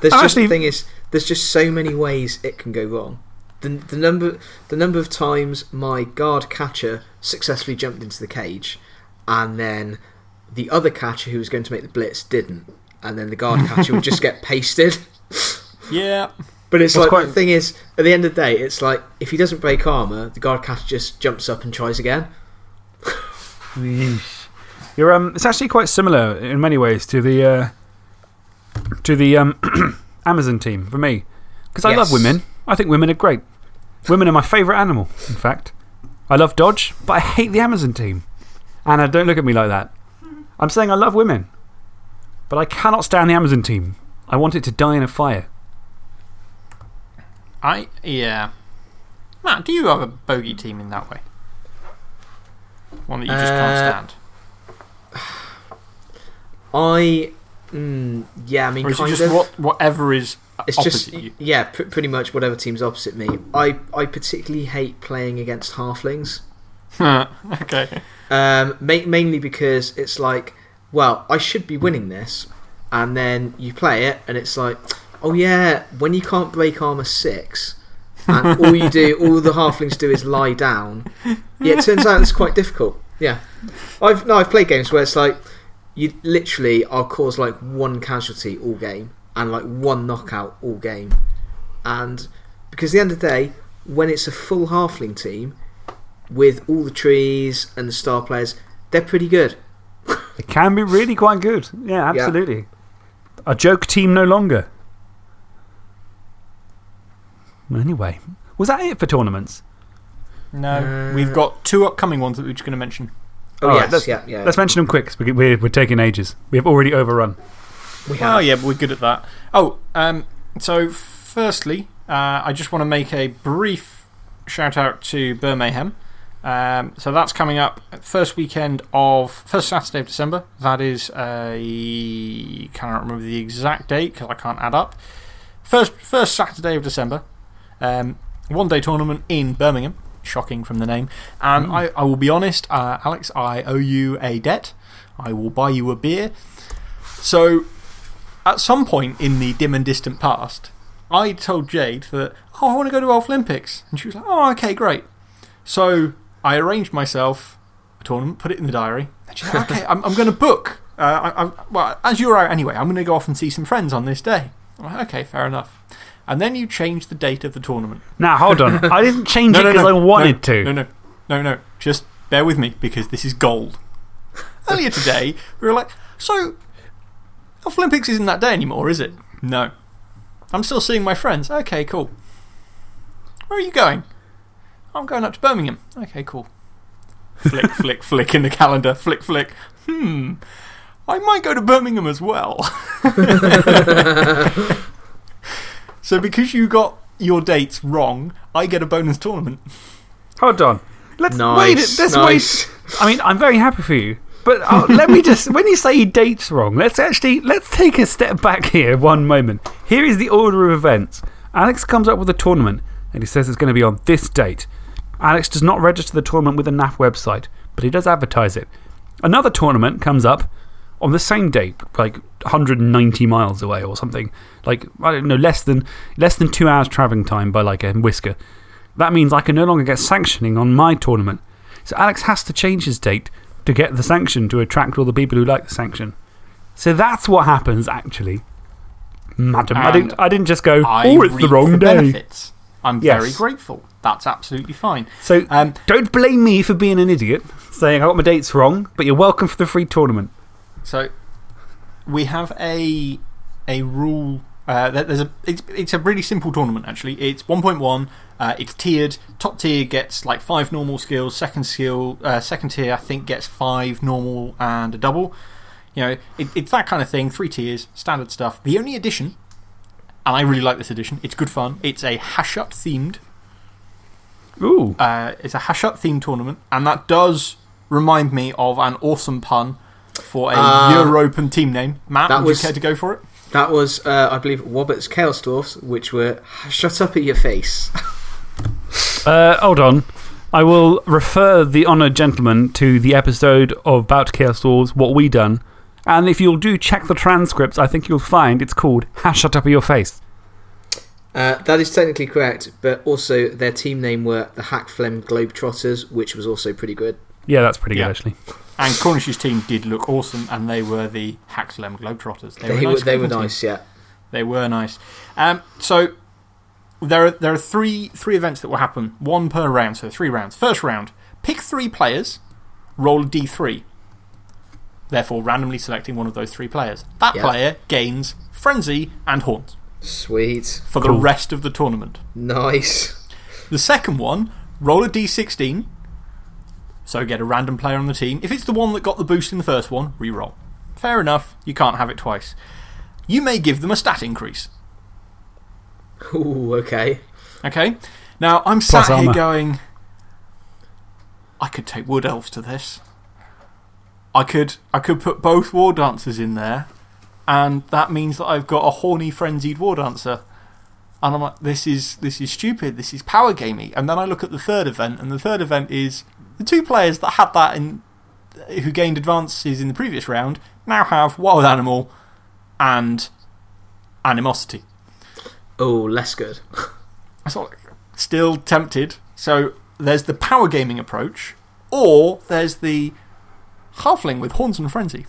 There's I'm just actually- the thing is, there's just so many ways it can go wrong. The, the number the number of times my guard catcher successfully jumped into the cage, and then the other catcher who was going to make the blitz didn't, and then the guard catcher would just get pasted. Yeah. But it's That's like quite- the thing is, at the end of the day, it's like if he doesn't break armor, the guard catcher just jumps up and tries again. You're, um, it's actually quite similar in many ways to the, uh, to the um, Amazon team for me. Because I love women. I think women are great. Women are my favourite animal, in fact. I love Dodge, but I hate the Amazon team. Anna, don't look at me like that. I'm saying I love women, but I cannot stand the Amazon team. I want it to die in a fire. I. Yeah. Matt, do you have a bogey team in that way? One that you just can't Uh, stand? I, mm, yeah, I mean, Or is kind just of. what, whatever is It's opposite just you? yeah, pr- pretty much whatever team's opposite me. I I particularly hate playing against halflings. okay. Um, ma- mainly because it's like, well, I should be winning this, and then you play it, and it's like, oh yeah, when you can't break armor six, and all you do, all the halflings do is lie down. Yeah, it turns out it's quite difficult. Yeah, I've no, I've played games where it's like, you literally I'll cause like one casualty all game and like one knockout all game, and because at the end of the day, when it's a full halfling team with all the trees and the star players, they're pretty good. It can be really quite good. Yeah, absolutely. A joke team no longer. Anyway, was that it for tournaments? No. Uh, we've got two upcoming ones that we're just going to mention. Oh, All right, yes, let's- yeah, yeah. Let's mention them quick 'cause we- we're, we're taking ages. We have already overrun. we have. Oh, yeah, but we're good at that. Oh, um, so firstly, uh, I just want to make a brief shout out to Birmingham. Um, so that's coming up first weekend of, first Saturday of December. That is a, cannot remember the exact date because I can't add up. First, first Saturday of December. Um, one day tournament in Birmingham. Shocking from the name. And I, I will be honest, uh, Alex, I owe you a debt. I will buy you a beer. So, at some point in the dim and distant past, I told Jade that, oh, I want to go to Olympics. And she was like, oh, okay, great. So, I arranged myself a tournament, put it in the diary. And she's like, okay, I'm, I'm going to book. Uh, I, I, well, as you're out anyway, I'm going to go off and see some friends on this day. I'm like, okay, fair enough. And then you changed the date of the tournament. Now, hold on. I didn't change No, it no, because no, I wanted no, to. No, no, no, no. Just bear with me because this is gold. Earlier today, we were like, so, Olympics isn't that day anymore, is it? No. I'm still seeing my friends. Okay, cool. Where are you going? I'm going up to Birmingham. Okay, cool. Flick, flick, flick in the calendar. Flick, flick. Hmm. I might go to Birmingham as well. so, because you got your dates wrong, I get a bonus tournament. Hold on. Let's Nice. wait. Let's nice. wait. I mean, I'm very happy for you. But uh, let me just, when you say dates wrong, let's actually, let's take a step back here one moment. Here is the order of events. Alex comes up with a tournament and he says it's going to be on this date. Alex does not register the tournament with the NAF website, but he does advertise it. Another tournament comes up on the same date, like 190 miles away or something. Like, I don't know, less than, less than two hours travelling time by like a whisker. That means I can no longer get sanctioning on my tournament. So Alex has to change his date to get the sanction to attract all the people who like the sanction. So that's what happens, actually. Madam, I didn't, I didn't just go, I oh, it's the wrong the day. benefits. I'm very grateful. That's absolutely fine. So Um, don't blame me for being an idiot, saying I got my dates wrong, but you're welcome for the free tournament. So, we have a, a rule. Uh, there's a, it's, it's a really simple tournament, actually. It's 1.1. Uh, it's tiered. Top tier gets like five normal skills. Second, skill, uh, second tier, I think, gets five normal and a double. You know, it, it's that kind of thing. Three tiers, standard stuff. The only addition, and I really like this edition. it's good fun. It's a Hashut themed Ooh. uh, it's a Hashut themed tournament, and that does remind me of an awesome pun for a Uh, Euro Open team name. Matt, that would was- you care to go for it? That was, uh, I believe, Wobbett's Chaos Dwarfs, which were shut up at your face. Uh, hold on. I will refer the honoured gentleman to the episode of About Chaos Wars, What We Done. And if you'll do check the transcripts, I think you'll find it's called Hash Shut Up Your Face. Uh, that is technically correct, but also their team name were the Hackflem Globetrotters, which was also pretty good. Yeah, that's pretty Yeah. good, actually. And Cornish's team did look awesome, and they were the Haxlem Globetrotters. They, They, were, a were, nice they were nice, yeah. They were nice. Um, so, there are, there are three, three events that will happen, one per round, so three rounds. First round, pick three players, roll a d3. Therefore, randomly selecting one of those three players. That Yeah. player gains Frenzy and Horns Sweet. for the rest of the tournament. Nice. The second one, roll a d16. So get a random player on the team. If it's the one that got the boost in the first one, re roll. Fair enough, you can't have it twice. You may give them a stat increase. Ooh, okay. Okay? Now, I'm sat Plus here going, I could take Wood Elves to this. I could, I could put both War Dancers in there, and that means that I've got a horny, frenzied War Dancer. And I'm like, this is, this is stupid. This is power gamey. And then I look at the third event, and the third event is the two players that had that in, who gained advances in the previous round now have Wild Animal and Animosity. Oh, less good. Still tempted. So there's the power gaming approach, or there's the halfling with horns and frenzy.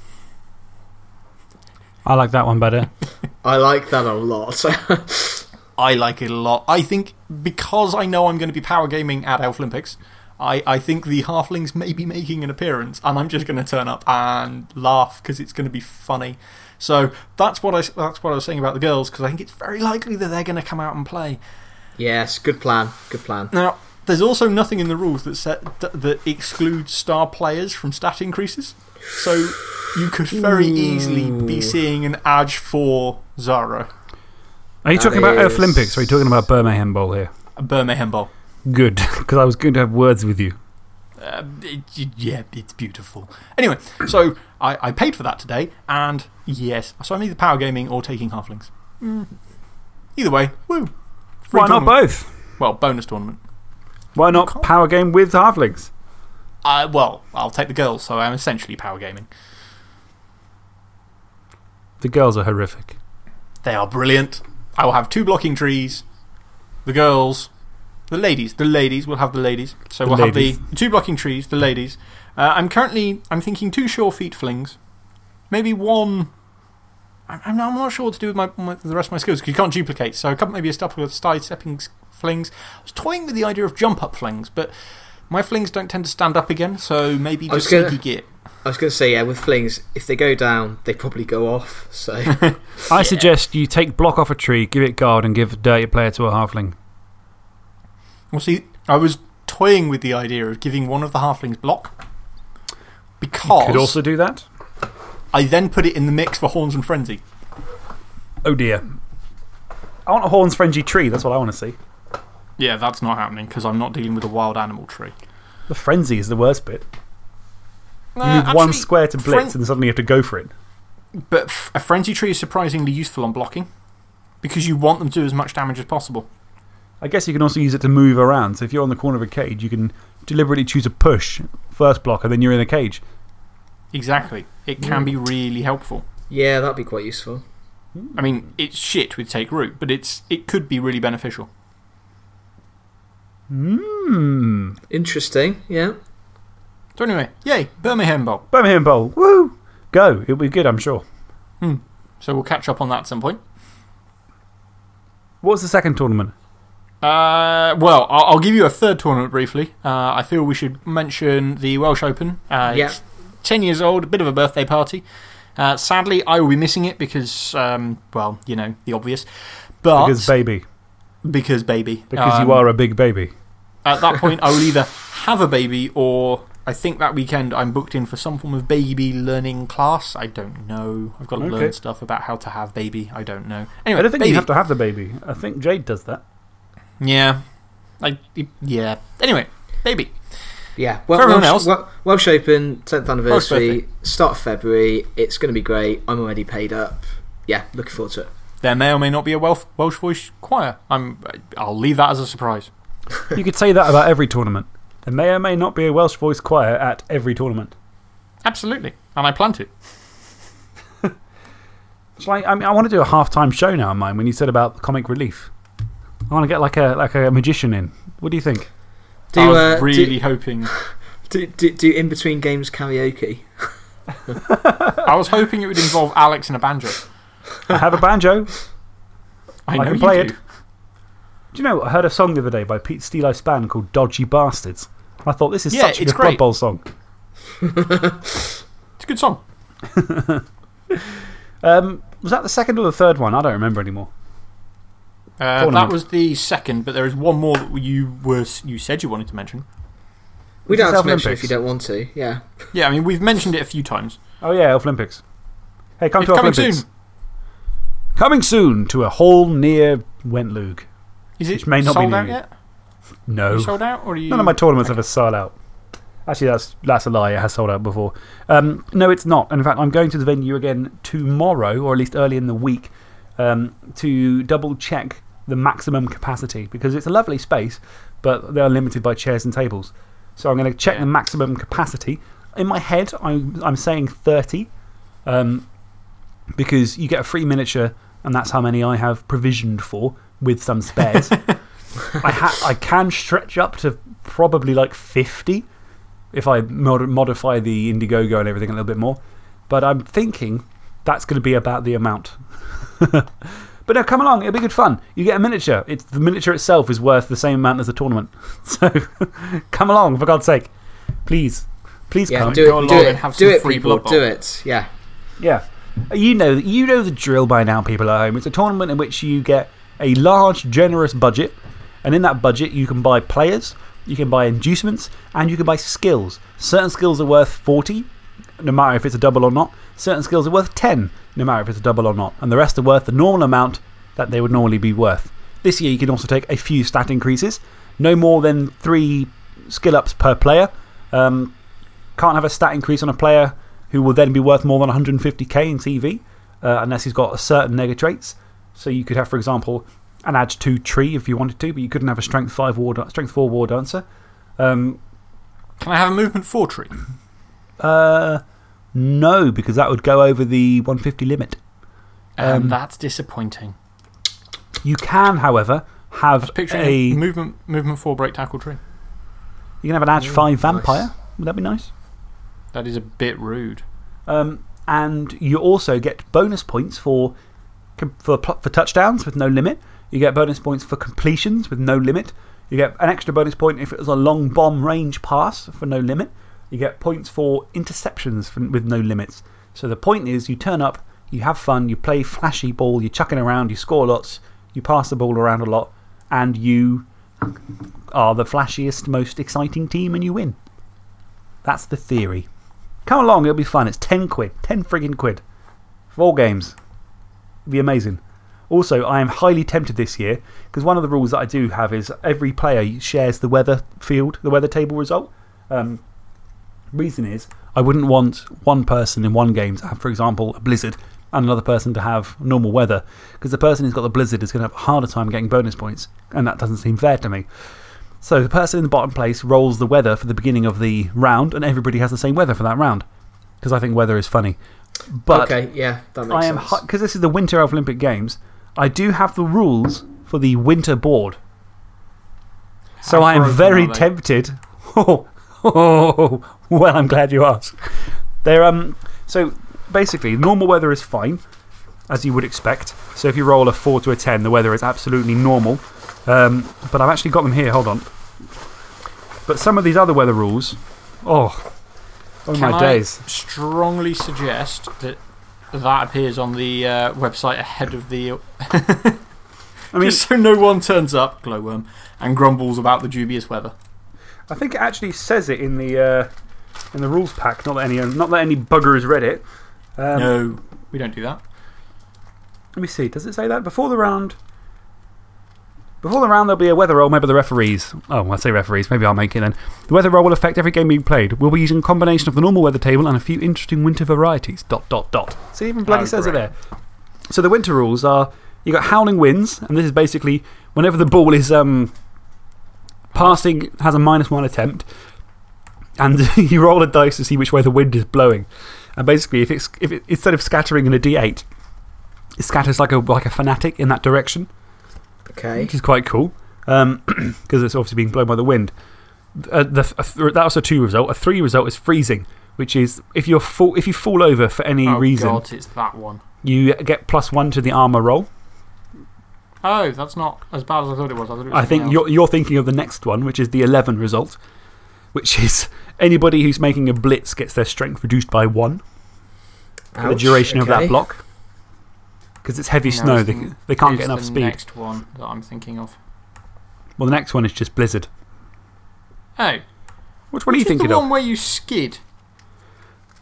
I like that one better. I like that a lot. I like it a lot. I think because I know I'm going to be power gaming at Elf Olympics, I, I think the halflings may be making an appearance, and I'm just going to turn up and laugh because it's going to be funny. So that's what, I, that's what I was saying about the girls, because I think it's very likely that they're going to come out and play. yes, good plan. Good plan. Now, there's also nothing in the rules that, set, that, that excludes star players from stat increases. So you could very easily be seeing an Edge for Zara, Are you That talking about Elf is- Olympics or are you talking about Birmingham Bowl here? a Birmingham Bowl. Good, because I was going to have words with you. Uh, it- yeah, it's beautiful. Anyway, so I, I paid for that today, and yes, so I'm either power gaming or taking halflings. Mm. Either way, woo. Free Why not both? Well, bonus tournament. Why not power game with halflings? Uh, well, I'll take the girls, so I'm essentially power gaming. The girls are horrific. They are brilliant. I will have two blocking trees. The girls, the ladies, the ladies, we'll have the ladies. So The we'll ladies. have the two blocking trees, the ladies. Uh, I'm currently, I'm thinking two sure feet flings. Maybe one. I'm, I'm not sure what to do with my, my, the rest of my skills because you can't duplicate. So a couple, maybe a couple of side stepping s- flings. I was toying with the idea of jump up flings, but my flings don't tend to stand up again. So maybe I was just gonna- sneaky git. I was going to say, yeah, with flings, if they go down, they probably go off. So, I suggest you take block off a tree, give it guard, and give a dirty player to a halfling. Well, see, I was toying with the idea of giving one of the halflings block. Because Could also do that. I then put it in the mix for Horns and Frenzy. Oh dear. I want a Horns Frenzy tree, that's what I want to see. Yeah, that's not happening because I'm not dealing with a wild animal tree. The Frenzy is the worst bit. You Uh, move one square to blitz, and suddenly you have to go for it. But a Frenzy tree is surprisingly useful on blocking because you want them to do as much damage as possible. I guess you can also use it to move around. So if you're on the corner of a cage, you can deliberately choose a push, first block, and then you're in a cage. Exactly. It can be really helpful. yeah, that'd be quite useful. I mean, it's shit with Take Root, but it's, it could be really beneficial. Hmm. Interesting, yeah. So, anyway, yay, Birmingham Bowl. Birmingham Bowl. Woo! Go. It'll be good, I'm sure. So, we'll catch up on that at some point. What's the second tournament? Uh, well, I'll, I'll give you a third tournament briefly. Uh, I feel we should mention the Welsh Open. Uh, Yeah. It's 10 years old, a bit of a birthday party. Uh, sadly, I will be missing it because, um, well, you know, the obvious. But Because baby. Because baby. Because Um, you are a big baby. At that point, I will either have a baby or I think that weekend I'm booked in for some form of baby learning class. I don't know. I've got to Okay. learn stuff about how to have baby. I don't know. Anyway, I don't think baby. you have to have the baby. I think Jade does that. Yeah. I, yeah. Anyway, baby. Yeah. Well, For everyone Welsh, else- Wel- Welsh Open, 10th anniversary, start of February. It's going to be great. I'm already paid up. Yeah, looking forward to it. There may or may not be a Welsh, Welsh voice choir. I'm, I'll leave that as a surprise. you could say that about every tournament. There may or may not be a Welsh voice choir at every tournament. Absolutely. And I plan to. It's like, I, mean, I want to do a half time show now in mine when you said about comic relief. I want to get like a, like a magician in. What do you think? Do, I was uh, really hoping. do, do, do, do in between games karaoke. I was hoping it would involve Alex and a banjo. I have a banjo. I, I know can you play do. it. Do you know, I heard a song the other day by Pete Steele's band called Dodgy Bastards. I thought this is Yeah, such a it's good Blood great. Bowl song. It's a good song. Um, was that the second or the third one? I don't remember anymore. Uh, that was the second, but there is one more that you, were, you said you wanted to mention. We don't this have to mention it if you don't want to. Yeah. Yeah, I mean, we've mentioned it a few times. Oh, yeah, Elf Olympics. Hey, come It's to Elf coming Olympics. soon. Coming soon to a hall near Wentloog. Is it Which may not be sold near out yet? No. Sold out? Or are you... None of my tournaments ever sold out. Actually, that's, that's a lie. It has sold out before. Um, no, it's not. And in fact, I'm going to the venue again tomorrow, or at least early in the week, um, to double check the maximum capacity because it's a lovely space, but they are limited by chairs and tables. So I'm going to check Yeah. the maximum capacity. In my head, I'm, I'm saying 30 um, because you get a free miniature, and that's how many I have provisioned for with some spares. I, I can stretch up to probably like 50 if I mod modify the Indiegogo and everything a little bit more. But I'm thinking that's going to be about the amount. but no, come along. It'll be good fun. You get a miniature. It's, the miniature itself is worth the same amount as the tournament. So come along, for God's sake. Please. Please Yeah, come. do Go it. along Do and it. have Do some it, free people. Blood Do it. Yeah. Yeah. You know, you know the drill by now, people at home. It's a tournament in which you get a large, generous budget, and in that budget, you can buy players, you can buy inducements, and you can buy skills. Certain skills are worth 40, no matter if it's a double or not. Certain skills are worth 10, no matter if it's a double or not. And the rest are worth the normal amount that they would normally be worth. This year, you can also take a few stat increases. no more than three skill ups per player. Um, can't have a stat increase on a player who will then be worth more than 150k in TV uh, unless he's got a certain nega traits. So you could have, for example, an Edge 2 tree if you wanted to, but you couldn't have a Strength, five war, strength 4 War Dancer. Um, Can I have a movement 4 tree? uh, no, because that would go over the 150 limit. Um, Um, that's disappointing. You can, however, have a. a movement, movement 4 break tackle tree. You can have an Edge Ooh, 5 nice. Vampire. Would that be nice? That is a bit rude. Um, and you also get bonus points for, for, for touchdowns with no limit. You get bonus points for completions with no limit. You get an extra bonus point if it was a long bomb range pass for no limit. You get points for interceptions for, with no limits. So the point is, you turn up, you have fun, you play flashy ball, you're chucking around, you score lots, you pass the ball around a lot, and you are the flashiest, most exciting team and you win. That's the theory. Come along, it'll be fun. It's 10 quid. 10 friggin' quid. Four games. It'll be amazing. Also, I am highly tempted this year because one of the rules that I do have is every player shares the weather field, the weather table result. Um, reason is, I wouldn't want one person in one game to have, for example, a blizzard and another person to have normal weather because the person who's got the blizzard is going to have a harder time getting bonus points, and that doesn't seem fair to me. So the person in the bottom place rolls the weather for the beginning of the round, and everybody has the same weather for that round because I think weather is funny. But okay, yeah, that makes I am because this is the Winter Olympic Games, I do have the rules for the winter board. So I am very tempted. Oh, oh, well, I'm glad you asked. They're, um, so basically, normal weather is fine, as you would expect. So if you roll a 4 to a 10, the weather is absolutely normal. Um, but I've actually got them here. Hold on. But some of these other weather rules, oh, oh Can my I strongly suggest that that appears on the uh, website ahead of the. I mean, just so no one turns up, glowworm, and grumbles about the dubious weather. I think it actually says it in the uh, in the rules pack. Not that any, not that any bugger has read it. Um, no, we don't do that. Let me see. Does it say that? Before the round. Before the round, there'll be a weather roll, maybe the referees. Oh, I say referees. Maybe I'll make it then. The weather roll will affect every game being played. We'll be using a combination of the normal weather table and a few interesting winter varieties. Dot, dot, dot. See, even bloody Oh, says it there. So the winter rules are you've got howling winds, and this is basically whenever the ball is um, passing, has a minus one attempt, and you roll a dice to see which way the wind is blowing. And basically, if it's, if it, instead of scattering in a d8, it scatters like a, like a fanatic in that direction, Okay. which is quite cool because it's obviously being blown by the wind. Uh, the, a th that was a two result. A three result is freezing, which is if, you're fall, if you fall over for any oh, reason, God, it's that one. you get plus one to the armor roll. Oh, that's not as bad as I thought it was. I, it was I think something you're, you're thinking of the next one, which is the 11 result, which is anybody who's making a blitz gets their strength reduced by one for the Ouch, duration of that block. Because it's heavy snow, No, they, they can't get enough the speed. next one that I'm thinking of. Well, the next one is just blizzard. Oh. Which one are you which is thinking the of? one where you skid.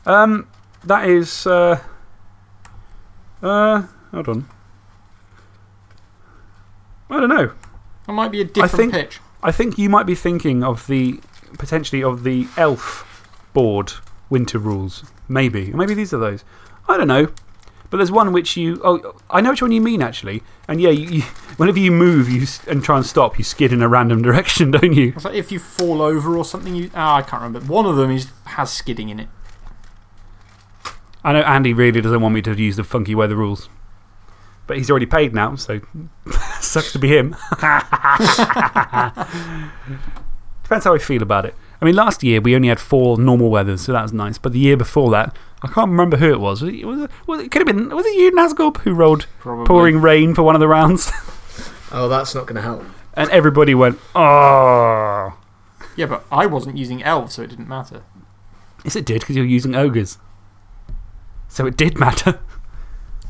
Um, that is. Uh, uh, hold on. I don't know. It might be a different think- pitch. I think you might be thinking of the. potentially of the elf board winter rules. Maybe. Maybe these are those. I don't know. But there's one which you. Oh, I know which one you mean, actually. And yeah, you, you, whenever you move you, and try and stop, you skid in a random direction, don't you? It's like if you fall over or something, you. Ah, I can't remember. One of them is, has skidding in it. I know Andy really doesn't want me to use the funky weather rules. But he's already paid now, so sucks to be him. Depends how I feel about it. I mean, last year we only had four normal weathers, so that was nice. But the year before that, I can't remember who it was. Was it, was it, was it, could have been, was it you, Nazgub, who rode Probably. pouring rain for one of the rounds? Oh, that's not going to help. and everybody went, oh. Yeah, but I wasn't using elves, so it didn't matter. Yes, it did, because you're using ogres. So it did matter.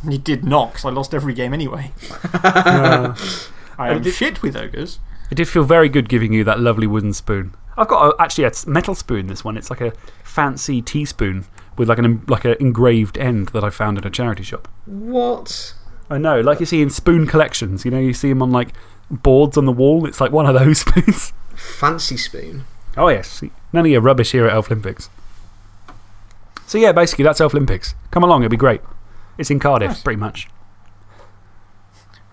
You did not, because I lost every game anyway. Uh, I am shit with ogres. It did feel very good giving you that lovely wooden spoon. I've got a, actually a metal spoon, this one. It's like a fancy teaspoon with like an like an engraved end that I found in a charity shop. What? I know, like you see in spoon collections. You know, you see them on like boards on the wall. It's like one of those spoons. Fancy spoon. Oh, yes. None of your rubbish here at Elf Olympics. So, yeah, basically, that's Elf Olympics. Come along, it'll be great. It's in Cardiff, Nice. pretty much.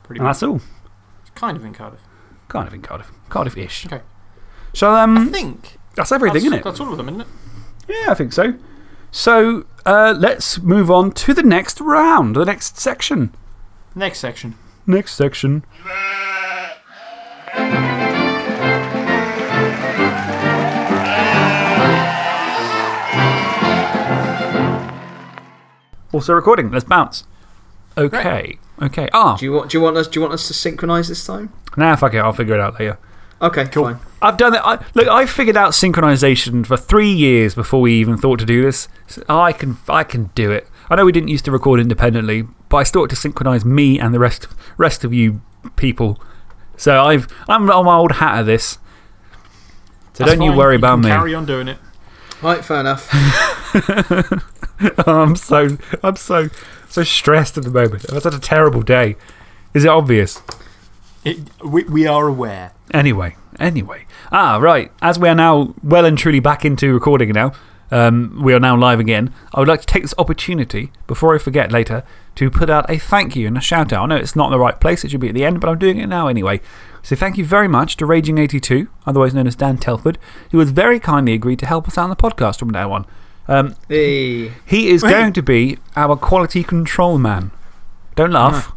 Pretty And much. that's all. It's Kind of in Cardiff. Kind of in Cardiff. Cardiff ish. Okay. So, I um, think. that's everything, that's, isn't it? That's all of them, isn't it? Yeah, I think so. So, uh, let's move on to the next round, the next section. Next section. Next section. Also recording. Let's bounce. Okay. Okay. Ah, Do you, want, do, you want us, do you want us to synchronise this time? nah, fuck it. I'll figure it out later. Okay, fine. I've done it. I, look, I figured out synchronization for three years before we even thought to do this. So I can, I can do it. I know we didn't used to record independently, but I thought to synchronize me and the rest, rest of you people. So I've, I'm on my old hat at this. So That's don't you fine. worry about can me. Carry on doing it. Right, fair enough. I'm so, I'm so, so stressed at the moment. I've had a terrible day. Is it obvious? It we, we are aware. Anyway, anyway. Ah, right. As we are now well and truly back into recording now, um, we are now live again. I would like to take this opportunity, before I forget later, to put out a thank you and a shout out. I know it's not the right place, it should be at the end, but I'm doing it now anyway. So thank you very much to Raging82, otherwise known as Dan Telford, who has very kindly agreed to help us out on the podcast from now on. Um, Hey. he is Wait. going to be our quality control man. Don't laugh.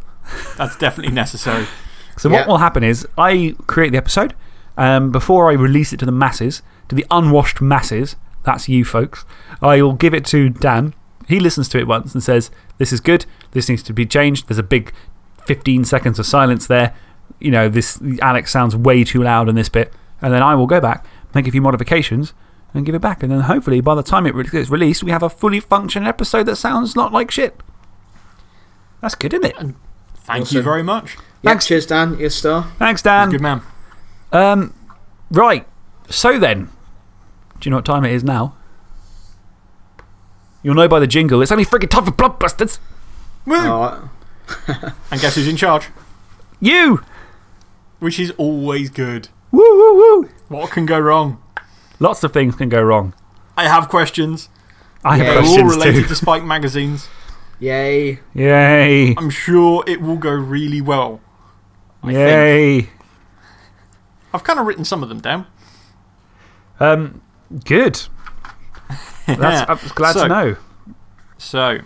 That's definitely necessary. So, what Yeah. will happen is I create the episode um, before I release it to the masses, to the unwashed masses. That's you folks. I will give it to Dan. He listens to it once and says, This is good. This needs to be changed. There's a big 15 seconds of silence there. You know, this Alex sounds way too loud in this bit. And then I will go back, make a few modifications, and give it back. And then hopefully, by the time it gets released, we have a fully functioning episode that sounds not like shit. That's good, isn't it? Thank you very much. Yeah, Thanks. cheers, Dan. You're a star. Thanks, Dan. Good man. Um, right. So then, do you know what time it is now? You'll know by the jingle. It's only freaking time for Bloodbusters. Woo! Oh, And guess who's in charge? You! Which is always good. Woo, woo, woo. What can go wrong? Lots of things can go wrong. I have questions. I have Yeah. They're all questions related too. to Spike magazines. yay. Yay. I'm sure it will go really well. I think. Yay. I've kind of written some of them down. Um, good. That's, I'm glad So- to know. So,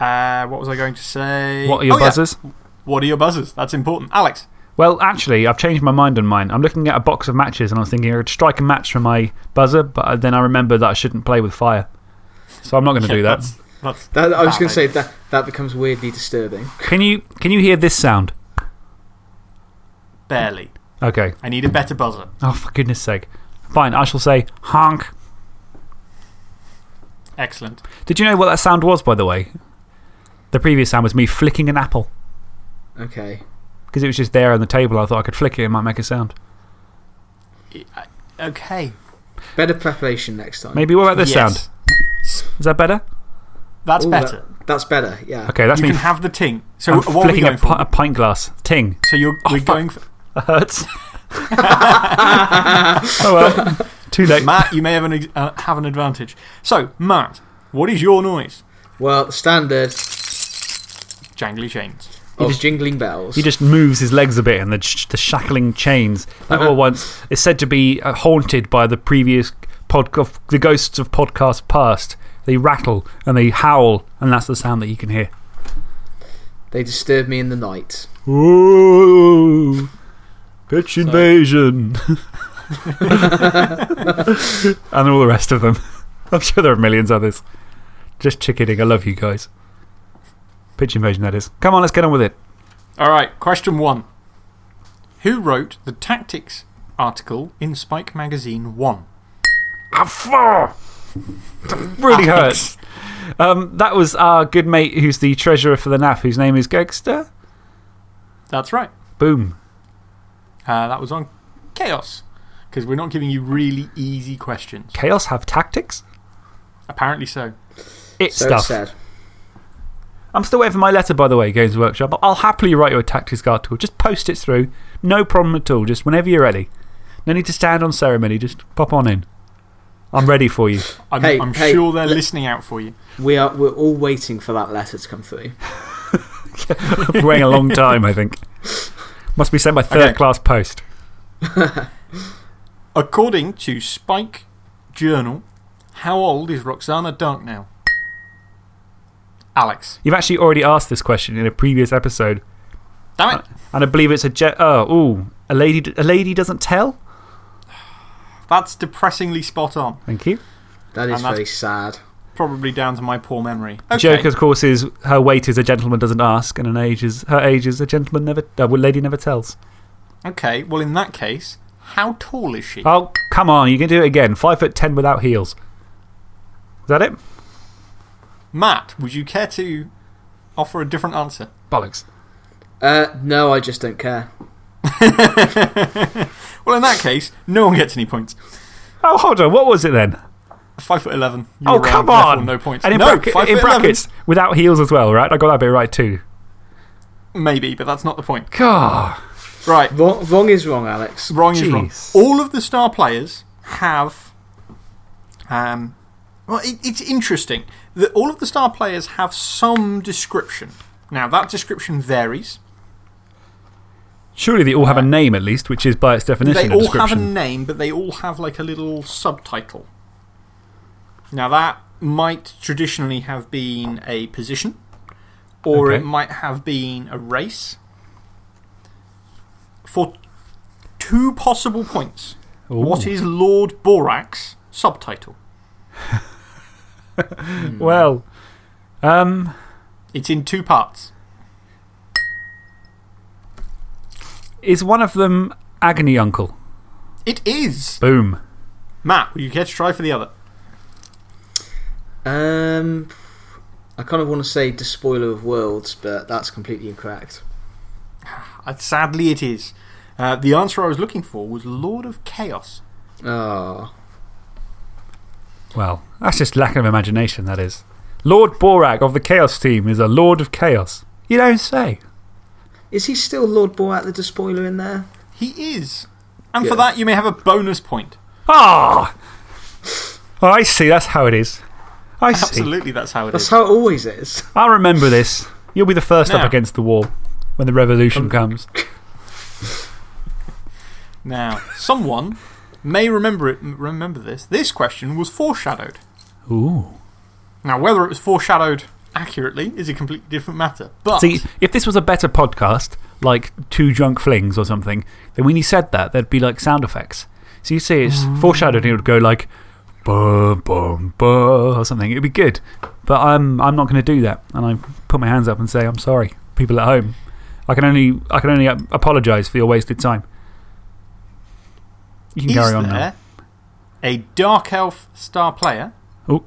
uh, what was I going to say? What are your Oh, yeah. buzzers? What are your buzzers? That's important. Alex. Well, actually, I've changed my mind on mine. I'm looking at a box of matches and I'm thinking I would strike a match for my buzzer, but then I remember that I shouldn't play with fire. So I'm not going to do that. That's, that's That, I was going to say that, that becomes weirdly disturbing. Can you, can you hear this sound? Barely. Okay. I need a better buzzer. Oh, for goodness sake. Fine, I shall say honk. Excellent. Did you know what that sound was, by the way? The previous sound was me flicking an apple. Okay. Because it was just there on the table. I thought I could flick it and it might make a sound. Okay. Better preparation next time. Maybe what about this Yes. sound? Is that better? That's Ooh, better. that- that's better, yeah. Okay, that's you me. can have the ting. So, I'm what are we flicking a, for? a pint glass. Ting. So, you're, oh, we're going for. That hurts. oh well. Too late. Matt, you may have an, uh, have an advantage. So, Matt, what is your noise? Well, standard Jangly chains. of just- jingling bells. He just moves his legs a bit and the, sh- the shackling chains that were once is said to be uh, haunted by the previous podcast, the ghosts of podcasts past. They rattle and they howl, and that's the sound that you can hear. They disturb me in the night. Ooh, pitch invasion. and all the rest of them. I'm sure there are millions others. Just chickening. I love you guys. Pitch invasion, that is. Come on, let's get on with it. All right, question one. Who wrote the tactics article in Spike Magazine 1? Ah, four. really hurts. Um, that was our good mate who's the treasurer for the NAF, whose name is Gangster. That's right. Boom. Uh, that was on Chaos. Because we're not giving you really easy questions. Chaos have tactics? Apparently so. It So stuff. sad. I'm still waiting for my letter, by the way, Games Workshop. I'll happily write you a tactics guard tool. Just post it through. No problem at all. Just whenever you're ready. No need to stand on ceremony. Just pop on in. I'm ready for you. I'm, Hey, I'm hey, sure they're listening out for you. We are, we're all waiting for that letter to come through. waiting a long time, I think. Must be sent by third Okay. class post. According to Spike Journal, how old is Roxana Dark now? Alex. You've actually already asked this question in a previous episode. Damn it. Uh, and I believe it's a. Je oh, ooh. A lady, a lady doesn't tell? That's depressingly spot on. Thank you. That is that's- very sad. Probably down to my poor memory. Okay. Joke, of course, is her weight is a gentleman doesn't ask, and an age is, her age is a gentleman never. Uh, lady never tells. Okay, well, in that case, how tall is she? Oh, come on. You can do it again. Five foot ten without heels. Is that it? Matt, would you care to offer a different answer? Bollocks. Uh, no, I just don't care. Well, in that case, no one gets any points. Oh, hold on. What was it then? Five foot eleven. oh, You're, uh, come on. No points. And in, no, bracket- in foot 11. brackets, without heels as well, right? I got that bit right too. Maybe, but that's not the point. God. Right. Wrong, wrong is wrong, Alex. Wrong is wrong. All of the star players have. Um, well, it, it's interesting that all of the star players have some description. Now, that description varies. Surely they all have a name at least, which is by its definition They a all have a name, but they all have like a little subtitle. Now, that might traditionally have been a position, or Okay. it might have been a race. For two possible points, what is Lord Borak's subtitle? Well, um, It's in two parts. is one of them Agony Uncle? It is. Boom. Matt, will you care to try for the other? Um, I kind of want to say Despoiler of Worlds, but that's completely incorrect. Sadly, it is. Uh, the answer I was looking for was Lord of Chaos. Oh. Well, that's just lack of imagination, that is. Lord Borak of the Chaos team is a Lord of Chaos. You don't say. Is he still Lord Borak the Despoiler in there? He is. And for that, you may have a bonus point. Ah! Oh, I see. That's how it is. I see. Absolutely, that's how it is. That's how it always is. I'll remember this. You'll be the first Now- up against the wall when the revolution um, comes. Now, someone may remember, it, remember this. This question was foreshadowed. Ooh. Now, whether it was foreshadowed accurately is a completely different matter. But See, if this was a better podcast, like Two Drunk Flings or something, then when you said that, there'd be like sound effects. So you see it's oh. foreshadowed and it would go like, boom, boom, boom, or something. It'd be good. But I'm, I'm not going to do that. And I put my hands up and say, I'm sorry, people at home. I can only, I can only apologise for your wasted time. You can is carry on there now. a Dark Elf star player Oh,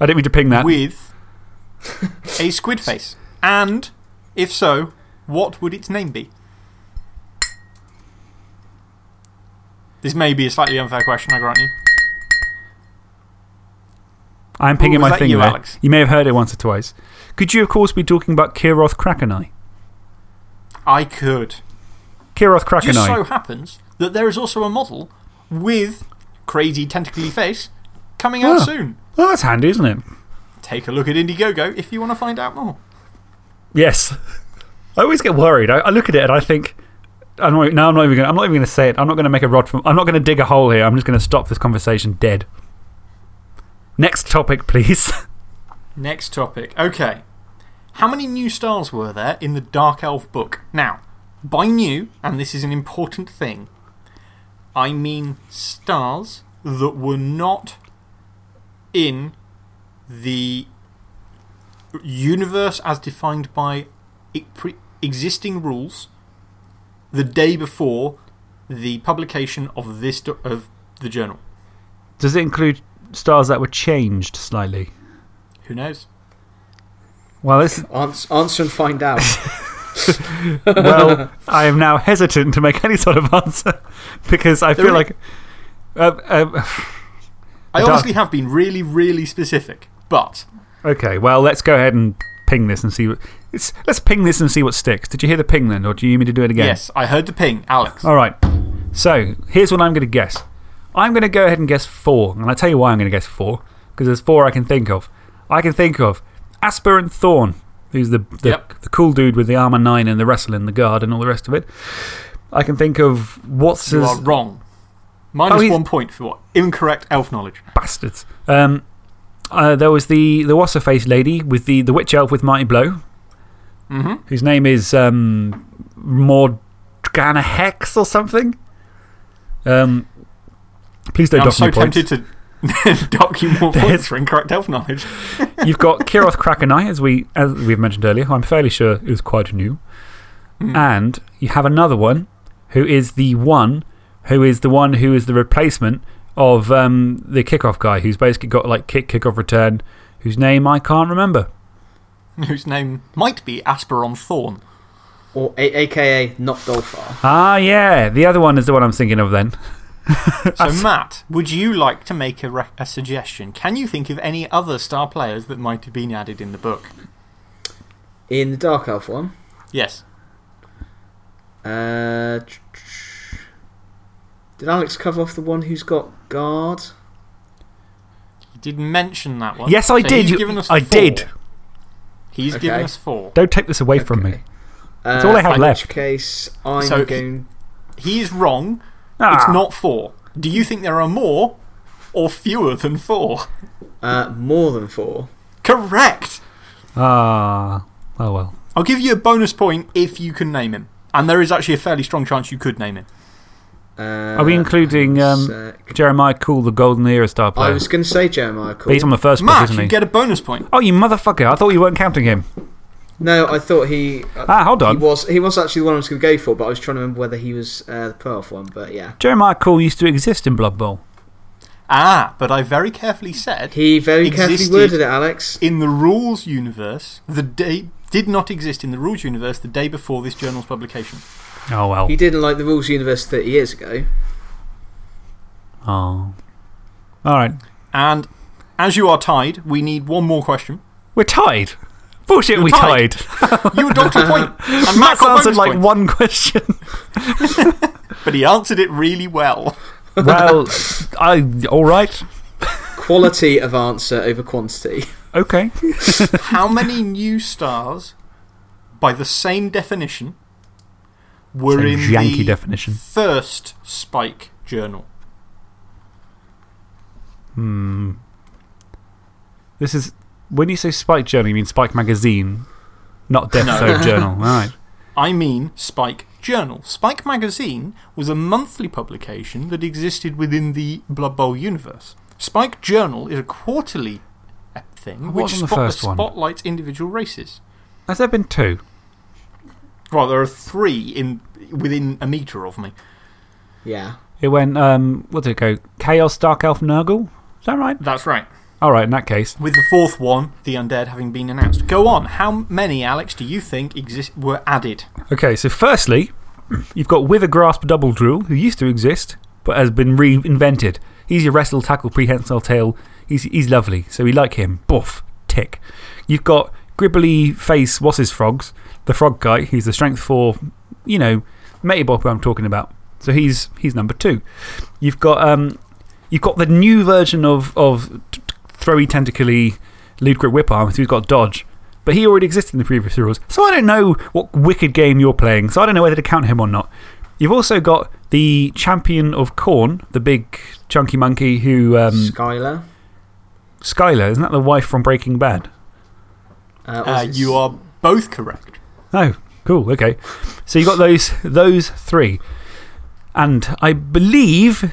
I didn't mean to ping that. with a squid face? And if so, what would its name be? This may be a slightly unfair question, I grant you. I'm pinging was my thing you, there. Alex? You may have heard it once or twice. Could you, of course, be talking about Kiroth Krakeneye? I could. Kiroth Just Krakeneye. so happens that there is also a model with crazy tentacly face coming out Oh. soon. Oh, that's handy, isn't it? Take a look at Indiegogo if you want to find out more. Yes. I always get worried. I, I look at it and I think, I'm not, no, I'm not even going I'm not even going to say it. I'm not going to make a rod from, I'm not going to dig a hole here. I'm just going to stop this conversation dead. Next topic, please. Next topic. Okay. How many new stars were there in the Dark Elf book? Now, by new, and this is an important thing, I mean stars that were not in the universe as defined by existing rules the day before the publication of, this of the journal. Does it include stars that were changed slightly? Who knows? Well, this, Answer, answer and find out. well, I am now hesitant to make any sort of answer because I feel like. Uh, uh, I honestly have been really, really specific, but okay, well, let's go ahead and ping this and see. What, it's, let's ping this and see what sticks. Did you hear the ping then, or do you need me to do it again? Yes, I heard the ping. Alex. All right. So here's what I'm going to guess. I'm going to go ahead and guess four. And I'll tell you why I'm going to guess four. Because there's four I can think of. I can think of Asperon Thorn, who's the, the, Yep. the cool dude with the armor nine and the wrestling, the guard, and all the rest of it. I can think of what's You are wrong. Minus Oh, one point for what? Incorrect elf knowledge. bastards. Um, uh, there was the, the what's her face lady with the, the witch elf with Mighty Blow, Mm hmm. whose name is um, Morgana Hex or something. Um, please don't I'm so points. tempted to dock you more There's- points for incorrect elf knowledge. You've got Kiroth Krakeneye, as, we, as we've mentioned earlier, who I'm fairly sure is quite new. Hmm. And you have another one who is the one who is the one who is the replacement of um, the kickoff guy, who's basically got like kick, kickoff return, whose name I can't remember. Whose name might be Asperon Thorn. Or AKA not Dolphar. Ah, yeah. The other one is the one I'm thinking of then. So, Matt, would you like to make a, a suggestion? Can you think of any other star players that might have been added in the book? In the Dark Elf one, Yes. uh, did Alex cover off the one who's got guard? He did mention that one. Yes, I So did. He's You- given us I four. did. He's given us four. Don't take this away from me. Okay. That's all I have in left. which case, I'm So he- going. He is wrong. Ah. It's not four. Do you think there are more or fewer than four? Uh, more than four. Correct. Ah. Oh, well. I'll give you a bonus point if you can name him. And there is actually a fairly strong chance you could name him. Uh, Are we including hang on a um. Jeremiah Kool, the Golden Era star player? I was going to say Jeremiah Kool. But he's on the first book, Matt, isn't he? you get a bonus point. Oh, you motherfucker. I thought you weren't counting him. No, I thought he. uh, Ah, hold He was, he was actually the one I was going to go for, but I was trying to remember whether he was uh, the pro elf one. But yeah. Jeremiah Kool used to exist in Blood Bowl. Ah, but I very carefully said He very carefully Existed. worded it, Alex. in the rules universe, the day did not exist in the rules universe the day before this journal's publication. Oh, well. He didn't like the rules universe 30 years ago. Oh. All right. And as you are tied, we need one more question. We're tied. Bullshit, You're we tied. tied. You were docked a point. And Matt Matt's answered like points. one question. But he answered it really well. well, I, all right. Quality of answer over quantity. Okay. How many new stars, by the same definition, were Same in janky the definition. first Spike journal? Hmm. This is. When you say Spike Journal, you mean Spike Magazine, not Death No. Zone Journal. All right. I mean Spike Journal. Spike Magazine was a monthly publication that existed within the Blood Bowl universe. Spike Journal is a quarterly thing which was the spot- first spotlights individual races. Has there been two? Well, there are three in, within a metre of me. Yeah. It went, um, what did it go? Chaos, Dark Elf, Nurgle? Is that right? That's right. All right, in that case. With the fourth one, the undead, having been announced. Go on. How many, Alex, do you think exist, were added? Okay, so firstly, you've got Withergrasp Doubledrool, who used to exist, but has been reinvented. He's your wrestle, tackle, prehensile tail. He's, he's lovely, so we like him. Buff, tick. You've got Gribbly Face, what's his frogs? The frog guy, who's the strength for, you know, Metibop, who I'm talking about. So he's, he's number two. You've got, um, you've got the new version of, of throwy, tentacly, lead grip whip arm, who's got dodge. But he already existed in the previous rules. So I don't know what wicked game you're playing, so I don't know whether to count him or not. You've also got the champion of Khorne, the big chunky monkey who. Um, Skylar. Skylar, isn't that the wife from Breaking Bad? Uh, Uh, you are both correct. Oh, cool. Okay. So you've got those, those three. And I believe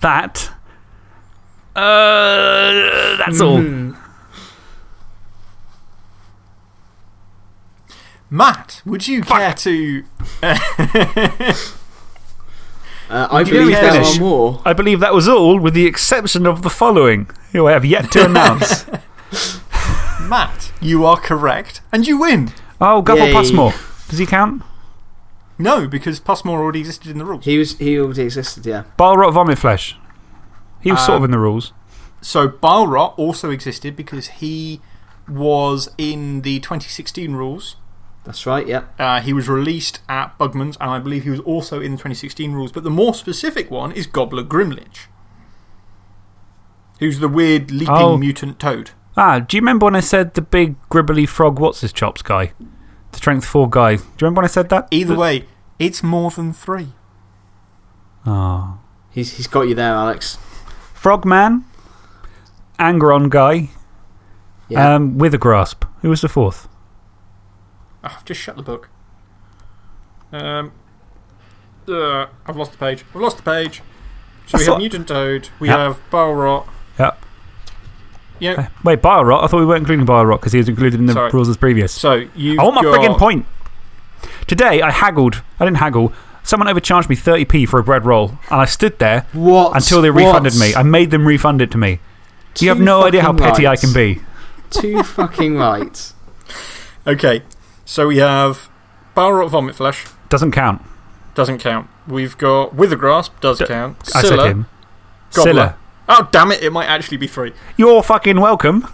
that. Uh, that's all. Hmm. Matt, would you care to. Uh, I believe there are more. I believe that was all, with the exception of the following, who I have yet to announce. Matt, you are correct, and you win. oh, Guffle Yay. Pussmaw. Does he count? No, because Pussmaw already existed in the rules. He, was, he already existed, yeah. Bilerot Vomit Flesh. He was sort of Um, in the rules. So Bilerot also existed because he was in the 2016 rules. That's right, yeah. Uh, he was released at Bugman's, and I believe he was also in the 2016 rules. But the more specific one is Gobbler Grimlich, who's the weird leaping Oh. mutant toad. Ah, do you remember when I said the big gribbly frog, what's his chops guy? The strength 4 guy. Do you remember when I said that? Either way, it's more than three. Oh. He's, he's got you there, Alex. Frogman, Angron guy, Yeah. um, grasp. Who was the fourth? Oh, I've just shut the book. Um, uh, I've lost the page. I've lost the page. So I we have Mutant Toad, we Yep. have Bilerot. Yep. Yeah, Wait, Bilerot? I thought we weren't including Bilerot because he was included in the Sorry. rules as previous. so you I want my got, friggin' point. Today, I haggled. I didn't haggle. Someone overcharged me 30p for a bread roll, and I stood there what? until they What? refunded me. I made them refund it to me. You have no idea how fucking petty I can be. Too fucking right. Okay, so we have Bilerot Vomit Flesh. Doesn't count. Doesn't count. We've got Withergrasp, does count. I said Scylla, him. Gobbler. Scylla. Oh, damn it, it might actually be three. You're fucking welcome.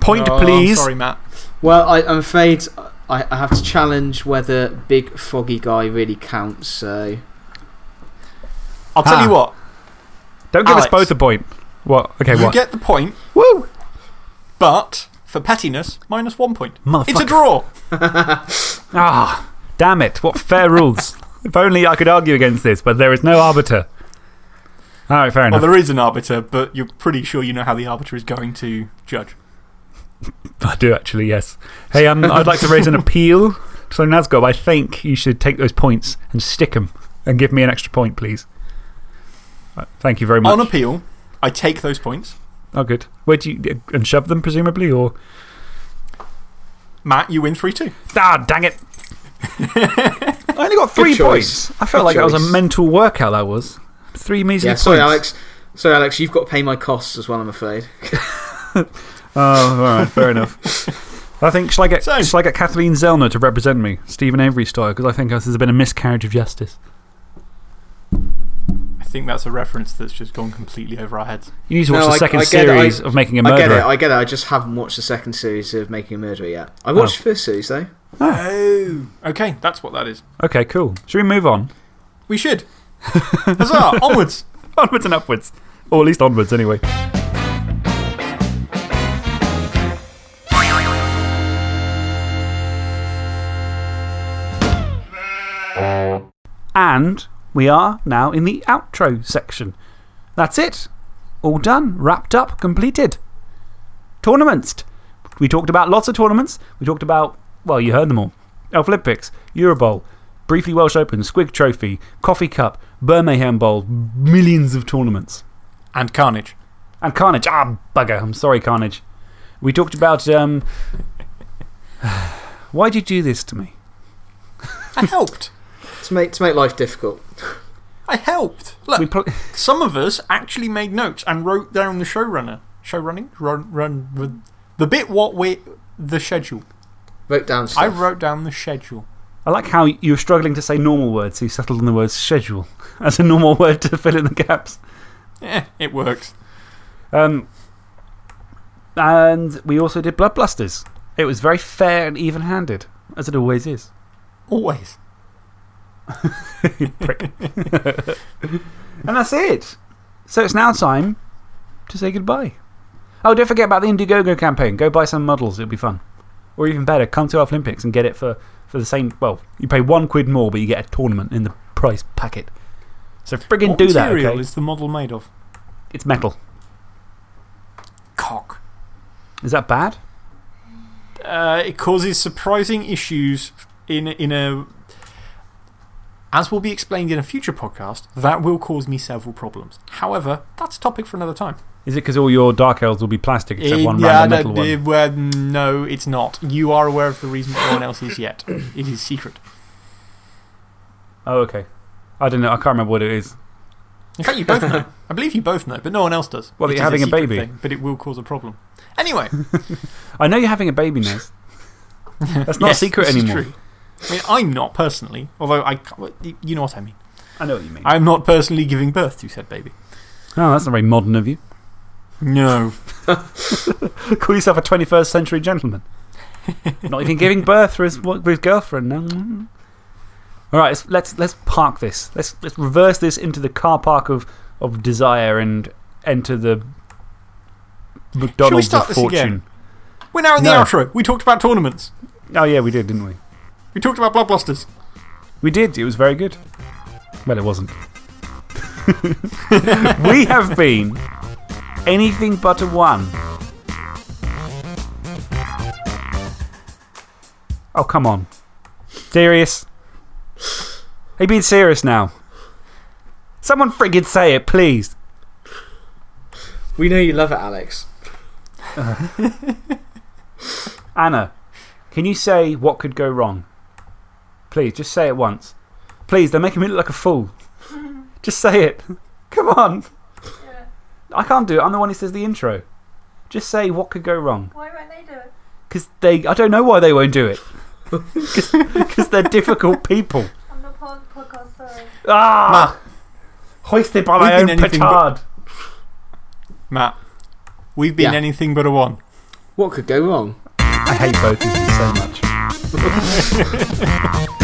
Point, Oh, please. Sorry, Matt. Well, I, I'm afraid I, I have to challenge whether Big Foggy Guy really counts, so. I'll tell Ah. you what. Don't give us Alex. both a point. What? Okay, what You what? get the point, Woo! but for pettiness, minus one point. Motherfucker. It's a draw. Ah, damn it. What fair rules. If only I could argue against this, but there is no arbiter. All right, fair Well, enough. there is an arbiter, but you're pretty sure you know how the arbiter is going to judge. I do actually, yes. Hey, um, I'd like to raise an appeal. So, Nazgob, I think you should take those points and stick them and give me an extra point, please. Uh, Thank you very much. On appeal, I take those points. Oh, good. Where do you. And shove them, presumably, or. Matt, you win 3 2. Ah, dang it. I only got three points. I felt Good like that was a mental workout, that was. Three measly Yeah, points. sorry, Alex. Sorry, Alex, you've got to pay my costs as well, I'm afraid. Oh, all right, fair enough. I think, shall I, get, So- shall I get Kathleen Zellner to represent me, Steven Avery style? Because I think there's been a miscarriage of justice. I think that's a reference that's just gone completely over our heads. You need to watch No, the I- second I series I- of Making a Murderer. I get it, I get it. I just haven't watched the second series of Making a Murderer yet. I oh. watched the first series, though. Oh. oh. Okay, that's what that is. Okay, cool. Should we move on? We should. Huzzah! Onwards! Onwards and upwards. Or at least onwards, anyway. And we are now in the outro section. That's it. All done, wrapped up, completed. Tournaments. We talked about lots of tournaments. We talked about, well, you heard them all Elf Olympics, Eurobowl, briefly Welsh Open, Squig Trophy, Coffee Cup, Birmingham Bowl, millions of tournaments. And Carnage. And Carnage. Ah, bugger. I'm sorry, Carnage. We talked about. Um, why'd you do this to me? I helped. To make, to make life difficult. I helped. Look, We some of us actually made notes and wrote down the showrunner. Show running? Run, run, run. The bit what we. The schedule. Wrote down stuff. I wrote down the schedule. I like how you were struggling to say normal words, so you settled on the word schedule as a normal word to fill in the gaps. Eh, it works. Um, and we also did Blood Blusters. It was very fair and even handed, as it always is. Always. Prick. and that's it. So it's now time to say goodbye. Oh, don't forget about the Indiegogo campaign. Go buy some models, it'll be fun. Or even better, come to Elf Olympics and get it for, for the same. Well, you pay one quid more, but you get a tournament in the price packet. So friggin' what do that, material is the model made of? It's metal. Cock. Is that bad? Uh, it causes surprising issues in, in a. As will be explained in a future podcast, that will cause me several problems. However, that's a topic for another time. Is it because all your Dark Elves will be plastic except Eh, one yeah, random no, metal eh, one? no, it's not. You are aware of the reason, no one else is yet. It is secret. Oh, okay. I don't know. I can't remember what it is. In fact, you both know. I believe you both know, but no one else does. Well, you're having a secret baby. thing, but it will cause a problem. Anyway, I know you're having a baby, Nez. That's not yes, secret anymore. true. I mean, I'm not personally, although I. can't- You know what I mean. I know what you mean. I'm not personally giving birth to said baby. Oh, that's not very modern of you. No. Call yourself a 21st century gentleman. Not even giving birth for his, for his girlfriend. No. All right, let's, let's, let's park this. Let's, let's reverse this into the car park of, of desire and enter the McDonald's start of this again? fortune. We're now in the No. outro. We talked about tournaments. Oh, yeah, we did, didn't we? We talked about Bloodbusters. We did. It was very good. Well, it wasn't. we have been anything but a one. Oh, come on. Serious? Are you being serious now? Someone friggin' say it, please. We know you love it, Alex. Uh-huh. Anna, can you say what could go wrong? Please, just say it once. Please, they're making me look like a fool. just say it. Come on. I can't do it. I'm the one who says the intro. Just say what could go wrong. Why won't they do it? Because they, I don't know why they won't do it. Because they're difficult people. I'm not part of the podcast, sorry. Ah! Hoisted by my We've own been anything but- petard. Matt, we've been Yeah. anything but a one. What could go wrong? I hate both of you so much.